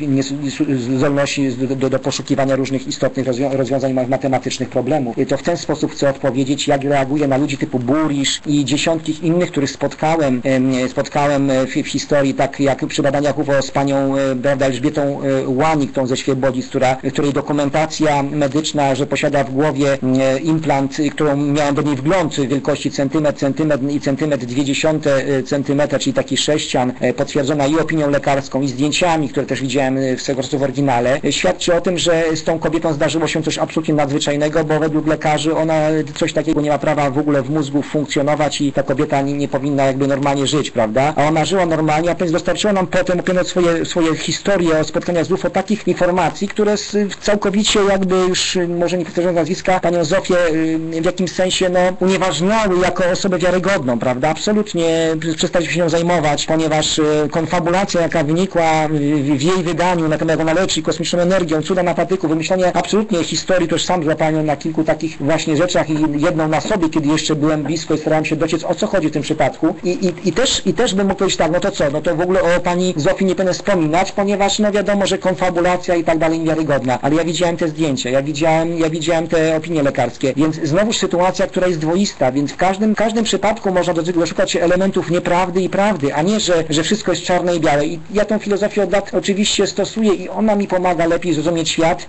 zdolności do, do, poszukiwania różnych istotnych rozwią- rozwiązań ma- matematycznych problemów. To w ten sposób chcę odpowiedzieć, jak reaguje na ludzi typu Burisz i dziesiątki innych, których spotkałem, em, spotkałem e, w, w historii, tak jak przy badaniach UFO z panią e, prawda, Elżbietą e, Łanik, tą ze Świebodzic, która, której dokumentacja medyczna, że posiada w głowie e, implant, y, którą miałem do niej wgląd wielkości centymetr, centymetr i centymetr dwie dziesiąte e, centymetra, czyli taki sześcian, e, potwierdzona i opinią lekarską, i zdjęciami, które też widziałem w tego w oryginale, e, świadczy o tym, że z tą kobietą zdarzyło się coś absolutnie nadzwyczajnego, bo według lekarzy ona coś takiego nie ma prawa w ogóle w mózgu funkcjonować i ta kobieta nie, nie powinna jakby normalnie żyć, prawda? A ona żyła normalnie, a więc dostarczyła nam potem opowiadać swoje, swoje historie o spotkaniach z UFO, takich informacji, które całkowicie jakby już, y, może nie powtarzam nazwiska, panią Zofię y, w jakimś sensie no, unieważniały jako osobę wiarygodną, prawda? Absolutnie przestaliśmy się nią zajmować, ponieważ y, konfabulacja, jaka wynikła w, jej wydaniu na temat jak ona leczy kosmiczną energią, cuda na patyku, wymyślanie absolutnie historii, to już sam złapałem na kilku takich właśnie rzeczach i jedną na sobie, kiedy jeszcze byłem blisko i starałem się dociec o co chodzi w tym przypadku i, i, i, też, i też bym mógł powiedzieć tak, no to co, no to w ogóle o pani Zofii nie będę wspominać, ponieważ no wiadomo, że konfabulacja i tak dalej niewiarygodna, ale ja widziałem te zdjęcia, ja widziałem, ja widziałem te opinie lekarskie, więc znowu sytuacja, która jest dwoista, więc w każdym, każdym przypadku można do- doszukać elementów nieprawdy i prawdy, a nie, że, że wszystko jest czarne i białe. I ja tą filozofię od lat oczywiście stosuję i ona mi pomaga lepiej zrozumieć świat.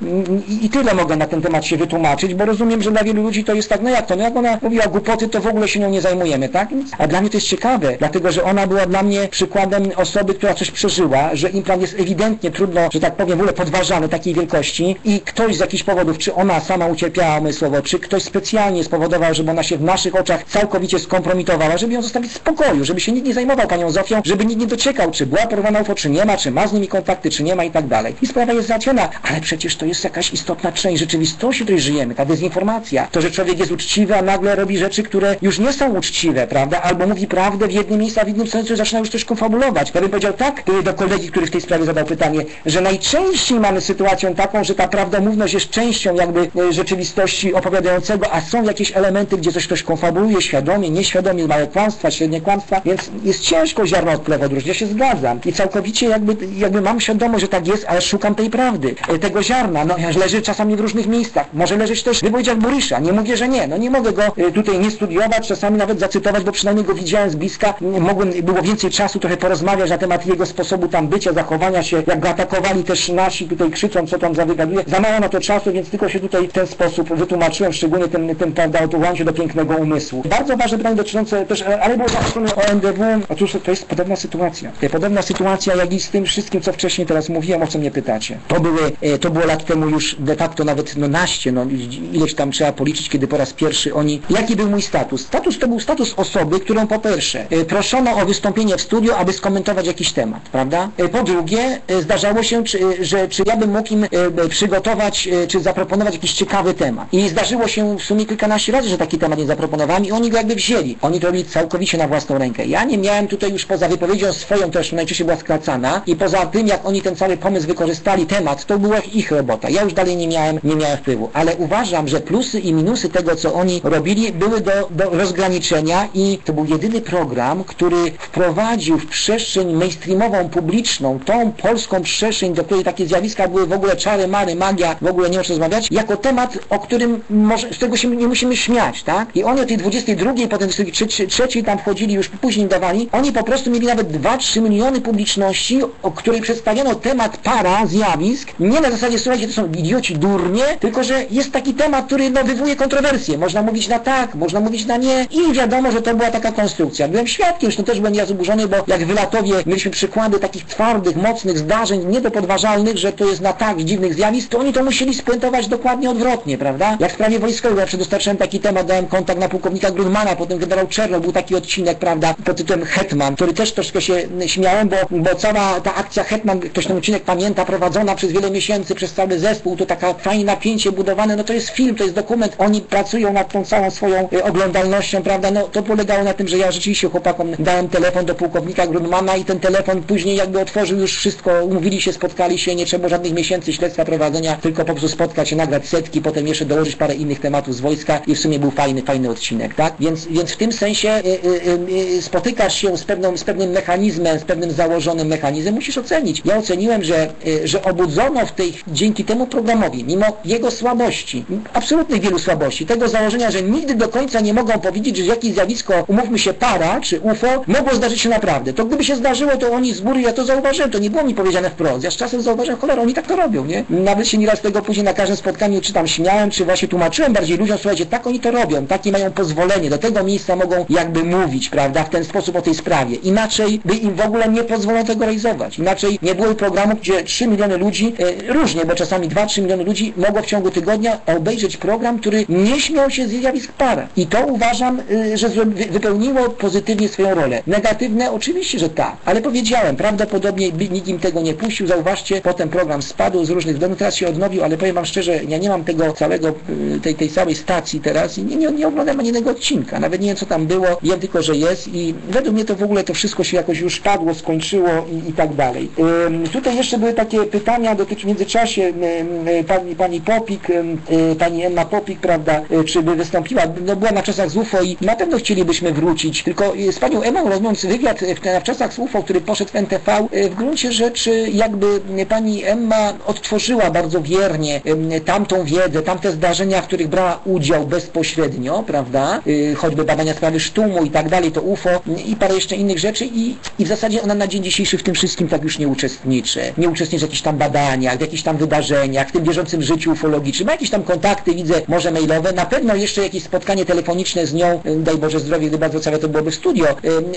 I, i tyle mogę na ten temat się wytłumaczyć, bo rozumiem, że dla wielu ludzi to jest tak, no jak to, no jak ona mówiła głupoty, to w ogóle się nią nie zajmujemy, tak? A dla mnie to jest ciekawe, dlatego, że ona była dla mnie przykładem osoby, która coś przeżyła, że implant jest ewidentnie trudno, że tak powiem, w ogóle podważany takiej wielkości i ktoś z jakichś powodów, czy ona sama ucierpiała umysłowo, czy ktoś specjalnie spowodował, żeby ona się w naszych oczach całkowicie skompromitowała, żeby ją zostawić w spokoju, żeby się nikt nie zajmował panią Zofią, żeby nikt nie dociekał, czy była porwana UFO, czy nie ma, czy ma z nimi kontakty, czy nie ma i tak dalej. I sprawa jest załatwiona, ale przecież to jest jakaś istotna część rzeczywistości, w której żyjemy, ta dezinformacja. To, że człowiek jest uczciwy, a nagle robi rzeczy, które już nie są uczciwe, prawda? Albo mówi prawdę w jednym miejscu, a w innym sensie zaczyna już coś konfabulować. Ja bym powiedział tak do kolegi, który w tej sprawie zadał pytanie, że najczęściej mamy sytuację taką, że ta prawdomówność jest częścią jakby y, rzeczywistości opowiadającego, a są jakieś elementy, gdzie coś ktoś konfabuluje świadomie, nieświadomie, małe kłamstwa, średnie kłamstwa, więc jest ciężko ziarno od plewu odróżnić, ja się zgadzam. I całkowicie jakby, jakby mam świadomość, że tak jest, ale szukam tej prawdy, y, tego ziarna, no leży czasami w różnych miejscach, może leżeć też w wypowiedziach Burysza, nie mówię, że nie, no nie mogę go y, tutaj nie studiować, czasami nawet zacytować, bo przynajmniej go widziałem z bliska, mogłem, było więcej czasu trochę porozmawiać na temat jego sposobu tam bycia, zachowania się, jak go atakowali też nasi tutaj krzycząc, co tam zawygaduje, za mało na to czasu, więc tylko się tutaj w ten sposób wytłumaczyłem, szczególnie tym, tym prawda, odwołaniu się do pięknego umysłu. Bardzo ważne pytanie dotyczące też, e, ale było ze strony ONDW, otóż to jest podobna sytuacja. Podobna sytuacja jak i z tym wszystkim, co wcześniej teraz mówiłem, o co mnie pytacie. To były, e, to było lat temu już de facto nawet no naście, no ileś tam trzeba policzyć, kiedy po raz pierwszy oni, jaki był mój status? Status to był status osoby, którą po pierwsze e, proszono o wystąpienie w studiu, aby skomentować jakiś temat, prawda? Po drugie, zdarzało się, czy, że czy ja bym mógł im przygotować, czy zaproponować jakiś ciekawy temat. I zdarzyło się w sumie kilkanaście razy, że taki temat nie zaproponowałem i oni go jakby wzięli. Oni to robili całkowicie na własną rękę. Ja nie miałem tutaj już poza wypowiedzią swoją też najczęściej była skracana i poza tym, jak oni ten cały pomysł wykorzystali, temat, to była ich robota. Ja już dalej nie miałem, nie miałem wpływu. Ale uważam, że plusy i minusy tego, co oni robili, były do, do rozgraniczenia i to był jedyny program, który wprowadził w przestrzeń mainstreamową, publiczną, tą polską przestrzeń, do której takie zjawiska były w ogóle czary, mary, magia, w ogóle nie o czym rozmawiać, jako temat, o którym może, z którego się nie musimy śmiać, tak? I oni o tej 22, potem 23 tam wchodzili, już później dawali, oni po prostu mieli nawet 2-3 miliony publiczności, o której przedstawiono temat para zjawisk, nie na zasadzie, słuchajcie, to są idioci, durnie, tylko że jest taki temat, który no, wywołuje kontrowersje. Można mówić na tak, można mówić na nie i wiadomo, że to była taka konstrukcja. Byłem świadkiem, zresztą też byłem ja zuburzony, bo jak w Wylatowie mieliśmy przykłady takich twardych, mocnych zdarzeń, nie do podważalnych, że to jest na tak, dziwnych zjawisk, to oni to musieli spuentować dokładnie dokładnie odwrotnie, prawda? Jak w sprawie wojskowej, ja przedostarczyłem taki temat, dałem kontakt na pułkownika Grunmana, potem generał Czerno, był taki odcinek, prawda, pod tytułem Hetman, który też troszkę się śmiałem, bo, bo cała ta akcja Hetman, ktoś ten odcinek pamięta, prowadzona przez wiele miesięcy, przez cały zespół, to taka fajne napięcie budowane, no to jest film, to jest dokument, oni pracują nad tą całą swoją y, oglądalnością, prawda, no to polegało na tym, że ja rzeczywiście chłopakom dałem telefon do pułkownika Grunmana i ten telefon później jakby otworzył już wszystko, umówili się, spotkali się, nie trzeba żadnych miesięcy śledztwa prowadzenia, tylko po prostu spotkać się, nagrać setki, potem jeszcze dołożyć parę innych tematów z wojska i w sumie był fajny, fajny odcinek, tak? Więc, więc w tym sensie y, y, y, spotykasz się z, pewną, z pewnym mechanizmem, z pewnym założonym mechanizmem, musisz ocenić. Ja oceniłem, że, y, że obudzono w tej, dzięki temu programowi, mimo jego słabości, absolutnych wielu słabości, tego założenia, że nigdy do końca nie mogą powiedzieć, że jakieś zjawisko, umówmy się, para czy UFO, mogło zdarzyć się naprawdę. To gdyby się zdarzyło, to oni z góry, ja to zauważyłem, to nie było mi powiedziane wprost. Ja z czasem zauważyłem, cholera, oni tak to robią, nie? Nawet się nieraz tego później na każdym spotkaniu czy tam śmiałem, czy właśnie tłumaczyłem bardziej ludziom, słuchajcie, tak oni to robią, takie mają pozwolenie, do tego miejsca mogą jakby mówić, prawda, w ten sposób o tej sprawie. Inaczej by im w ogóle nie pozwolono tego realizować. Inaczej nie było programu, gdzie 3 miliony ludzi, e, różnie, bo czasami 2-3 miliony ludzi mogło w ciągu tygodnia obejrzeć program, który nie śmiał się z zjawisk para. I to uważam, y, że wypełniło pozytywnie swoją rolę. Negatywne oczywiście, że tak, ale powiedziałem, prawdopodobnie nikt im tego nie puścił. Zauważcie, potem program spadł z różnych względów, teraz się odnowił, ale powiem wam szczerze, ja nie mam tego całego, y, tej, tej całej stacji teraz i nie, nie, nie oglądam ani jednego odcinka. Nawet nie wiem, co tam było, wiem tylko, że jest i według mnie to w ogóle to wszystko się jakoś już padło, skończyło i, i tak dalej. Ym, tutaj jeszcze były takie pytania dotyczące w międzyczasie ym, y, pani, pani Popik, y, pani Emma Popik, prawda, y, czy by wystąpiła, no była na czasach z UFO i na pewno chcielibyśmy wrócić, tylko y, z panią Emmą robiąc wywiad y, w, na czasach z UFO, który poszedł w NTV, w gruncie rzeczy jakby pani Emma odtworzyła bardzo wiernie y, tamtą wiedzę, tamte zdarzenia, w których brała udział bezpośrednio, prawda, y, choćby badania sprawy sztumu i tak dalej, to UFO i parę jeszcze innych rzeczy i, i w zasadzie ona na dzień dzisiejszy w tym wszystkim tak już nie uczestniczy. Nie uczestniczy w jakichś tam badaniach, w jakichś tam wydarzeniach, w tym bieżącym życiu ufologicznym. Ma jakieś tam kontakty, widzę, może mailowe, na pewno jeszcze jakieś spotkanie telefoniczne z nią, y, daj Boże zdrowie, gdy bardzo całe to byłoby studio,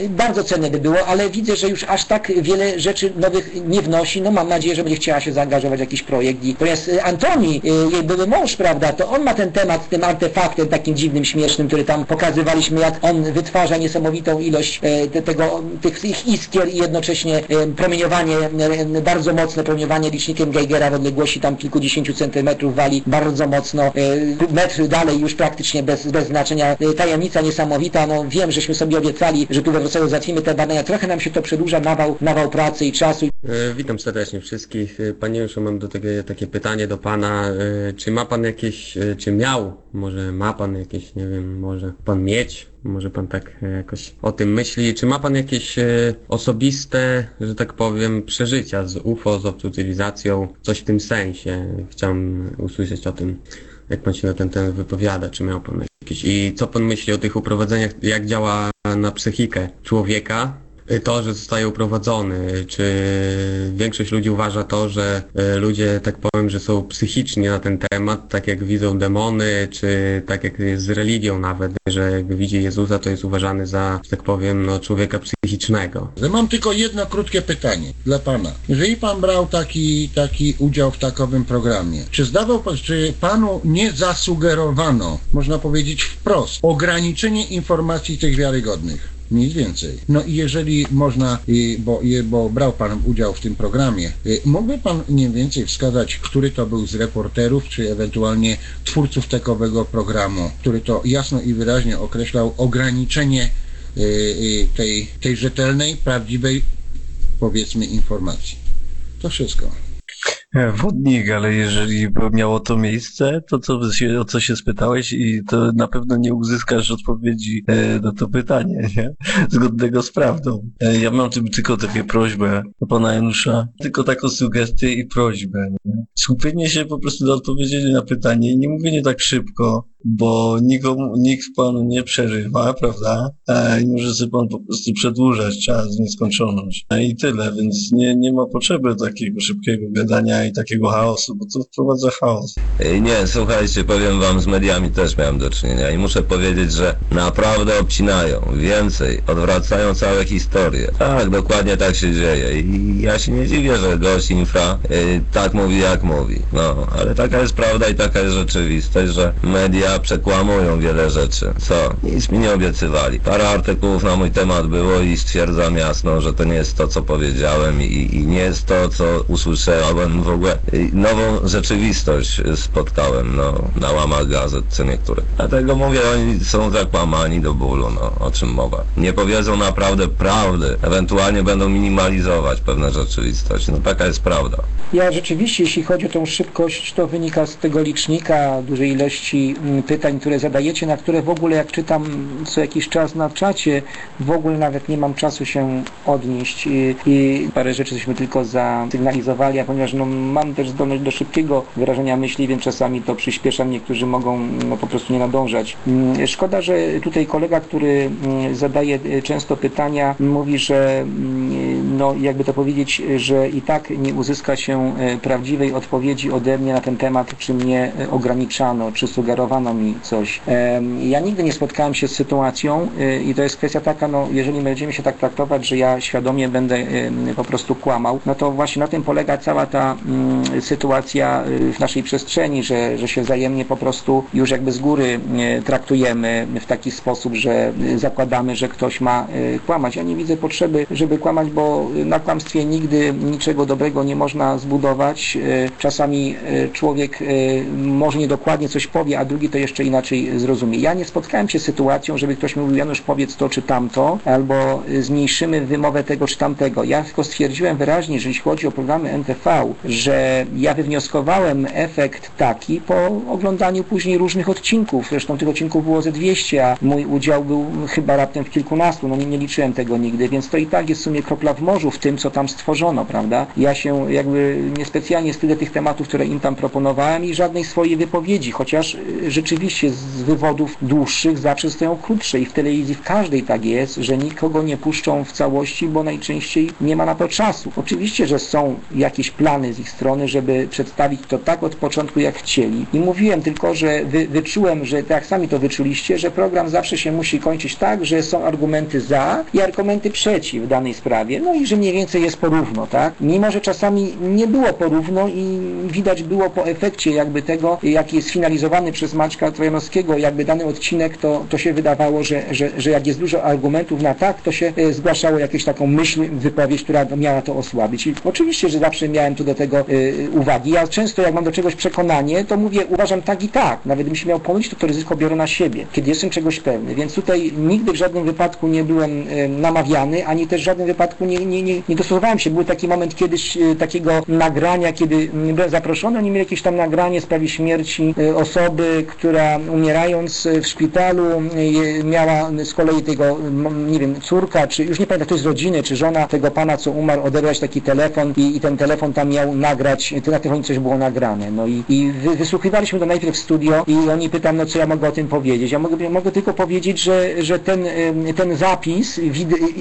y, bardzo cenne by było, ale widzę, że już aż tak wiele rzeczy nowych nie wnosi. No mam nadzieję, że będzie chciała się zaangażować w jakiś projekt. Natomiast Antoni, jej były mąż, prawda, to on ma ten temat z tym artefaktem takim dziwnym, śmiesznym, który tam pokazywaliśmy, jak on wytwarza niesamowitą ilość e, te, tego, tych, tych iskier i jednocześnie e, promieniowanie, e, bardzo mocne promieniowanie licznikiem Geigera w odległości tam kilkudziesięciu centymetrów wali bardzo mocno, e, metr dalej już praktycznie bez, bez znaczenia. E, Tajemnica niesamowita, no wiem, żeśmy sobie obiecali, że tu we Wrocławiu załatwimy te badania, trochę nam się to przedłuża, nawał, nawał pracy i czasu. E, Witam serdecznie wszystkich. Panie Juszu, mam do tego takie pytanie do Pana. Czy ma Pan jakieś, e, czy miał, może ma Pan jakieś, nie wiem, może Pan mieć, może Pan tak e, jakoś o tym myśli, czy ma Pan jakieś e, osobiste, że tak powiem, przeżycia z UFO, z obcą coś w tym sensie? Chciałem usłyszeć o tym, jak Pan się na ten temat wypowiada, czy miał Pan jakieś? I co Pan myśli o tych uprowadzeniach, jak działa na psychikę człowieka, to, że zostaje uprowadzony, czy większość ludzi uważa to, że e, ludzie, tak powiem, że są psychiczni na ten temat, tak jak widzą demony, czy tak jak jest z religią nawet, że jak widzi Jezusa, to jest uważany za, tak powiem, no, człowieka psychicznego. Ale Mam tylko jedno krótkie pytanie dla pana. Jeżeli pan brał taki, taki udział w takowym programie, czy zdawał pan, czy panu nie zasugerowano, można powiedzieć wprost, ograniczenie informacji tych wiarygodnych? Nic więcej. No i jeżeli można, i- bo, i- bo brał Pan udział w tym programie, y, mógłby Pan mniej więcej wskazać, który to był z reporterów, czy ewentualnie twórców takowego programu, który to jasno i wyraźnie określał ograniczenie y, y, tej, tej rzetelnej, prawdziwej, powiedzmy, informacji. To wszystko. E, Wodnik, ale jeżeli miało to miejsce, to co o co się spytałeś i to na pewno nie uzyskasz odpowiedzi e, na to pytanie, nie? Zgodnego z prawdą. E, Ja mam tym tylko takie prośbę do pana Janusza, tylko taką sugestię i prośbę. Nie? Skupienie się po prostu na odpowiedzieniu na pytanie i nie mówienie tak szybko, bo nikomu, nikt panu nie przerywa, prawda? I może sobie pan po prostu przedłużać czas w nieskończoność. I tyle, więc nie, nie ma potrzeby takiego szybkiego gadania i takiego chaosu, bo to wprowadza chaos. Nie, słuchajcie, powiem wam, z mediami też miałem do czynienia i muszę powiedzieć, że naprawdę obcinają. Więcej, odwracają całe historie. Tak, dokładnie tak się dzieje i ja się nie dziwię, że gość infra y, tak mówi, jak mówi. No, ale taka jest prawda i taka jest rzeczywistość, że media przekłamują wiele rzeczy. Co? Nic mi nie obiecywali. Parę artykułów na mój temat było i stwierdzam jasno, że to nie jest to, co powiedziałem i, i nie jest to, co usłyszałem w ogóle. Y, Nową rzeczywistość y, spotkałem, no, na łamach gazet co niektórych. Dlatego mówię, oni są zakłamani do bólu, no, o czym mowa. Nie powiedzą naprawdę prawdy, ewentualnie będą minimalizować pewne rzeczywistości. No taka jest prawda. Ja rzeczywiście, jeśli chodzi o tą szybkość, to wynika z tego licznika dużej ilości mm, pytań, które zadajecie, na które w ogóle jak czytam co jakiś czas na czacie, w ogóle nawet nie mam czasu się odnieść i, i parę rzeczy żeśmy tylko zasygnalizowali, a ponieważ no, mam też zdolność do szybkiego wyrażenia myśli, więc czasami to przyspieszam, niektórzy mogą no, po prostu nie nadążać. Mm, Szkoda, że tutaj kolega, który mm, zadaje y, często pytania, mówi, że mm, no jakby to powiedzieć, że i tak nie uzyska się e, prawdziwej odpowiedzi ode mnie na ten temat, czy mnie e, ograniczano, czy sugerowano mi coś. Ja nigdy nie spotkałem się z sytuacją i to jest kwestia taka, no jeżeli będziemy się tak traktować, że ja świadomie będę po prostu kłamał, no to właśnie na tym polega cała ta sytuacja y, w naszej przestrzeni, że, że się wzajemnie po prostu już jakby z góry e, traktujemy w taki sposób, że y, zakładamy, że ktoś ma y, kłamać. Ja nie widzę potrzeby, żeby kłamać, bo na kłamstwie nigdy niczego dobrego nie można zbudować. Czasami człowiek może niedokładnie coś powie, a drugi to jeszcze inaczej zrozumie. Ja nie spotkałem się z sytuacją, żeby ktoś mówił, Janusz powiedz to czy tamto, albo y, zmniejszymy wymowę tego czy tamtego. Ja tylko stwierdziłem wyraźnie, że jeśli chodzi o programy NTV, ja wywnioskowałem efekt taki po oglądaniu później różnych odcinków. Zresztą tych odcinków było ze 200, a mój udział był chyba raptem w kilkunastu. No nie, nie liczyłem tego nigdy, więc to i tak jest w sumie kropla w morzu w tym, co tam stworzono, prawda? Ja się jakby niespecjalnie wstydzę tych tematów, które im tam proponowałem i żadnej swojej wypowiedzi, chociaż y, rzeczywiście z wywodów dłuższych zawsze stoją krótsze i w telewizji w każdej tak jest, że nikogo nie puszczą w całości, bo najczęściej nie ma na to czasu. Oczywiście, że są jakieś plany z ich strony, żeby przedstawić to tak od początku, jak chcieli. I mówiłem tylko, że wy, wyczułem, że tak sami to wyczuliście, że program zawsze się musi kończyć tak, że są argumenty za i argumenty przeciw w danej sprawie, no i że mniej więcej jest porówno, tak? Mimo, że czasami nie było porówno i widać było po efekcie jakby tego, jaki jest finalizowany przez Maćka Trojanowskiego, jakby dany odcinek, to, to się wydawało, że, że, że jak jest dużo argumentów na tak, to się e, zgłaszało jakąś taką myśl, wypowiedź, która miała to osłabić. I oczywiście, że zawsze miałem tu do tego e, uwagi. Ja często jak mam do czegoś przekonanie, to mówię, uważam tak i tak. Nawet gdybym się miał pomylić, to to ryzyko biorę na siebie, kiedy jestem czegoś pewny. Więc tutaj nigdy w żadnym wypadku nie byłem e, namawiany, ani też w żadnym wypadku nie, nie, nie, nie dostosowałem się. Był taki moment kiedyś e, takiego nagrania, kiedy byłem zaproszony, oni mieli jakieś tam nagranie w sprawie śmierci osoby, która umierając w szpitalu miała z kolei tego, nie wiem, córka, czy już nie pamiętam, ktoś z rodziny, czy żona tego pana, co umarł, odebrać taki telefon i, i ten telefon tam miał nagrać, na telefonie coś było nagrane. No i, i wy, wysłuchiwaliśmy to najpierw w studio i oni pytam, no co ja mogę o tym powiedzieć. Ja mogę, mogę tylko powiedzieć, że, że ten, ten zapis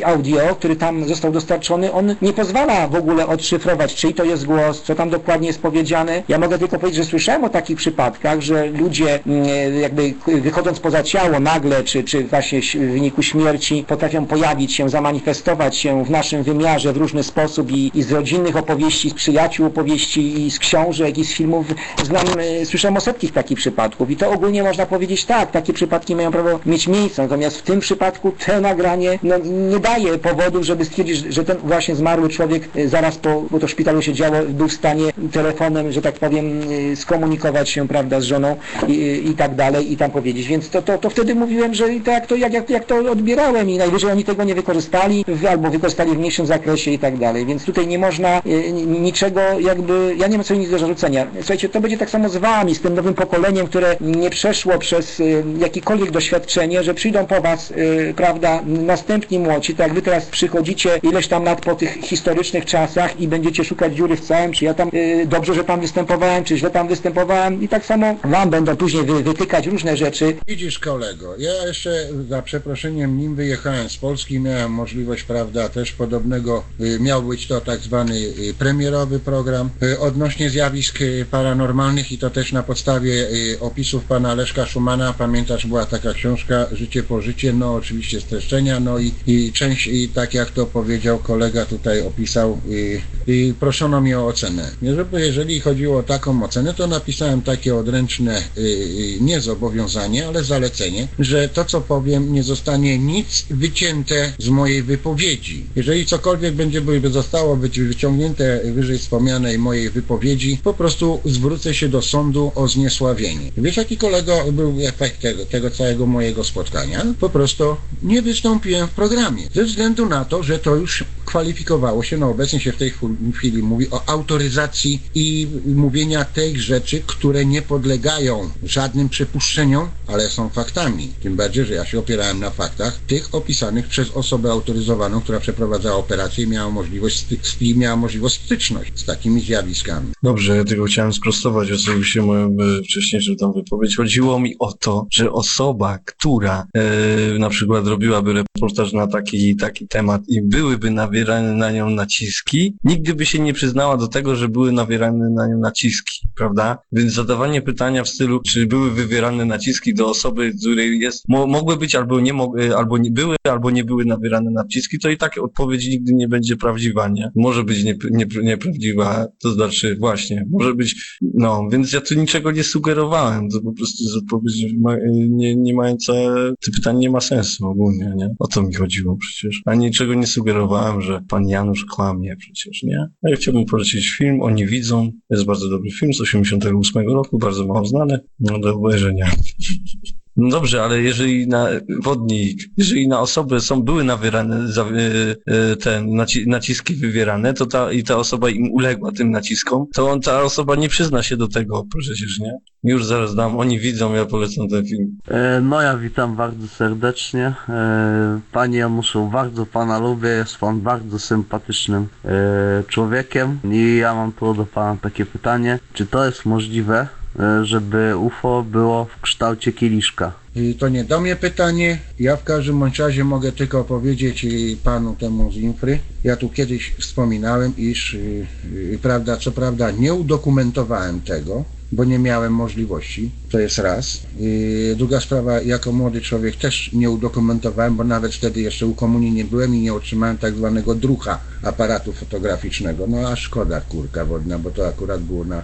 audio, który tam został dostarczony, on nie pozwala w ogóle odszyfrować, czyj to jest głos, co tam dokładnie jest powiedziane. Ja mogę tylko powiedzieć, że słyszałem o takich przypadkach, że ludzie mm, jakby wychodząc poza ciało nagle, czy, czy właśnie w wyniku śmierci potrafią pojawić się, zamanifestować się w naszym wymiarze w różny sposób i, i z rodzinnych opowieści, z przyjaciół opowieści i z książek i z filmów. Znam, e, słyszałem o setkich takich przypadków i to ogólnie można powiedzieć tak, takie przypadki mają prawo mieć miejsce, natomiast w tym przypadku to nagranie no, nie daje powodów, żeby stwierdzić, że ten właśnie zmarły człowiek e, zaraz po, bo to w szpitalu się działo, był w stanie telefonem, że tak powiem, e, skomunikować się, prawda, z żoną i, i tak dalej i tam powiedzieć, więc to, to, to wtedy mówiłem, że tak to, jak, jak, jak to odbierałem i najwyżej oni tego nie wykorzystali albo wykorzystali w mniejszym zakresie i tak dalej, więc tutaj nie można niczego jakby, ja nie mam sobie nic do zarzucenia. Słuchajcie, to będzie tak samo z wami, z tym nowym pokoleniem, które nie przeszło przez y, jakiekolwiek doświadczenie, że przyjdą po was, y, prawda, następni młodzi, tak jak wy teraz przychodzicie ileś tam lat po tych historycznych czasach i będziecie szukać dziury w całym, czy ja tam y, dobrze, że tam występowałem, czy źle tam występowałem i tak samo wam będą później wy, wytykać różne rzeczy. Widzisz kolego, ja jeszcze za przeproszeniem nim wyjechałem z Polski, miałem możliwość, prawda, też podobnego, miał być to tak zwany premierowy program y, odnośnie zjawisk y, paranormalnych i to też na podstawie y, opisów pana Leszka Szumana, pamiętasz, była taka książka Życie po życie, no oczywiście streszczenia, no i, i część, i tak jak to powiedział kolega tutaj opisał, y, y, proszono mnie o ocenę. Jeżeli, chodziło o taką ocenę, to napisałem takie odręczne, nie zobowiązanie, ale zalecenie, że to co powiem nie zostanie nic wycięte z mojej wypowiedzi. Jeżeli cokolwiek będzie zostało być wyciągnięte wyżej wspomnianej mojej wypowiedzi, po prostu zwrócę się do sądu o zniesławienie. Wiesz jaki kolego był efekt tego, tego całego mojego spotkania? Po prostu nie wystąpiłem w programie. Ze względu na to, że to już kwalifikowało się, no obecnie się w tej chwili- mówi o autoryzacji i mówienia tych rzeczy, które nie podlegają żadnym przypuszczeniom, ale są faktami. Tym bardziej, że ja się opierałem na faktach tych opisanych przez osobę autoryzowaną, która przeprowadzała operację i miała możliwość, miała możliwość styczność z takimi zjawiskami. Dobrze, ja tylko chciałem sprostować osobiście moją e, wcześniejszą tą wypowiedź. Chodziło mi o to, że osoba, która e, na przykład robiłaby reportaż na taki taki temat i byłyby nawierane na nią naciski, nigdy by się nie przyznała do tego, że były nawierane na nią naciski, prawda? Więc zadawanie pytania w stylu, czy były wywierane naciski do osoby, której jest, mo, mogły być albo nie mogły, albo nie były, albo nie były nawierane naciski, to i tak odpowiedź nigdy nie będzie prawdziwa, nie? Może być nie, nie, nieprawdziwa, to znaczy właśnie, może być, no, więc ja tu niczego nie sugerowałem, to po prostu jest odpowiedź ma, nie, nie mająca, to pytanie nie ma sensu ogólnie, nie? O to mi chodziło przecież. A niczego nie sugerowałem, że pan Janusz kłamie przecież, nie? Ja chciałbym polecić film, Oni widzą, jest bardzo dobry film z 88 roku, bardzo mało znany, no do obejrzenia. No dobrze, ale jeżeli na wodnik, jeżeli na osobę są, były nawierane za, e, e, te naci, naciski wywierane, to ta, i ta osoba im uległa tym naciskom, to on, ta osoba nie przyzna się do tego przecież, nie? Już zaraz dam, oni widzą, ja polecam ten film. E, No ja witam bardzo serdecznie. Panie Januszu, bardzo Pana lubię, jest Pan bardzo sympatycznym człowiekiem i ja mam tu do Pana takie pytanie, czy to jest możliwe, żeby UFO było w kształcie kieliszka? I to nie do mnie pytanie. Ja w każdym razie mogę tylko powiedzieć panu temu z infry. Ja tu kiedyś wspominałem, iż y, y, prawda, co prawda nie udokumentowałem tego, bo nie miałem możliwości. To jest raz. Y, Druga sprawa, jako młody człowiek też nie udokumentowałem, bo nawet wtedy jeszcze u komunii nie byłem i nie otrzymałem tak zwanego drucha aparatu fotograficznego. No a szkoda kurka wodna, bo to akurat było na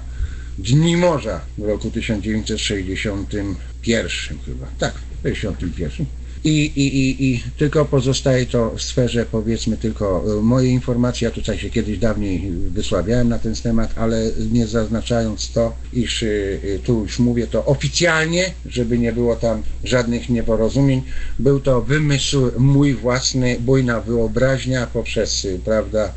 Dni Morza w roku 1961 chyba. Tak, w 61. I, i, i, I tylko pozostaje to w sferze powiedzmy tylko e, mojej informacji. Ja tutaj się kiedyś dawniej wysławiałem na ten temat, ale nie zaznaczając to, iż y, tu już mówię to oficjalnie, żeby nie było tam żadnych nieporozumień. Był to wymysł mój własny, bujna wyobraźnia poprzez, y, prawda,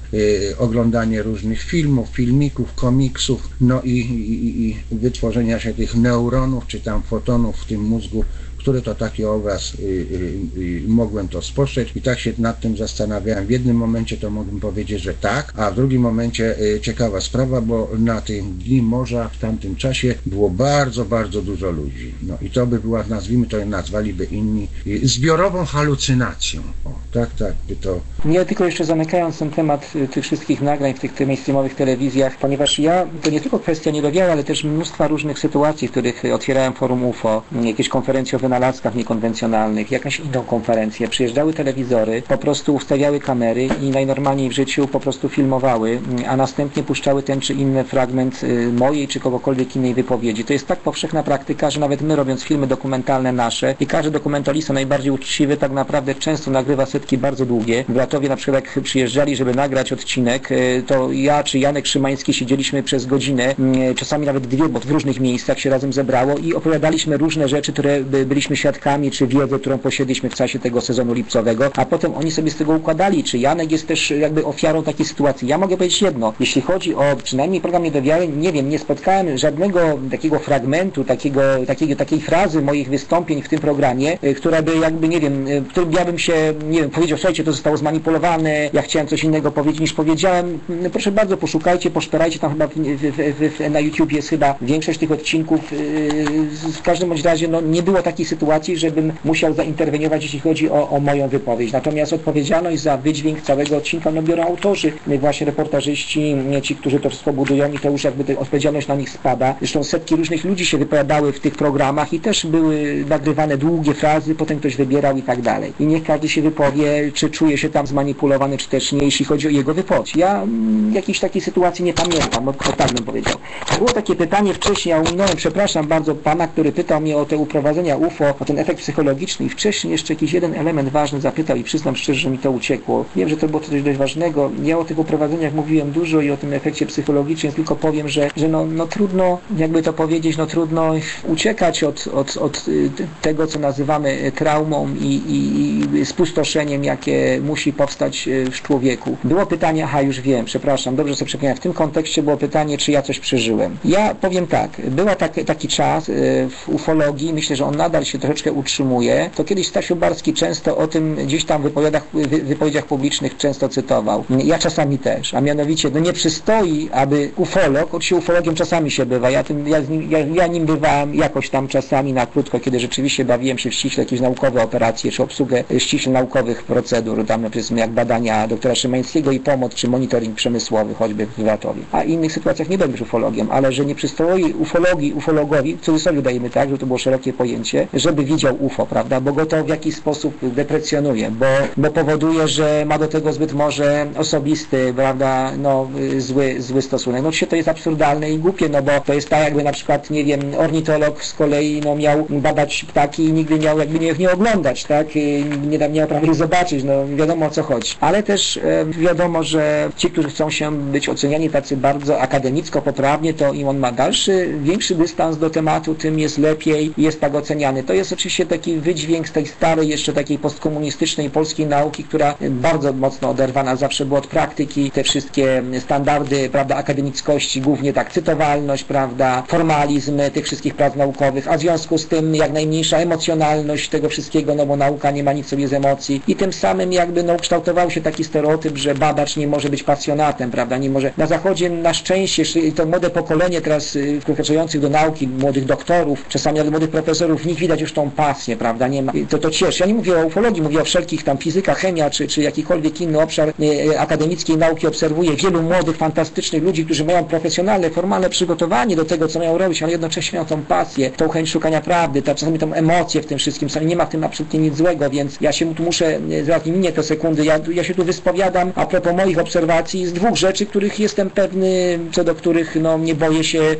oglądanie różnych filmów, filmików, komiksów, no i, i, i wytworzenia się tych neuronów, czy tam fotonów w tym mózgu, który to taki obraz y, y, y, mogłem to spostrzec i tak się nad tym zastanawiałem. W jednym momencie to mogłem powiedzieć, że tak, a w drugim momencie ciekawa sprawa, bo na tym dni morza w tamtym czasie było bardzo, bardzo dużo ludzi. No i to by była, nazwijmy to, nazwaliby inni, zbiorową halucynacją. O, tak, tak by to Nie tylko jeszcze zamykając ten temat tych wszystkich nagrań w tych, tych mainstreamowych telewizjach, ponieważ ja, to nie tylko kwestia niedowiary, ale też mnóstwa różnych sytuacji, w których otwierałem forum UFO, jakieś konferencje wynalazkach niekonwencjonalnych, jakąś inną konferencję, przyjeżdżały telewizory, po prostu ustawiały kamery i najnormalniej w życiu po prostu filmowały, a następnie puszczały ten czy inny fragment y, mojej czy kogokolwiek innej wypowiedzi. To jest tak powszechna praktyka, że nawet my robiąc filmy dokumentalne nasze i każdy dokumentalista najbardziej uczciwy tak naprawdę często nagrywa setki bardzo długie. W Latowie na przykład jak przyjeżdżali, żeby nagrać odcinek, y, to ja czy Janek Szymański siedzieliśmy przez godzinę, y, czasami nawet dwie, bo w różnych miejscach się razem zebrało i opowiadaliśmy różne rzeczy, które by- byli byliśmy świadkami, czy wiedzę, którą posiedliśmy w czasie tego sezonu lipcowego, a potem oni sobie z tego układali, czy Janek jest też jakby ofiarą takiej sytuacji. Ja mogę powiedzieć jedno, jeśli chodzi o przynajmniej program Nie do wiary, nie wiem, nie spotkałem żadnego takiego fragmentu, takiego, takiego, takiej frazy moich wystąpień w tym programie, y, która by jakby, nie wiem, y, którym ja bym się, nie wiem, powiedział, słuchajcie, to zostało zmanipulowane, ja chciałem coś innego powiedzieć niż powiedziałem. No, Proszę bardzo, poszukajcie, poszperajcie, tam chyba w, w, w, w, na YouTube jest chyba większość tych odcinków. Yy, W każdym bądź razie no, nie było takiej sytuacji, żebym musiał zainterweniować, jeśli chodzi o, o moją wypowiedź. Natomiast odpowiedzialność za wydźwięk całego odcinka no, biorą autorzy, właśnie reportażyści, ci, którzy to wszystko budują i to już jakby odpowiedzialność na nich spada. Zresztą setki różnych ludzi się wypowiadały w tych programach i też były nagrywane długie frazy, potem ktoś wybierał i tak dalej. I niech każdy się wypowie, czy czuje się tam zmanipulowany, czy też nie, jeśli chodzi o jego wypowiedź. Ja mm, jakiejś takiej sytuacji nie pamiętam, bo o tak bym powiedział. Było takie pytanie wcześniej, ja ominąłem, przepraszam bardzo pana, który pytał mnie o te uprowadzenia UFO, o ten efekt psychologiczny i wcześniej jeszcze jakiś jeden element ważny zapytał i przyznam szczerze, że mi to uciekło. Wiem, że to było coś dość ważnego. Ja o tych uprowadzeniach mówiłem dużo i o tym efekcie psychologicznym, tylko powiem, że, że no, no trudno, jakby to powiedzieć, no trudno uciekać od, od, od y, tego, co nazywamy y, traumą i, i, i spustoszeniem, jakie musi powstać y, w człowieku. Było pytanie, aha, już wiem, przepraszam, dobrze sobie przypomniałem, w tym kontekście było pytanie, czy ja coś przeżyłem. Ja powiem tak, była tak, taki czas w ufologii, myślę, że on nadal się troszeczkę utrzymuje, to kiedyś Stasiu Barski często o tym gdzieś tam w wypowiedziach, wy, wypowiedziach publicznych często cytował. Ja czasami też, a mianowicie, no nie przystoi, aby ufolog, oczywiście ufologiem czasami się bywa, ja, tym, ja, nim, ja, ja nim bywałem jakoś tam czasami na krótko, kiedy rzeczywiście bawiłem się w ściśle jakieś naukowe operacje, czy obsługę ściśle naukowych procedur, tam powiedzmy jak badania doktora Szymańskiego i pomoc, czy monitoring przemysłowy, choćby w Wratowie. A w innych sytuacjach nie będę już ufologiem, ale że nie przystoi ufologii, ufologowi, w cudzysłowie dajemy tak, żeby to było szerokie pojęcie, żeby widział UFO, prawda, bo go to w jakiś sposób deprecjonuje, bo, bo powoduje, że ma do tego zbyt może osobisty, prawda, no zły, zły stosunek. No oczywiście to jest absurdalne i głupie, no bo to jest tak jakby na przykład, nie wiem, ornitolog z kolei no miał badać ptaki i nigdy miał jakby nie, nie oglądać, tak, I nie, nie miał prawa ich zobaczyć, no wiadomo o co chodzi. Ale też e, wiadomo, że ci, którzy chcą się być oceniani tacy bardzo akademicko, poprawnie, to im on ma dalszy, większy dystans do tematu, tym jest lepiej jest tak oceniany. To jest oczywiście taki wydźwięk tej starej, jeszcze takiej postkomunistycznej polskiej nauki, która bardzo mocno oderwana zawsze była od praktyki, te wszystkie standardy, prawda, akademickości, głównie tak cytowalność, prawda, formalizm tych wszystkich prac naukowych, a w związku z tym jak najmniejsza emocjonalność tego wszystkiego, no bo nauka nie ma nic sobie z emocji. I tym samym jakby no kształtował się taki stereotyp, że badacz nie może być pasjonatem, prawda, nie może, na zachodzie na szczęście to młode pokolenie teraz y, wkraczających do nauki, młodych doktorów, czasami nawet młodych profesorów, w nich widać już tą pasję, prawda, nie ma, to to cieszy. Ja nie mówię o ufologii, mówię o wszelkich tam fizyka, chemia, czy, czy jakikolwiek inny obszar y, akademickiej nauki obserwuję wielu młodych, fantastycznych ludzi, którzy mają profesjonalne, formalne przygotowanie do tego, co mają robić, ale jednocześnie mają tą pasję, tą chęć szukania prawdy, ta, czasami tą emocję w tym wszystkim, nie ma w tym absolutnie nic złego, więc ja się tu muszę, y, zaraz mi minie te sekundy, ja, ja się tu wyspowiadam a propos moich obserwacji z dwóch rzeczy, których jestem pewny, co do których no, nie boję się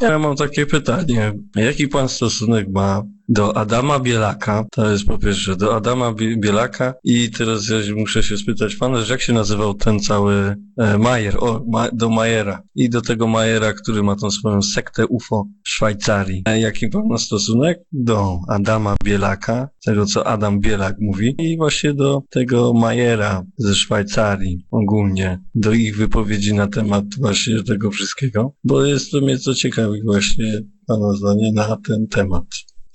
Ja mam takie pytanie. Jaki pan stosunek ma do Adama Bielaka? To jest po pierwsze do Adama Bie- Bielaka i teraz ja muszę się spytać pana, że jak się nazywał ten cały e, Majer, o, ma, do Majera i do tego Majera, który ma tą swoją sektę UFO w Szwajcarii. E, Jaki pan ma stosunek do Adama Bielaka, tego co Adam Bielak mówi i właśnie do tego Majera ze Szwajcarii ogólnie, do ich wypowiedzi na temat właśnie tego wszystkiego, bo jest to mnie co ciekawi właśnie pana zdanie na ten temat.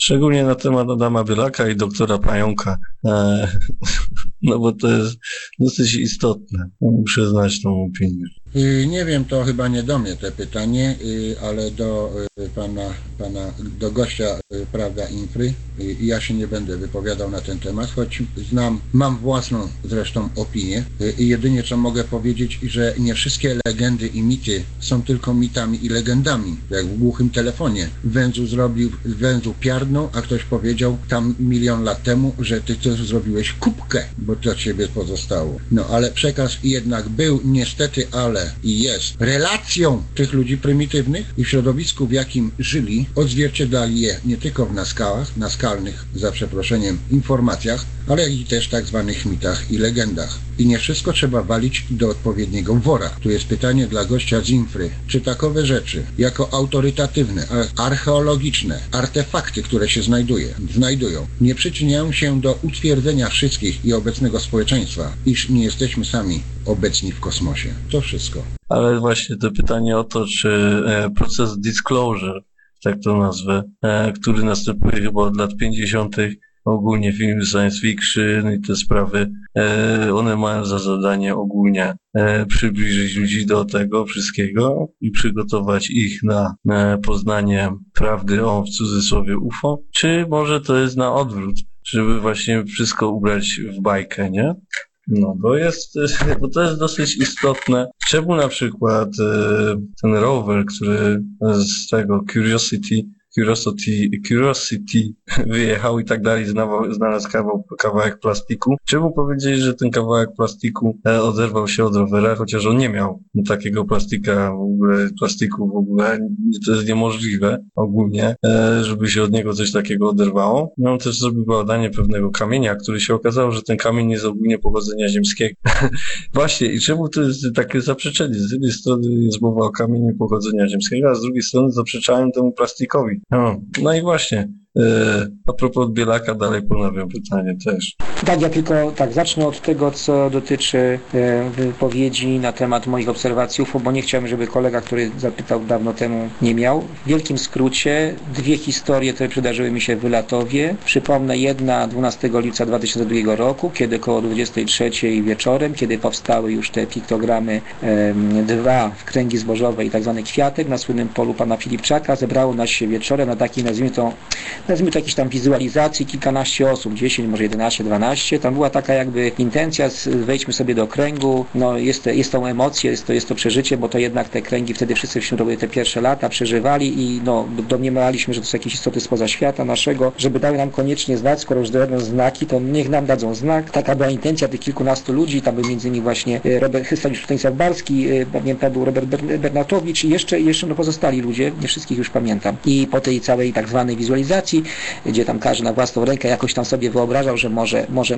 Szczególnie na temat Adama Bielaka i doktora Pająka. E, no bo to jest dosyć istotne. Muszę znać tą opinię. Y, Nie wiem, to chyba nie do mnie te pytanie, y, ale do y, pana, pana do gościa Prawda Infry. Ja się nie będę wypowiadał na ten temat, choć znam, mam własną zresztą opinię jedynie co mogę powiedzieć, że nie wszystkie legendy i mity są tylko mitami i legendami. Jak w głuchym telefonie. Węzu zrobił, węzu piardnął, a ktoś powiedział tam milion lat temu, że ty też zrobiłeś kubkę, bo to ciebie pozostało. No ale przekaz jednak był niestety, ale i jest relacją tych ludzi prymitywnych i w środowisku, w jakim żyli, odzwierciedlali je nie tylko w naskałach, naskalnych, za przeproszeniem, informacjach, ale i też tak zwanych mitach i legendach. I nie wszystko trzeba walić do odpowiedniego wora. Tu jest pytanie dla gościa z infry. Czy takowe rzeczy, jako autorytatywne, archeologiczne artefakty, które się znajduje, znajdują, nie przyczyniają się do utwierdzenia wszystkich i obecnego społeczeństwa, iż nie jesteśmy sami obecni w kosmosie. To wszystko. Ale właśnie to pytanie o to, czy e, proces disclosure, tak to nazwę, e, który następuje chyba od lat 50. ogólnie filmy science fiction i te sprawy, e, one mają za zadanie ogólnie przybliżyć ludzi do tego wszystkiego i przygotować ich na poznanie prawdy o w cudzysłowie UFO, czy może to jest na odwrót, żeby właśnie wszystko ubrać w bajkę, nie? No, bo jest, bo to jest dosyć istotne. Czemu na przykład e, ten rower, który z tego Curiosity, Curiosity, Curiosity wyjechał i tak dalej, znalazł, kawał, kawałek plastiku. Czemu powiedzieć, że ten kawałek plastiku e, oderwał się od rowera, chociaż on nie miał takiego plastika, w ogóle plastiku w ogóle, to jest niemożliwe ogólnie, e, żeby się od niego coś takiego oderwało. No on też zrobił badanie pewnego kamienia, który się okazało, że ten kamień jest ogólnie pochodzenia ziemskiego. Właśnie, i czemu to jest takie zaprzeczenie? Z jednej strony jest mowa o kamieniu pochodzenia ziemskiego, a z drugiej strony zaprzeczają temu plastikowi. No, no i właśnie, a propos Bielaka, dalej ponawiam pytanie też. Tak, ja tylko tak zacznę od tego, co dotyczy e, wypowiedzi na temat moich obserwacji bo nie chciałem, żeby kolega, który zapytał dawno temu, nie miał. W wielkim skrócie dwie historie, które przydarzyły mi się w Wylatowie. Przypomnę, jedna 12 lipca 2002 roku, kiedy około 23 wieczorem, kiedy powstały już te piktogramy dwa w kręgi zbożowe i tak zwany kwiatek na słynnym polu pana Filipczaka, zebrało nas się wieczorem na takiej, nazwijmy to, nazwijmy to jakiejś tam wizualizacji, kilkanaście osób, 10, może 11, 12. Tam była taka jakby intencja, wejdźmy sobie do kręgu, no jest, jest tą emocję, jest to, jest to przeżycie, bo to jednak te kręgi wtedy wszyscy wśród były te pierwsze lata, przeżywali i no domniemaliśmy, że to są jakieś istoty spoza świata naszego, żeby dały nam koniecznie znać, skoro już dają znaki, to niech nam dadzą znak. Taka była intencja tych kilkunastu ludzi, tam był między innymi właśnie e, Robert Stanisław Barski, e, pamiętam był Robert Ber- Bernatowicz i jeszcze, jeszcze no pozostali ludzie, nie wszystkich już pamiętam. I po tej całej tak zwanej wizualizacji, gdzie tam każdy na własną rękę jakoś tam sobie wyobrażał, że może, może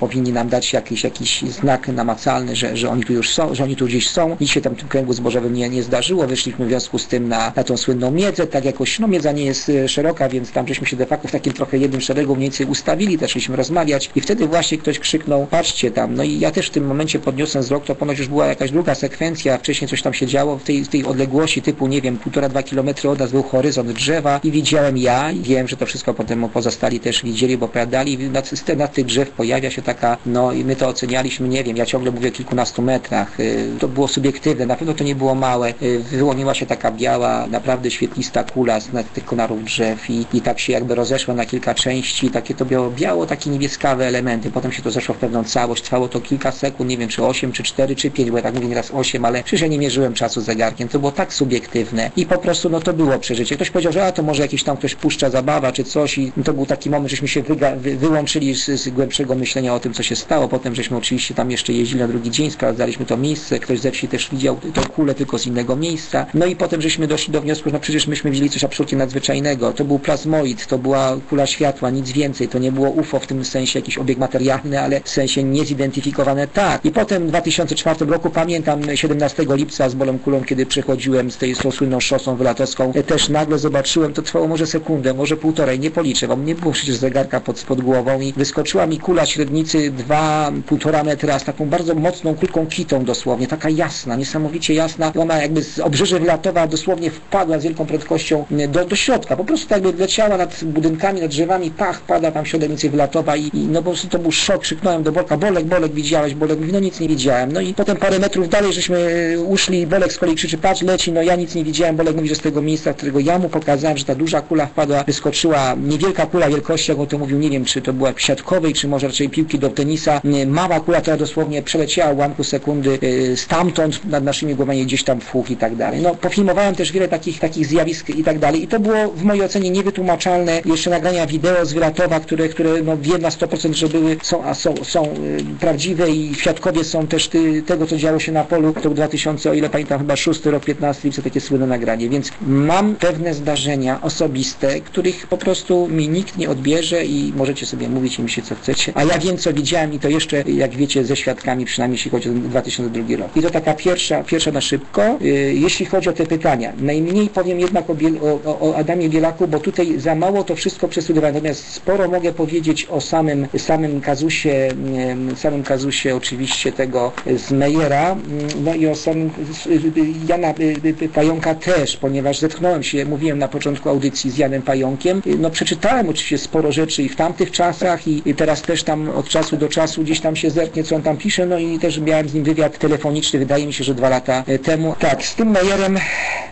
powinni nam dać jakiś, jakiś znak namacalny, że, że oni tu już są, że oni tu gdzieś są. Nic się tam w tym kręgu zbożowym nie, nie zdarzyło. Wyszliśmy w związku z tym na, na tą słynną miedzę, tak jakoś, no miedza nie jest e, szeroka, więc tam żeśmy się de facto w takim trochę jednym szeregu mniej więcej ustawili, zaczęliśmy rozmawiać i wtedy właśnie ktoś krzyknął, patrzcie tam, no i ja też w tym momencie podniosłem wzrok, to ponoć już była jakaś druga sekwencja, wcześniej coś tam się działo w tej, tej odległości typu, nie wiem, półtora, dwa kilometry od nas był horyzont drzewa i widziałem ja i wiem, że to wszystko potem pozostali też widzieli, bo opowiadali, nad, z- nad tych drzew pojawia się taka, no i my to ocenialiśmy, nie wiem, ja ciągle mówię o kilkunastu metrach, y, to było subiektywne, na pewno to nie było małe, y, wyłoniła się taka biała, naprawdę świetlista kula z tych konarów drzew i, i tak się jakby rozeszła na kilka części, takie to biało, biało takie niebieskawe elementy, potem się to zeszło w pewną całość, trwało to kilka sekund, nie wiem czy 8, czy 4, czy 5, bo ja tak mówię nieraz 8, ale przecież ja nie mierzyłem czasu zegarkiem, to było tak subiektywne i po prostu no to było przeżycie. Ktoś powiedział, że a to może jakiś tam ktoś puszcza zabawa czy coś i to był taki moment, żeśmy się wy, wyłączyli z, z głębszego myślenia o tym, co się stało. Potem żeśmy oczywiście tam jeszcze jeździli na drugi dzień, sprawdzaliśmy to miejsce, ktoś ze wsi też widział tą kulę tylko z innego miejsca. No i potem żeśmy doszli do wniosku, że no przecież myśmy widzieli coś absolutnie nadzwyczajnego. To był plazmoid, to była kula światła, nic więcej. To nie było UFO w tym sensie jakiś obiekt materialny, ale w sensie niezidentyfikowane tak. I potem w 2004 roku pamiętam 17 lipca z bolą kulą, kiedy przechodziłem z tej słynną szosą wylatowską, też nagle zobaczyłem, to trwało może sekundę, może półtorej, nie policzę, bo nie było przecież zegarka pod, pod głową i wyskoczyła mi kula średnicy 2,5 metra z taką bardzo mocną, krótką kitą dosłownie, taka jasna, niesamowicie jasna. Ona jakby z obrzeży wylatowa dosłownie wpadła z wielką prędkością e, do, do środka, po prostu jakby leciała nad budynkami, nad drzewami, pach, pada tam więcej wylatowa i, i no po prostu to był szok, krzyknąłem do Bolka, Bolek, Bolek widziałeś, Bolek mówi, no nic nie widziałem. No i potem parę metrów dalej żeśmy e, uszli, Bolek z kolei krzyczy, patrz, leci, no ja nic nie widziałem, Bolek mówi, że z tego miejsca, którego ja mu pokazałem, że ta duża kula wpadła, wyskoczyła wyskoczyła niewielka kula wielkości, jak on to mówił, nie wiem czy to była siatkowej, czy może raczej piłki do tenisa, e, mała kula, która dosłownie przeleciała ułamku sekundy e, stamtąd nad naszymi głowami gdzieś tam w huk i tak dalej. No pofilmowałem też wiele takich, takich zjawisk i tak dalej i to było w mojej ocenie niewytłumaczalne. Jeszcze nagrania wideo z Wylatowa, które, które no wiem na 100%, że były, są, a są, są y, prawdziwe i świadkowie są też ty, tego, co działo się na polu. To był 2000, o ile pamiętam, chyba 6 rok, 15 lipca, takie słynne nagranie. Więc mam pewne zdarzenia osobiste, których po prostu mi nikt nie odbierze i możecie sobie mówić im się co chcecie. A ja wiem, co widziałem i to jeszcze, jak wiecie, ze świadkami, przynajmniej jeśli chodzi o 2002 rok. I to taka pierwsza, pierwsza na szybko. Y, Jeśli chodzi o te pytania, najmniej powiem jednak o, Biel, o, o- Adamie Bielaku, bo tutaj za mało to wszystko przestudiowałem. Natomiast sporo mogę powiedzieć o samym, samym kazusie, em, samym kazusie oczywiście tego z Mejera, mm, no i o samym y, Jana y, y, Pająka też, ponieważ zetknąłem się, mówiłem na początku audycji z Janem Pająkiem. No przeczytałem oczywiście sporo rzeczy i w tamtych czasach i, i teraz też tam od czasu do czasu gdzieś tam się zerknie, co on tam pisze, no i też miałem z nim wywiad telefoniczny, wydaje mi się, że dwa lata e, temu. Tak, z tym Mejerem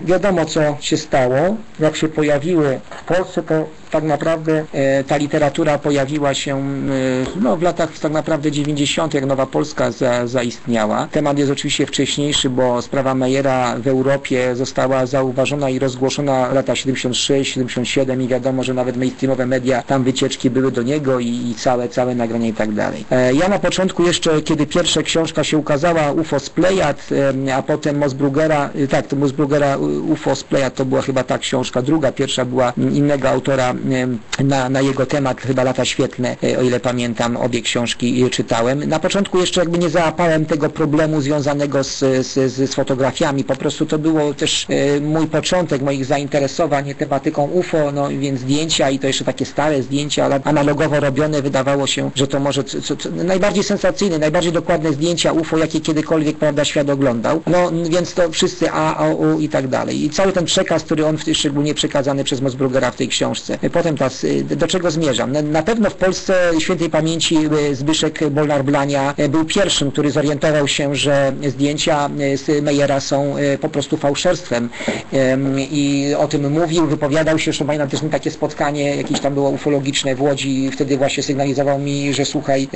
wiadomo co się stało, jak się pojawiły w Polsce, to tak naprawdę e, ta literatura pojawiła się e, no, w latach tak naprawdę 90., jak Nowa Polska za, zaistniała. Temat jest oczywiście wcześniejszy, bo sprawa Mejera w Europie została zauważona i rozgłoszona lata 76, 77 i wiadomo, że nawet mainstreamowe media, tam wycieczki były do niego i, i całe, całe nagrania i tak dalej. E, ja na początku jeszcze, kiedy pierwsza książka się ukazała, UFO z Plejad, a potem Mosbrugera, tak, to Mosbrugera UFO z Plejad to była chyba ta książka, druga, pierwsza była innego autora na, na jego temat, chyba Lata Świetne, e, o ile pamiętam, obie książki czytałem. Na początku jeszcze jakby nie załapałem tego problemu związanego z, z, z, fotografiami, po prostu to było też e, mój początek moich zainteresowań tematyką UFO, no więc zdjęcia i to jeszcze takie stare zdjęcia, analogowo robione, wydawało się, że to może co, co, najbardziej sensacyjne, najbardziej dokładne zdjęcia UFO, jakie kiedykolwiek, prawda, świat oglądał. No więc to wszyscy A, O, U i tak dalej. I cały ten przekaz, który on w- szczególnie przekazany przez Mosbrugera w tej książce. Potem ta, s- do czego zmierzam? Na, na pewno w Polsce świętej pamięci e, Zbyszek Molnar-Blania był pierwszym, który zorientował się, że zdjęcia z Mejera są po prostu fałszerstwem. Em, i o tym mówił, wypowiadał się, że pamiętam też takie spotkanie jakieś tam było ufologiczne w Łodzi. I wtedy właśnie sygnalizował mi, że słuchaj,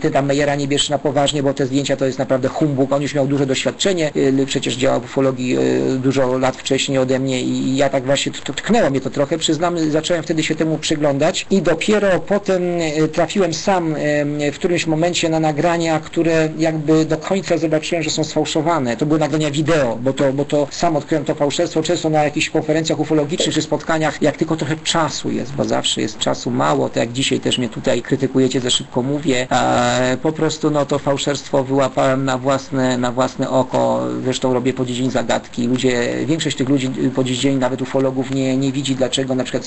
ty tam Mejera nie bierz na poważnie, bo te zdjęcia to jest naprawdę humbug, on już miał duże doświadczenie, y, przecież działał w ufologii y, dużo lat wcześniej ode mnie i ja tak właśnie, tknęło mnie to trochę, przyznam, zacząłem wtedy się temu przyglądać. I dopiero potem y, trafiłem sam em, w którymś momencie na nagrania, które jakby do końca zobaczyłem, że są sfałszowane. To były nagrania wideo, bo to, bo to sam odkryłem to fałszerstwo, często na jakichś konferencjach ufologicznych czy spotkaniach, jak tylko trochę czasu jest, bo zawsze jest czasu mało, to jak dzisiaj też mnie tutaj krytykujecie, za szybko mówię, e, po prostu no to fałszerstwo wyłapałem na własne, na własne oko, zresztą robię po dzień zagadki, ludzie, większość tych ludzi po dziś dzień, nawet ufologów nie, nie widzi, dlaczego na przykład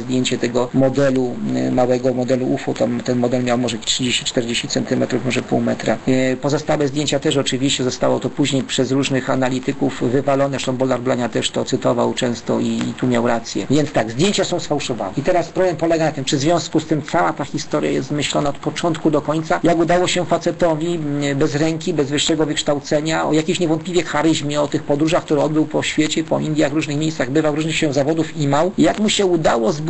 zdjęcie tego modelu, y, małego modelu UFO, tam ten model miał może 30-40 cm, może pół metra. Y, Pozostałe zdjęcia też oczywiście zostało to później przez różnych analityków wywalone, zresztą Bolar Blania też to cytował często i, i tu miał rację. Więc tak, zdjęcia są sfałszowane. I teraz problem polega na tym, czy w związku z tym cała ta historia jest zmyślona od początku do końca, jak udało się facetowi mm, bez ręki, bez wyższego wykształcenia, o jakiejś niewątpliwie charyzmie, o tych podróżach, które odbył po świecie, po Indiach, różnych miejscach, bywał, różnych się zawodów imał, jak mu się udało zbudować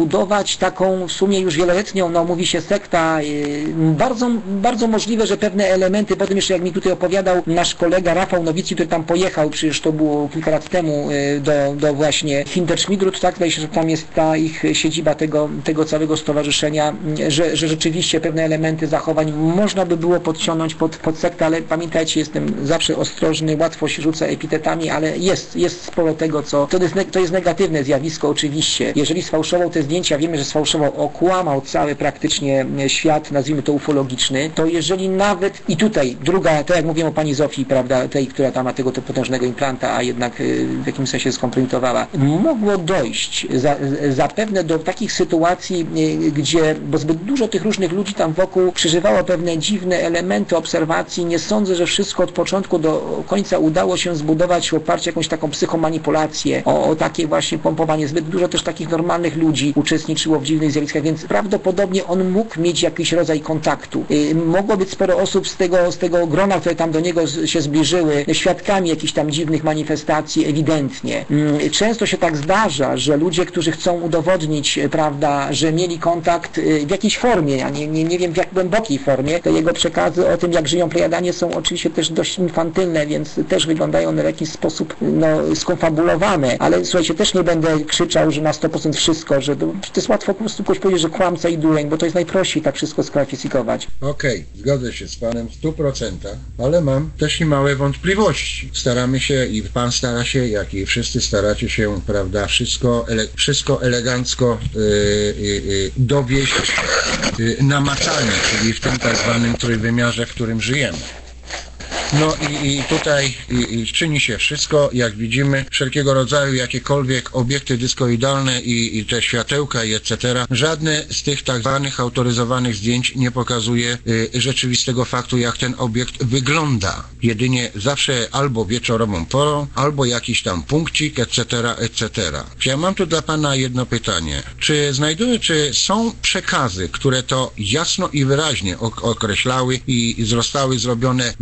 taką w sumie już wieloletnią, no mówi się sekta, yy, bardzo, bardzo możliwe, że pewne elementy, potem jeszcze jak mi tutaj opowiadał nasz kolega Rafał Nowicki, który tam pojechał, przecież to było kilka lat temu yy, do, do właśnie Hinterschmidrut, tak, wydaje się, że tam jest ta ich siedziba tego, tego całego stowarzyszenia, yy, że, że rzeczywiście pewne elementy zachowań można by było podciągnąć pod, pod sektę, ale pamiętajcie, jestem zawsze ostrożny, łatwo się rzuca epitetami, ale jest, jest sporo tego, co, to jest, to jest negatywne zjawisko oczywiście. Jeżeli sfałszował te zdjęcia, wiemy, że sfałszował, okłamał cały praktycznie e, świat, nazwijmy to ufologiczny, to jeżeli nawet, i tutaj druga, tak jak mówiłem o pani Zofii, prawda, tej, która tam ma tego potężnego implanta, a jednak y, w jakimś sensie skompromitowała, mogło dojść za, zapewne do takich sytuacji, y, gdzie, bo zbyt dużo tych różnych ludzi tam wokół przeżywało pewne dziwne elementy obserwacji, nie sądzę, że wszystko od początku do końca udało się zbudować w oparciu o jakąś taką psychomanipulację, o, o takie właśnie pompowanie, zbyt dużo też takich normalnych ludzi, uczestniczyło w dziwnych zjawiskach, więc prawdopodobnie on mógł mieć jakiś rodzaj kontaktu. Y, Mogło być sporo osób z tego, z tego grona, które tam do niego się zbliżyły, świadkami jakichś tam dziwnych manifestacji ewidentnie. Mm, Często się tak zdarza, że ludzie, którzy chcą udowodnić, e, prawda, że mieli kontakt y, w jakiejś formie, ja nie, nie, nie wiem w jak głębokiej formie, te jego przekazy o tym, jak żyją Plejadanie są oczywiście też dość infantylne, więc też wyglądają one w jakiś sposób no, skonfabulowane, ale słuchajcie, też nie będę krzyczał, że na 100% wszystko, że to, jest łatwo po prostu kogoś powiedzieć, że kłamca i dureń, bo to jest najprościej tak wszystko sklasyfikować. Okej, zgodzę się z panem w stu procentach, ale mam też i małe wątpliwości. Staramy się i pan stara się, jak i wszyscy staracie się, prawda, wszystko, ele, wszystko elegancko y, y, y, dowieść y, namacalnie, czyli w tym tak zwanym trójwymiarze, w którym żyjemy. No i, i tutaj i, i czyni się wszystko, jak widzimy, wszelkiego rodzaju jakiekolwiek obiekty dyskoidalne i, i te światełka i etc. Żadne z tych tak zwanych autoryzowanych zdjęć nie pokazuje y, rzeczywistego faktu, jak ten obiekt wygląda. Jedynie zawsze albo wieczorową porą, albo jakiś tam punkcik, etc., etc. Ja mam tu dla Pana jedno pytanie. Czy znajduje, czy są przekazy, które to jasno i wyraźnie ok- określały i zostały zrobione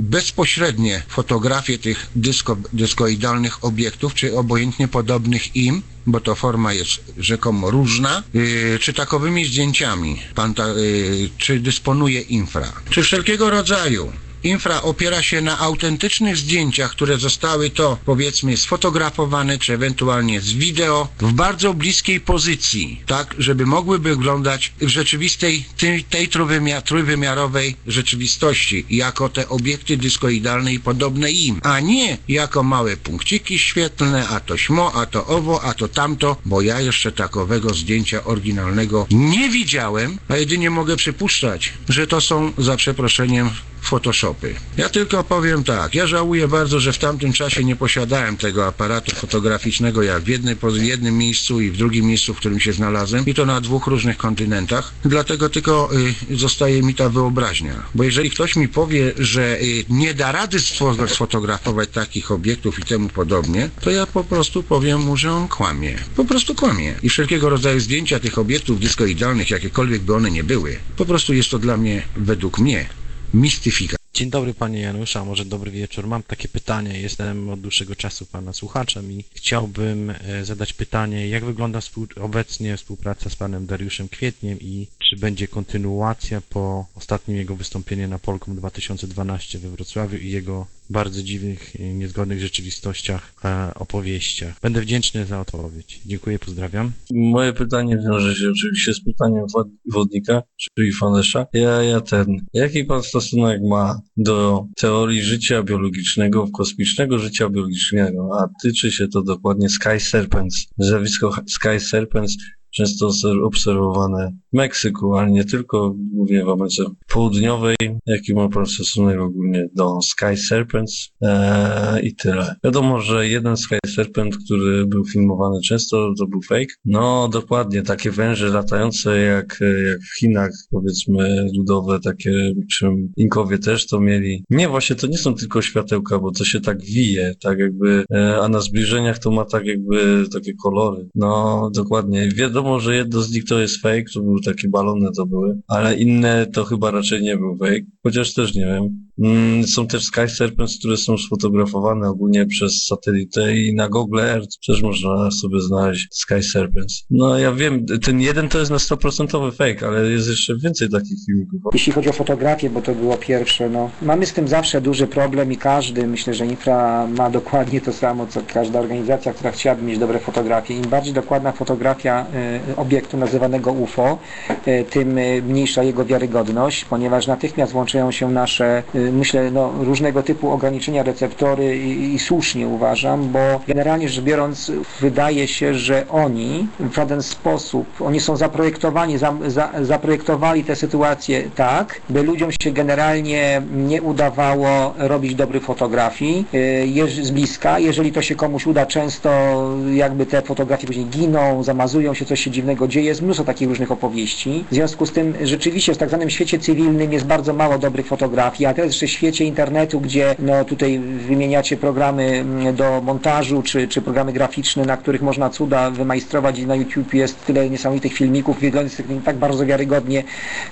bezpośrednie fotografie tych dysko, dyskoidalnych obiektów, czy obojętnie podobnych im, bo to forma jest rzekomo różna, yy, czy takowymi zdjęciami. Pan ta, yy, czy dysponuje infra, czy wszelkiego rodzaju Infra opiera się na autentycznych zdjęciach, które zostały to powiedzmy sfotografowane, czy ewentualnie z wideo w bardzo bliskiej pozycji, tak, żeby mogły wyglądać w rzeczywistej, tej, tej trójwymiar, trójwymiarowej rzeczywistości, jako te obiekty dyskoidalne i podobne im, a nie jako małe punkciki świetlne, a to śmo, a to owo, a to tamto, bo ja jeszcze takowego zdjęcia oryginalnego nie widziałem, a jedynie mogę przypuszczać, że to są, za przeproszeniem, Photoshopy. Ja tylko powiem tak, ja żałuję bardzo, że w tamtym czasie nie posiadałem tego aparatu fotograficznego jak w, w jednym miejscu i w drugim miejscu, w którym się znalazłem i to na dwóch różnych kontynentach. Dlatego tylko y, zostaje mi ta wyobraźnia. Bo jeżeli ktoś mi powie, że y, nie da rady sfo- sfotografować takich obiektów i temu podobnie, to ja po prostu powiem mu, że on kłamie. Po prostu kłamie. I wszelkiego rodzaju zdjęcia tych obiektów dyskoidalnych, jakiekolwiek by one nie były, po prostu jest to dla mnie, według mnie, mistyfikacja. Dzień dobry panie Janusza, może dobry wieczór. Mam takie pytanie, jestem od dłuższego czasu pana słuchaczem i chciałbym e, zadać pytanie, jak wygląda współ, obecnie współpraca z panem Dariuszem Kwietniem i czy będzie kontynuacja po ostatnim jego wystąpieniu na Polkom 2012 we Wrocławiu i jego bardzo dziwnych, niezgodnych rzeczywistościach e, opowieściach. Będę wdzięczny za odpowiedź. Dziękuję, pozdrawiam. Moje pytanie wiąże się oczywiście z pytaniem wod- wodnika, czyli Fanesza. Ja, ja ten, jaki pan stosunek ma do teorii życia biologicznego, kosmicznego życia biologicznego, a tyczy się to dokładnie Sky Serpents. Zjawisko Sky Serpents często obser- obserwowane w Meksyku, ale nie tylko, głównie w Ameryce Południowej. Jaki ma stosunek ogólnie do Sky Serpents eee, i tyle. Wiadomo, że jeden Sky Serpent, który był filmowany często, to był fake. No dokładnie, takie węże latające jak, jak w Chinach, powiedzmy ludowe, takie, czym Inkowie też to mieli. Nie, właśnie to nie są tylko światełka, bo to się tak wije, tak jakby, e, a na zbliżeniach to ma tak jakby takie kolory. No dokładnie. Wiadomo, że jedno z nich to jest fake, to były takie balony to były, ale inne to chyba raczej nie był fake, chociaż też nie wiem. Mm, Są też Sky Serpents, które są sfotografowane ogólnie przez satelitę i na Google Earth też można sobie znaleźć Sky Serpents. No ja wiem, ten jeden to jest na 100% fake, ale jest jeszcze więcej takich filmików. Jeśli chodzi o fotografię, bo to było pierwsze, no mamy z tym zawsze duży problem i każdy, myślę, że Infra ma dokładnie to samo, co każda organizacja, która chciałaby mieć dobre fotografie. Im bardziej dokładna fotografia y, obiektu nazywanego UFO, y, tym y, mniejsza jego wiarygodność, ponieważ natychmiast włączają się nasze, y, myślę, no, różnego typu ograniczenia receptory i, i słusznie uważam, bo generalnie rzecz biorąc wydaje się, że oni w żaden sposób, oni są zaprojektowani, za, za, zaprojektowali tę sytuację tak, by ludziom się generalnie nie udawało robić dobrych fotografii z bliska. Jeżeli to się komuś uda, często jakby te fotografie później giną, zamazują się, coś się dziwnego dzieje. Jest mnóstwo takich różnych opowieści. W związku z tym rzeczywiście w tak zwanym świecie cywilnym jest bardzo mało dobrych fotografii, a teraz jeszcze w świecie internetu, gdzie no tutaj wymieniacie programy mm, do montażu, czy, czy programy graficzne, na których można cuda wymajstrować i na YouTube jest tyle niesamowitych filmików, wyglądających tak bardzo wiarygodnie,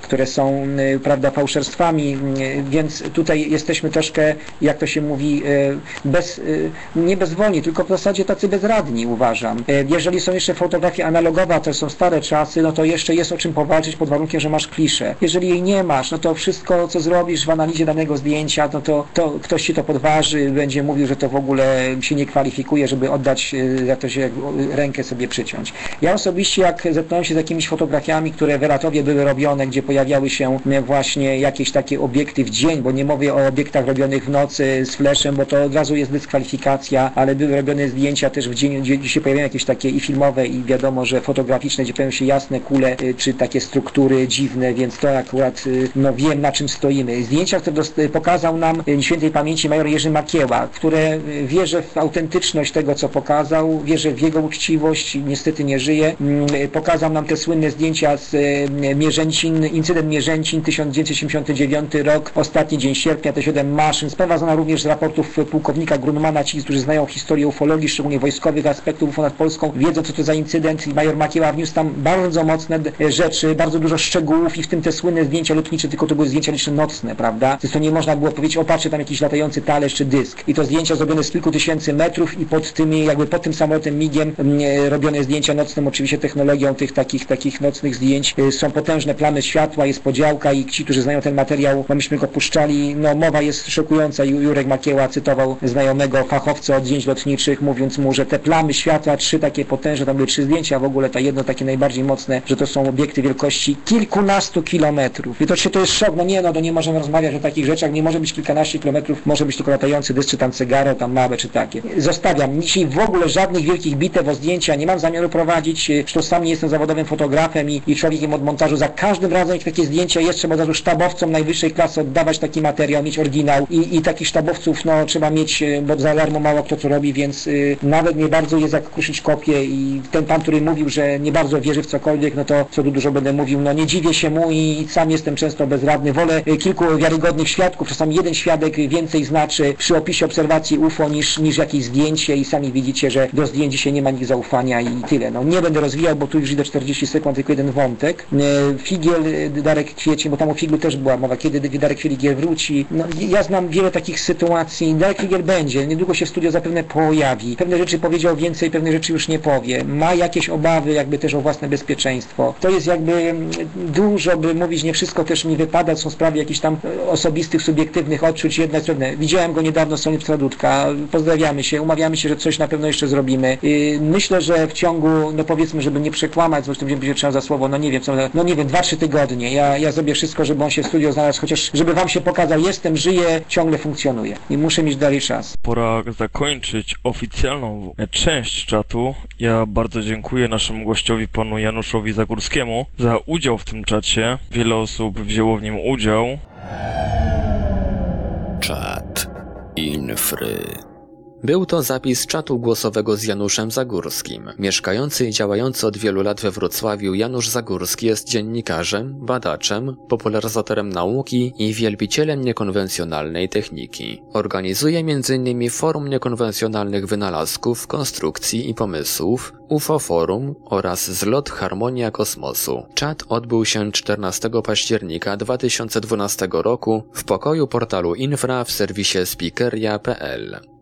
które są, y, prawda, fałszerstwami, y, więc tutaj jesteśmy troszkę, jak to się mówi, y, bez, nie bezwolni, tylko w zasadzie tacy bezradni, uważam. Jeżeli są jeszcze fotografie analogowe, a to są stare czasy, no to jeszcze jest o czym powalczyć pod warunkiem, że masz kliszę. Jeżeli jej nie masz, no to wszystko, co zrobisz w analizie danego zdjęcia, no to, to ktoś ci to podważy, będzie mówił, że to w ogóle się nie kwalifikuje, żeby oddać, jak to się rękę sobie przyciąć. Ja osobiście, jak zetknąłem się z jakimiś fotografiami, które w Elatowie były robione, gdzie pojawiały się właśnie jakieś takie obiekty w dzień, bo nie mówię o obiektach robionych w nocy z fleszem, bo to od razu jest dyskwalifikacja, ale były robione zdjęcia też w dzień, gdzie się pojawiają jakieś takie i filmowe i wiadomo, że fotograficzne, gdzie pojawiają się jasne kule, y, czy takie struktury dziwne, więc to akurat y, no wiem na czym stoimy. Zdjęcia, które pokazał nam y, świętej pamięci major Jerzy Makieła, które wierzę w autentyczność tego, co pokazał, wierzę w jego uczciwość, niestety nie żyje. Mm, pokazał nam te słynne zdjęcia z Mierzęcin, incydent Mierzęcin 1979 rok, ostatni dzień sierpnia, te 7 maszyn. Sprawa znana również z raportów pułkownika Grunmana, ci, którzy znają historię ufologii, szczególnie wojskowych aspektów UFO Polską, wiedzą co to za incydent i major Makieła wniósł tam bardzo mocne rzeczy, bardzo dużo szczegółów i w tym te słynne zdjęcia lotnicze, tylko to były zdjęcia liczne nocne, prawda? To nie można było powiedzieć, o tam jakiś latający talerz czy dysk. I to zdjęcia zrobione z kilku tysięcy metrów i pod tymi, jakby pod tym samolotem migiem mm, e, robione zdjęcia nocnym, oczywiście technologią tych takich, takich nocnych zdjęć. E, są potężne plamy światła, jest podziałka i ci, którzy znają ten materiał, bo myśmy go puszczali, no mowa jest szokująca. Jurek Makieła cytował znajomego fachowca od zdjęć lotniczych, mówiąc mu, że te plamy światła, trzy takie potężne, tam były trzy zdjęcia, w ogóle to jedno takie najbardziej mocne, że to są obiekty wielkości kilkunastu kilometrów. I to się to jest szok, no nie, no to nie możemy rozmawiać o takich rzeczach, nie może być kilkanaście kilometrów, może być tylko latający dysk, czy tam cygaro, tam małe, czy takie. Zostawiam. Dzisiaj w ogóle żadnych wielkich bitew o zdjęcia nie mam zamiaru prowadzić, zresztą sam nie jestem zawodowym fotografem i, i człowiekiem od montażu. Za każdym razem, jak takie zdjęcia jest, trzeba od razu sztabowcom najwyższej klasy oddawać taki materiał, mieć oryginał i, i takich sztabowców, no trzeba mieć, e, bo za alarmu mało kto co robi, więc y, nawet nie bardzo jest jak kruszyć kopię i ten pan, który mówił, że nie bardzo wierzy w cokolwiek, no to co tu dużo będę mówił, no nie dziwię się mu i sam jestem często bezradny. Wolę y, kilku wiarygodnych świadków, czasami jeden świadek więcej znaczy przy opisie obserwacji UFO niż, niż jakieś zdjęcie i sami widzicie, że do zdjęć dzisiaj nie ma nikt zaufania i tyle. No nie będę rozwijał, bo tu już idę 40 sekund, tylko jeden wątek. Y, Figiel, Darek Kwiecień, bo tam o Figlu też była mowa, kiedy Darek Figiel wróci. No, ja znam wiele takich sytuacji. Darek Figiel będzie, niedługo się w studio zapewne pojawi. Pewne rzeczy powiedział więcej, pewne rzeczy już nie powie. Ma jakieś obawy jakby też o własne bezpieczeństwo. To jest jakby mm, dużo, by mówić, nie wszystko też mi wypada, są sprawy jakichś tam osobistych, subiektywnych odczuć, jednak pewne. Widziałem go niedawno, Sonic Stradutka, pozdrawiamy się, umawiamy się, że coś na pewno jeszcze zrobimy. Myślę, że w ciągu, no powiedzmy, żeby nie przekłamać, zresztą wiem, że trzeba za słowo, no nie wiem, co, no nie wiem, dwa, trzy tygodnie. Ja, ja zrobię wszystko, żeby on się w studio znalazł, chociaż żeby wam się pokazał, jestem, żyję, ciągle funkcjonuję i muszę mieć dalej czas. Pora zakończyć oficjalną część czatu. Ja bardzo dziękuję naszemu gościowi, panu Januszowi Zagórskiemu, za udział w tym czacie. Wiele osób wzięło w nim udział. Czat. Infry. Był to zapis czatu głosowego z Januszem Zagórskim. Mieszkający i działający od wielu lat we Wrocławiu Janusz Zagórski jest dziennikarzem, badaczem, popularyzatorem nauki i wielbicielem niekonwencjonalnej techniki. Organizuje m.in. Forum Niekonwencjonalnych Wynalazków, Konstrukcji i Pomysłów, UFO Forum oraz Zlot Harmonia Kosmosu. Czat odbył się 14 października 2012 roku w pokoju portalu Infra w serwisie speakeria.pl.